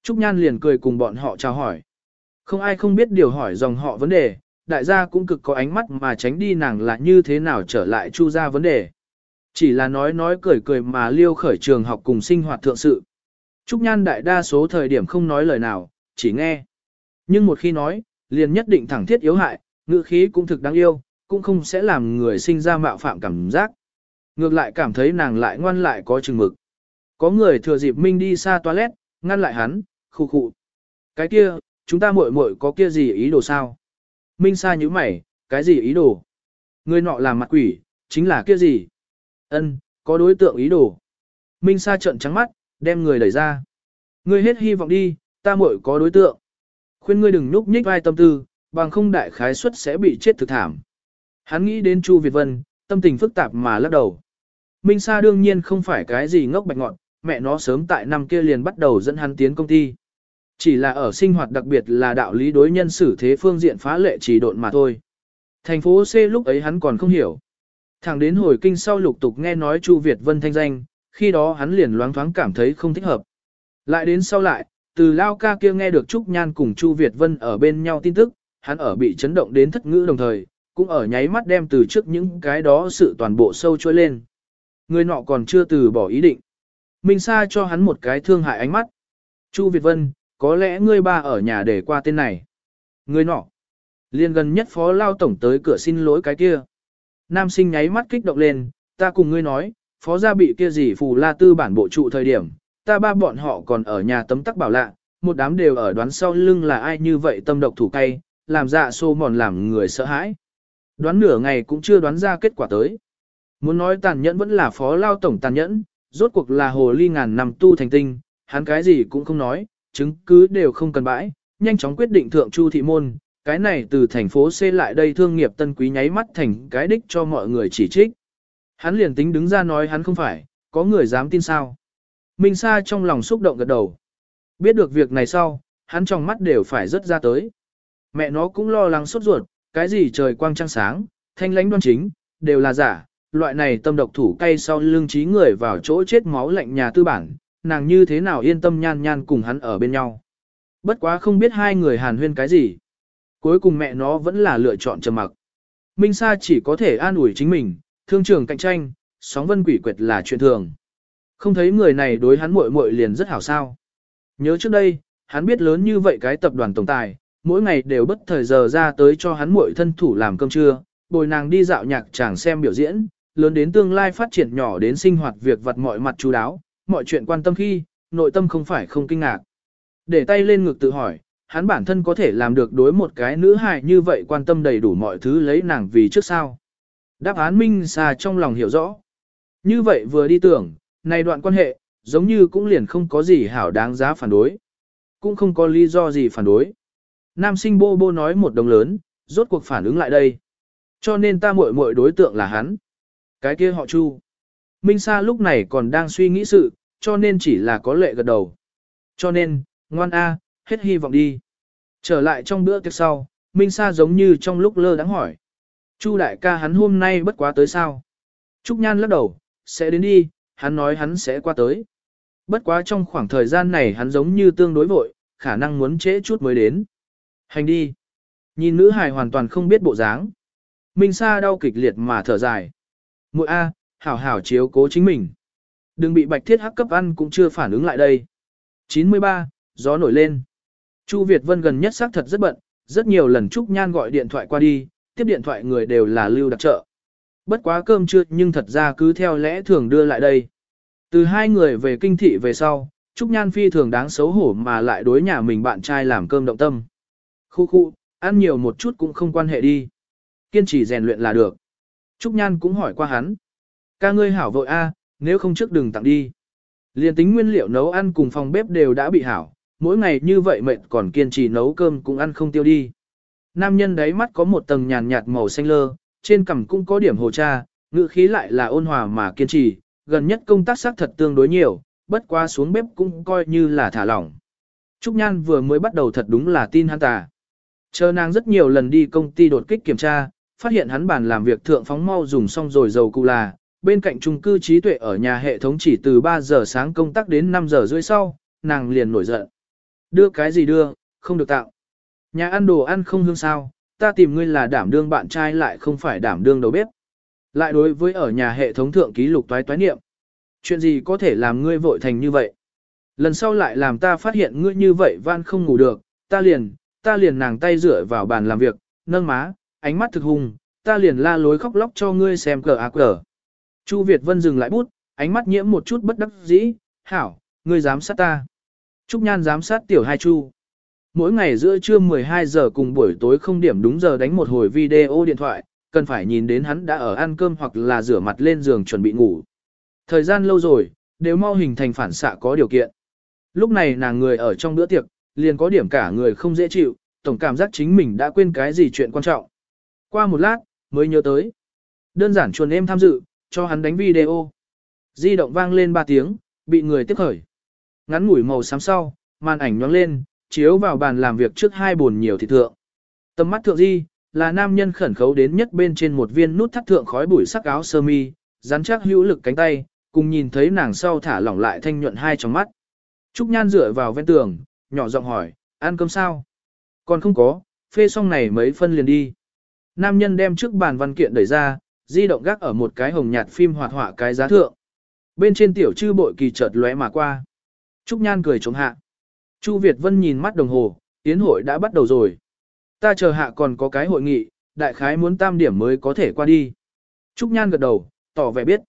Trúc Nhan liền cười cùng bọn họ chào hỏi. Không ai không biết điều hỏi dòng họ vấn đề, đại gia cũng cực có ánh mắt mà tránh đi nàng là như thế nào trở lại chu ra vấn đề. Chỉ là nói nói cười cười mà liêu khởi trường học cùng sinh hoạt thượng sự. Trúc Nhan đại đa số thời điểm không nói lời nào, chỉ nghe. Nhưng một khi nói, liền nhất định thẳng thiết yếu hại, ngữ khí cũng thực đáng yêu, cũng không sẽ làm người sinh ra mạo phạm cảm giác. Ngược lại cảm thấy nàng lại ngoan lại có chừng mực. Có người thừa dịp Minh đi xa toilet, ngăn lại hắn, khu khụ Cái kia, chúng ta muội muội có kia gì ý đồ sao? Minh Sa như mày, cái gì ý đồ? Người nọ làm mặt quỷ, chính là kia gì? Ân, có đối tượng ý đồ. Minh sa trợn trắng mắt, đem người đẩy ra. Ngươi hết hy vọng đi, ta muội có đối tượng. Khuyên ngươi đừng núp nhích vai tâm tư, bằng không đại khái suất sẽ bị chết thực thảm. Hắn nghĩ đến Chu Việt Vân, tâm tình phức tạp mà lắc đầu. Minh Sa đương nhiên không phải cái gì ngốc bạch ngọn, mẹ nó sớm tại năm kia liền bắt đầu dẫn hắn tiến công ty. Chỉ là ở sinh hoạt đặc biệt là đạo lý đối nhân xử thế phương diện phá lệ chỉ độn mà thôi. Thành phố C lúc ấy hắn còn không hiểu. Thẳng đến hồi kinh sau lục tục nghe nói Chu Việt Vân thanh danh, khi đó hắn liền loáng thoáng cảm thấy không thích hợp. Lại đến sau lại, từ Lao ca kia nghe được Trúc Nhan cùng Chu Việt Vân ở bên nhau tin tức, hắn ở bị chấn động đến thất ngữ đồng thời, cũng ở nháy mắt đem từ trước những cái đó sự toàn bộ sâu trôi lên. Người nọ còn chưa từ bỏ ý định. Minh Sa cho hắn một cái thương hại ánh mắt. Chu Việt Vân, có lẽ ngươi ba ở nhà để qua tên này. Người nọ. Liên gần nhất phó lao tổng tới cửa xin lỗi cái kia. Nam sinh nháy mắt kích động lên, ta cùng ngươi nói, phó gia bị kia gì phù la tư bản bộ trụ thời điểm, ta ba bọn họ còn ở nhà tấm tắc bảo lạ, một đám đều ở đoán sau lưng là ai như vậy tâm độc thủ cay, làm dạ xô mòn làm người sợ hãi. Đoán nửa ngày cũng chưa đoán ra kết quả tới. Muốn nói tàn nhẫn vẫn là phó lao tổng tàn nhẫn, rốt cuộc là hồ ly ngàn năm tu thành tinh, hắn cái gì cũng không nói, chứng cứ đều không cần bãi, nhanh chóng quyết định thượng chu thị môn, cái này từ thành phố C lại đây thương nghiệp tân quý nháy mắt thành cái đích cho mọi người chỉ trích. Hắn liền tính đứng ra nói hắn không phải, có người dám tin sao. Minh Sa trong lòng xúc động gật đầu. Biết được việc này sau, hắn trong mắt đều phải rất ra tới. Mẹ nó cũng lo lắng sốt ruột, cái gì trời quang trăng sáng, thanh lãnh đoan chính, đều là giả. Loại này tâm độc thủ cay sau lưng trí người vào chỗ chết máu lạnh nhà tư bản, nàng như thế nào yên tâm nhan nhan cùng hắn ở bên nhau. Bất quá không biết hai người hàn huyên cái gì. Cuối cùng mẹ nó vẫn là lựa chọn trầm mặc. Minh Sa chỉ có thể an ủi chính mình, thương trường cạnh tranh, sóng vân quỷ quyệt là chuyện thường. Không thấy người này đối hắn muội muội liền rất hảo sao. Nhớ trước đây, hắn biết lớn như vậy cái tập đoàn tổng tài, mỗi ngày đều bất thời giờ ra tới cho hắn muội thân thủ làm cơm trưa, bồi nàng đi dạo nhạc chàng xem biểu diễn, lớn đến tương lai phát triển nhỏ đến sinh hoạt việc vật mọi mặt chú đáo, mọi chuyện quan tâm khi, nội tâm không phải không kinh ngạc. Để tay lên ngực tự hỏi, hắn bản thân có thể làm được đối một cái nữ hài như vậy quan tâm đầy đủ mọi thứ lấy nàng vì trước sao. Đáp án minh xa trong lòng hiểu rõ. Như vậy vừa đi tưởng, này đoạn quan hệ, giống như cũng liền không có gì hảo đáng giá phản đối. Cũng không có lý do gì phản đối. Nam sinh bô bô nói một đồng lớn, rốt cuộc phản ứng lại đây. Cho nên ta muội muội đối tượng là hắn. Cái kia họ Chu. Minh Sa lúc này còn đang suy nghĩ sự, cho nên chỉ là có lệ gật đầu. Cho nên, ngoan A, hết hy vọng đi. Trở lại trong bữa tiệc sau, Minh Sa giống như trong lúc lơ đáng hỏi. Chu đại ca hắn hôm nay bất quá tới sao? Trúc Nhan lắc đầu, sẽ đến đi, hắn nói hắn sẽ qua tới. Bất quá trong khoảng thời gian này hắn giống như tương đối vội, khả năng muốn trễ chút mới đến. Hành đi. Nhìn nữ hài hoàn toàn không biết bộ dáng. Minh Sa đau kịch liệt mà thở dài. Muội A, hảo hảo chiếu cố chính mình. Đừng bị bạch thiết hắc cấp ăn cũng chưa phản ứng lại đây. 93, gió nổi lên. Chu Việt Vân gần nhất xác thật rất bận, rất nhiều lần Trúc Nhan gọi điện thoại qua đi, tiếp điện thoại người đều là lưu đặc trợ. Bất quá cơm chưa nhưng thật ra cứ theo lẽ thường đưa lại đây. Từ hai người về kinh thị về sau, Trúc Nhan phi thường đáng xấu hổ mà lại đối nhà mình bạn trai làm cơm động tâm. Khu khu, ăn nhiều một chút cũng không quan hệ đi. Kiên trì rèn luyện là được. Trúc Nhan cũng hỏi qua hắn. Ca ngươi hảo vội a, nếu không trước đừng tặng đi. Liên tính nguyên liệu nấu ăn cùng phòng bếp đều đã bị hảo, mỗi ngày như vậy mệt còn kiên trì nấu cơm cũng ăn không tiêu đi. Nam nhân đáy mắt có một tầng nhàn nhạt màu xanh lơ, trên cằm cũng có điểm hồ cha, ngữ khí lại là ôn hòa mà kiên trì, gần nhất công tác xác thật tương đối nhiều, bất qua xuống bếp cũng coi như là thả lỏng. Trúc Nhan vừa mới bắt đầu thật đúng là tin hắn ta. Chờ nàng rất nhiều lần đi công ty đột kích kiểm tra, phát hiện hắn bàn làm việc thượng phóng mau dùng xong rồi dầu cụ là, bên cạnh trung cư trí tuệ ở nhà hệ thống chỉ từ 3 giờ sáng công tác đến 5 giờ rưỡi sau, nàng liền nổi giận. Đưa cái gì đưa, không được tạo. Nhà ăn đồ ăn không hương sao, ta tìm ngươi là đảm đương bạn trai lại không phải đảm đương đầu bếp. Lại đối với ở nhà hệ thống thượng ký lục toái toái niệm. Chuyện gì có thể làm ngươi vội thành như vậy? Lần sau lại làm ta phát hiện ngươi như vậy van không ngủ được, ta liền, ta liền nàng tay rửa vào bàn làm việc, nâng má, ánh mắt thực hung, ta liền la lối khóc lóc cho ngươi xem cờ ác cờ. Chu Việt Vân dừng lại bút, ánh mắt nhiễm một chút bất đắc dĩ, hảo, ngươi dám sát ta. Trúc Nhan giám sát tiểu hai Chu. Mỗi ngày giữa trưa 12 giờ cùng buổi tối không điểm đúng giờ đánh một hồi video điện thoại, cần phải nhìn đến hắn đã ở ăn cơm hoặc là rửa mặt lên giường chuẩn bị ngủ. Thời gian lâu rồi, đều mau hình thành phản xạ có điều kiện. Lúc này nàng người ở trong bữa tiệc, liền có điểm cả người không dễ chịu, tổng cảm giác chính mình đã quên cái gì chuyện quan trọng. Qua một lát, mới nhớ tới. Đơn giản chuồn em tham dự, cho hắn đánh video. Di động vang lên 3 tiếng, bị người tiếp khởi. Ngắn ngủi màu xám sau, màn ảnh nhoáng lên, chiếu vào bàn làm việc trước hai buồn nhiều thịt thượng. Tầm mắt thượng di, là nam nhân khẩn khấu đến nhất bên trên một viên nút thắt thượng khói bụi sắc áo sơ mi, rắn chắc hữu lực cánh tay, cùng nhìn thấy nàng sau thả lỏng lại thanh nhuận hai trong mắt. Trúc Nhan dựa vào ven tường, nhỏ giọng hỏi, ăn cơm sao? Còn không có, phê xong này mấy phân liền đi. Nam nhân đem trước bàn văn kiện đẩy ra, di động gác ở một cái hồng nhạt phim hoạt họa cái giá thượng. Bên trên tiểu chư bội kỳ chợt lóe mà qua. Trúc Nhan cười chống hạ. Chu Việt Vân nhìn mắt đồng hồ, tiến hội đã bắt đầu rồi. Ta chờ hạ còn có cái hội nghị, đại khái muốn tam điểm mới có thể qua đi. Trúc Nhan gật đầu, tỏ vẻ biết.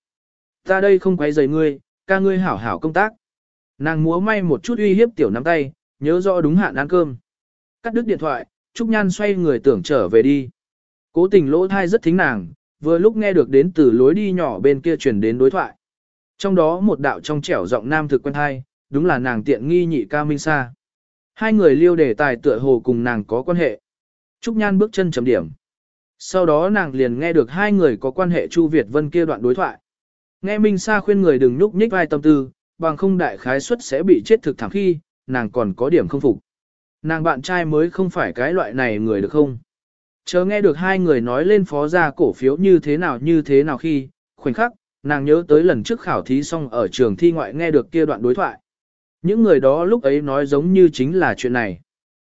Ta đây không quấy rầy ngươi, ca ngươi hảo hảo công tác. Nàng múa may một chút uy hiếp tiểu nắm tay, nhớ rõ đúng hạn ăn cơm. Cắt đứt điện thoại, Trúc Nhan xoay người tưởng trở về đi. Cố tình lỗ thai rất thính nàng, vừa lúc nghe được đến từ lối đi nhỏ bên kia truyền đến đối thoại. Trong đó một đạo trong trẻo giọng nam thực quen thai, đúng là nàng tiện nghi nhị ca Minh Sa. Hai người liêu đề tài tựa hồ cùng nàng có quan hệ. Trúc Nhan bước chân chấm điểm. Sau đó nàng liền nghe được hai người có quan hệ Chu Việt Vân kia đoạn đối thoại. Nghe Minh Sa khuyên người đừng nhúc nhích vai tâm tư, bằng không đại khái suất sẽ bị chết thực thẳng khi, nàng còn có điểm không phục. Nàng bạn trai mới không phải cái loại này người được không? Chờ nghe được hai người nói lên phó gia cổ phiếu như thế nào như thế nào khi, khoảnh khắc, nàng nhớ tới lần trước khảo thí xong ở trường thi ngoại nghe được kia đoạn đối thoại. Những người đó lúc ấy nói giống như chính là chuyện này.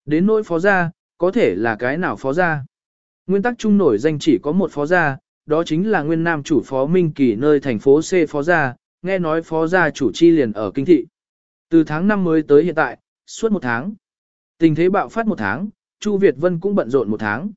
Đến nỗi phó gia, có thể là cái nào phó gia. Nguyên tắc chung nổi danh chỉ có một phó gia, đó chính là nguyên nam chủ phó Minh Kỳ nơi thành phố C phó gia, nghe nói phó gia chủ chi liền ở kinh thị. Từ tháng 5 mới tới hiện tại, suốt một tháng. Tình thế bạo phát một tháng, Chu Việt Vân cũng bận rộn một tháng.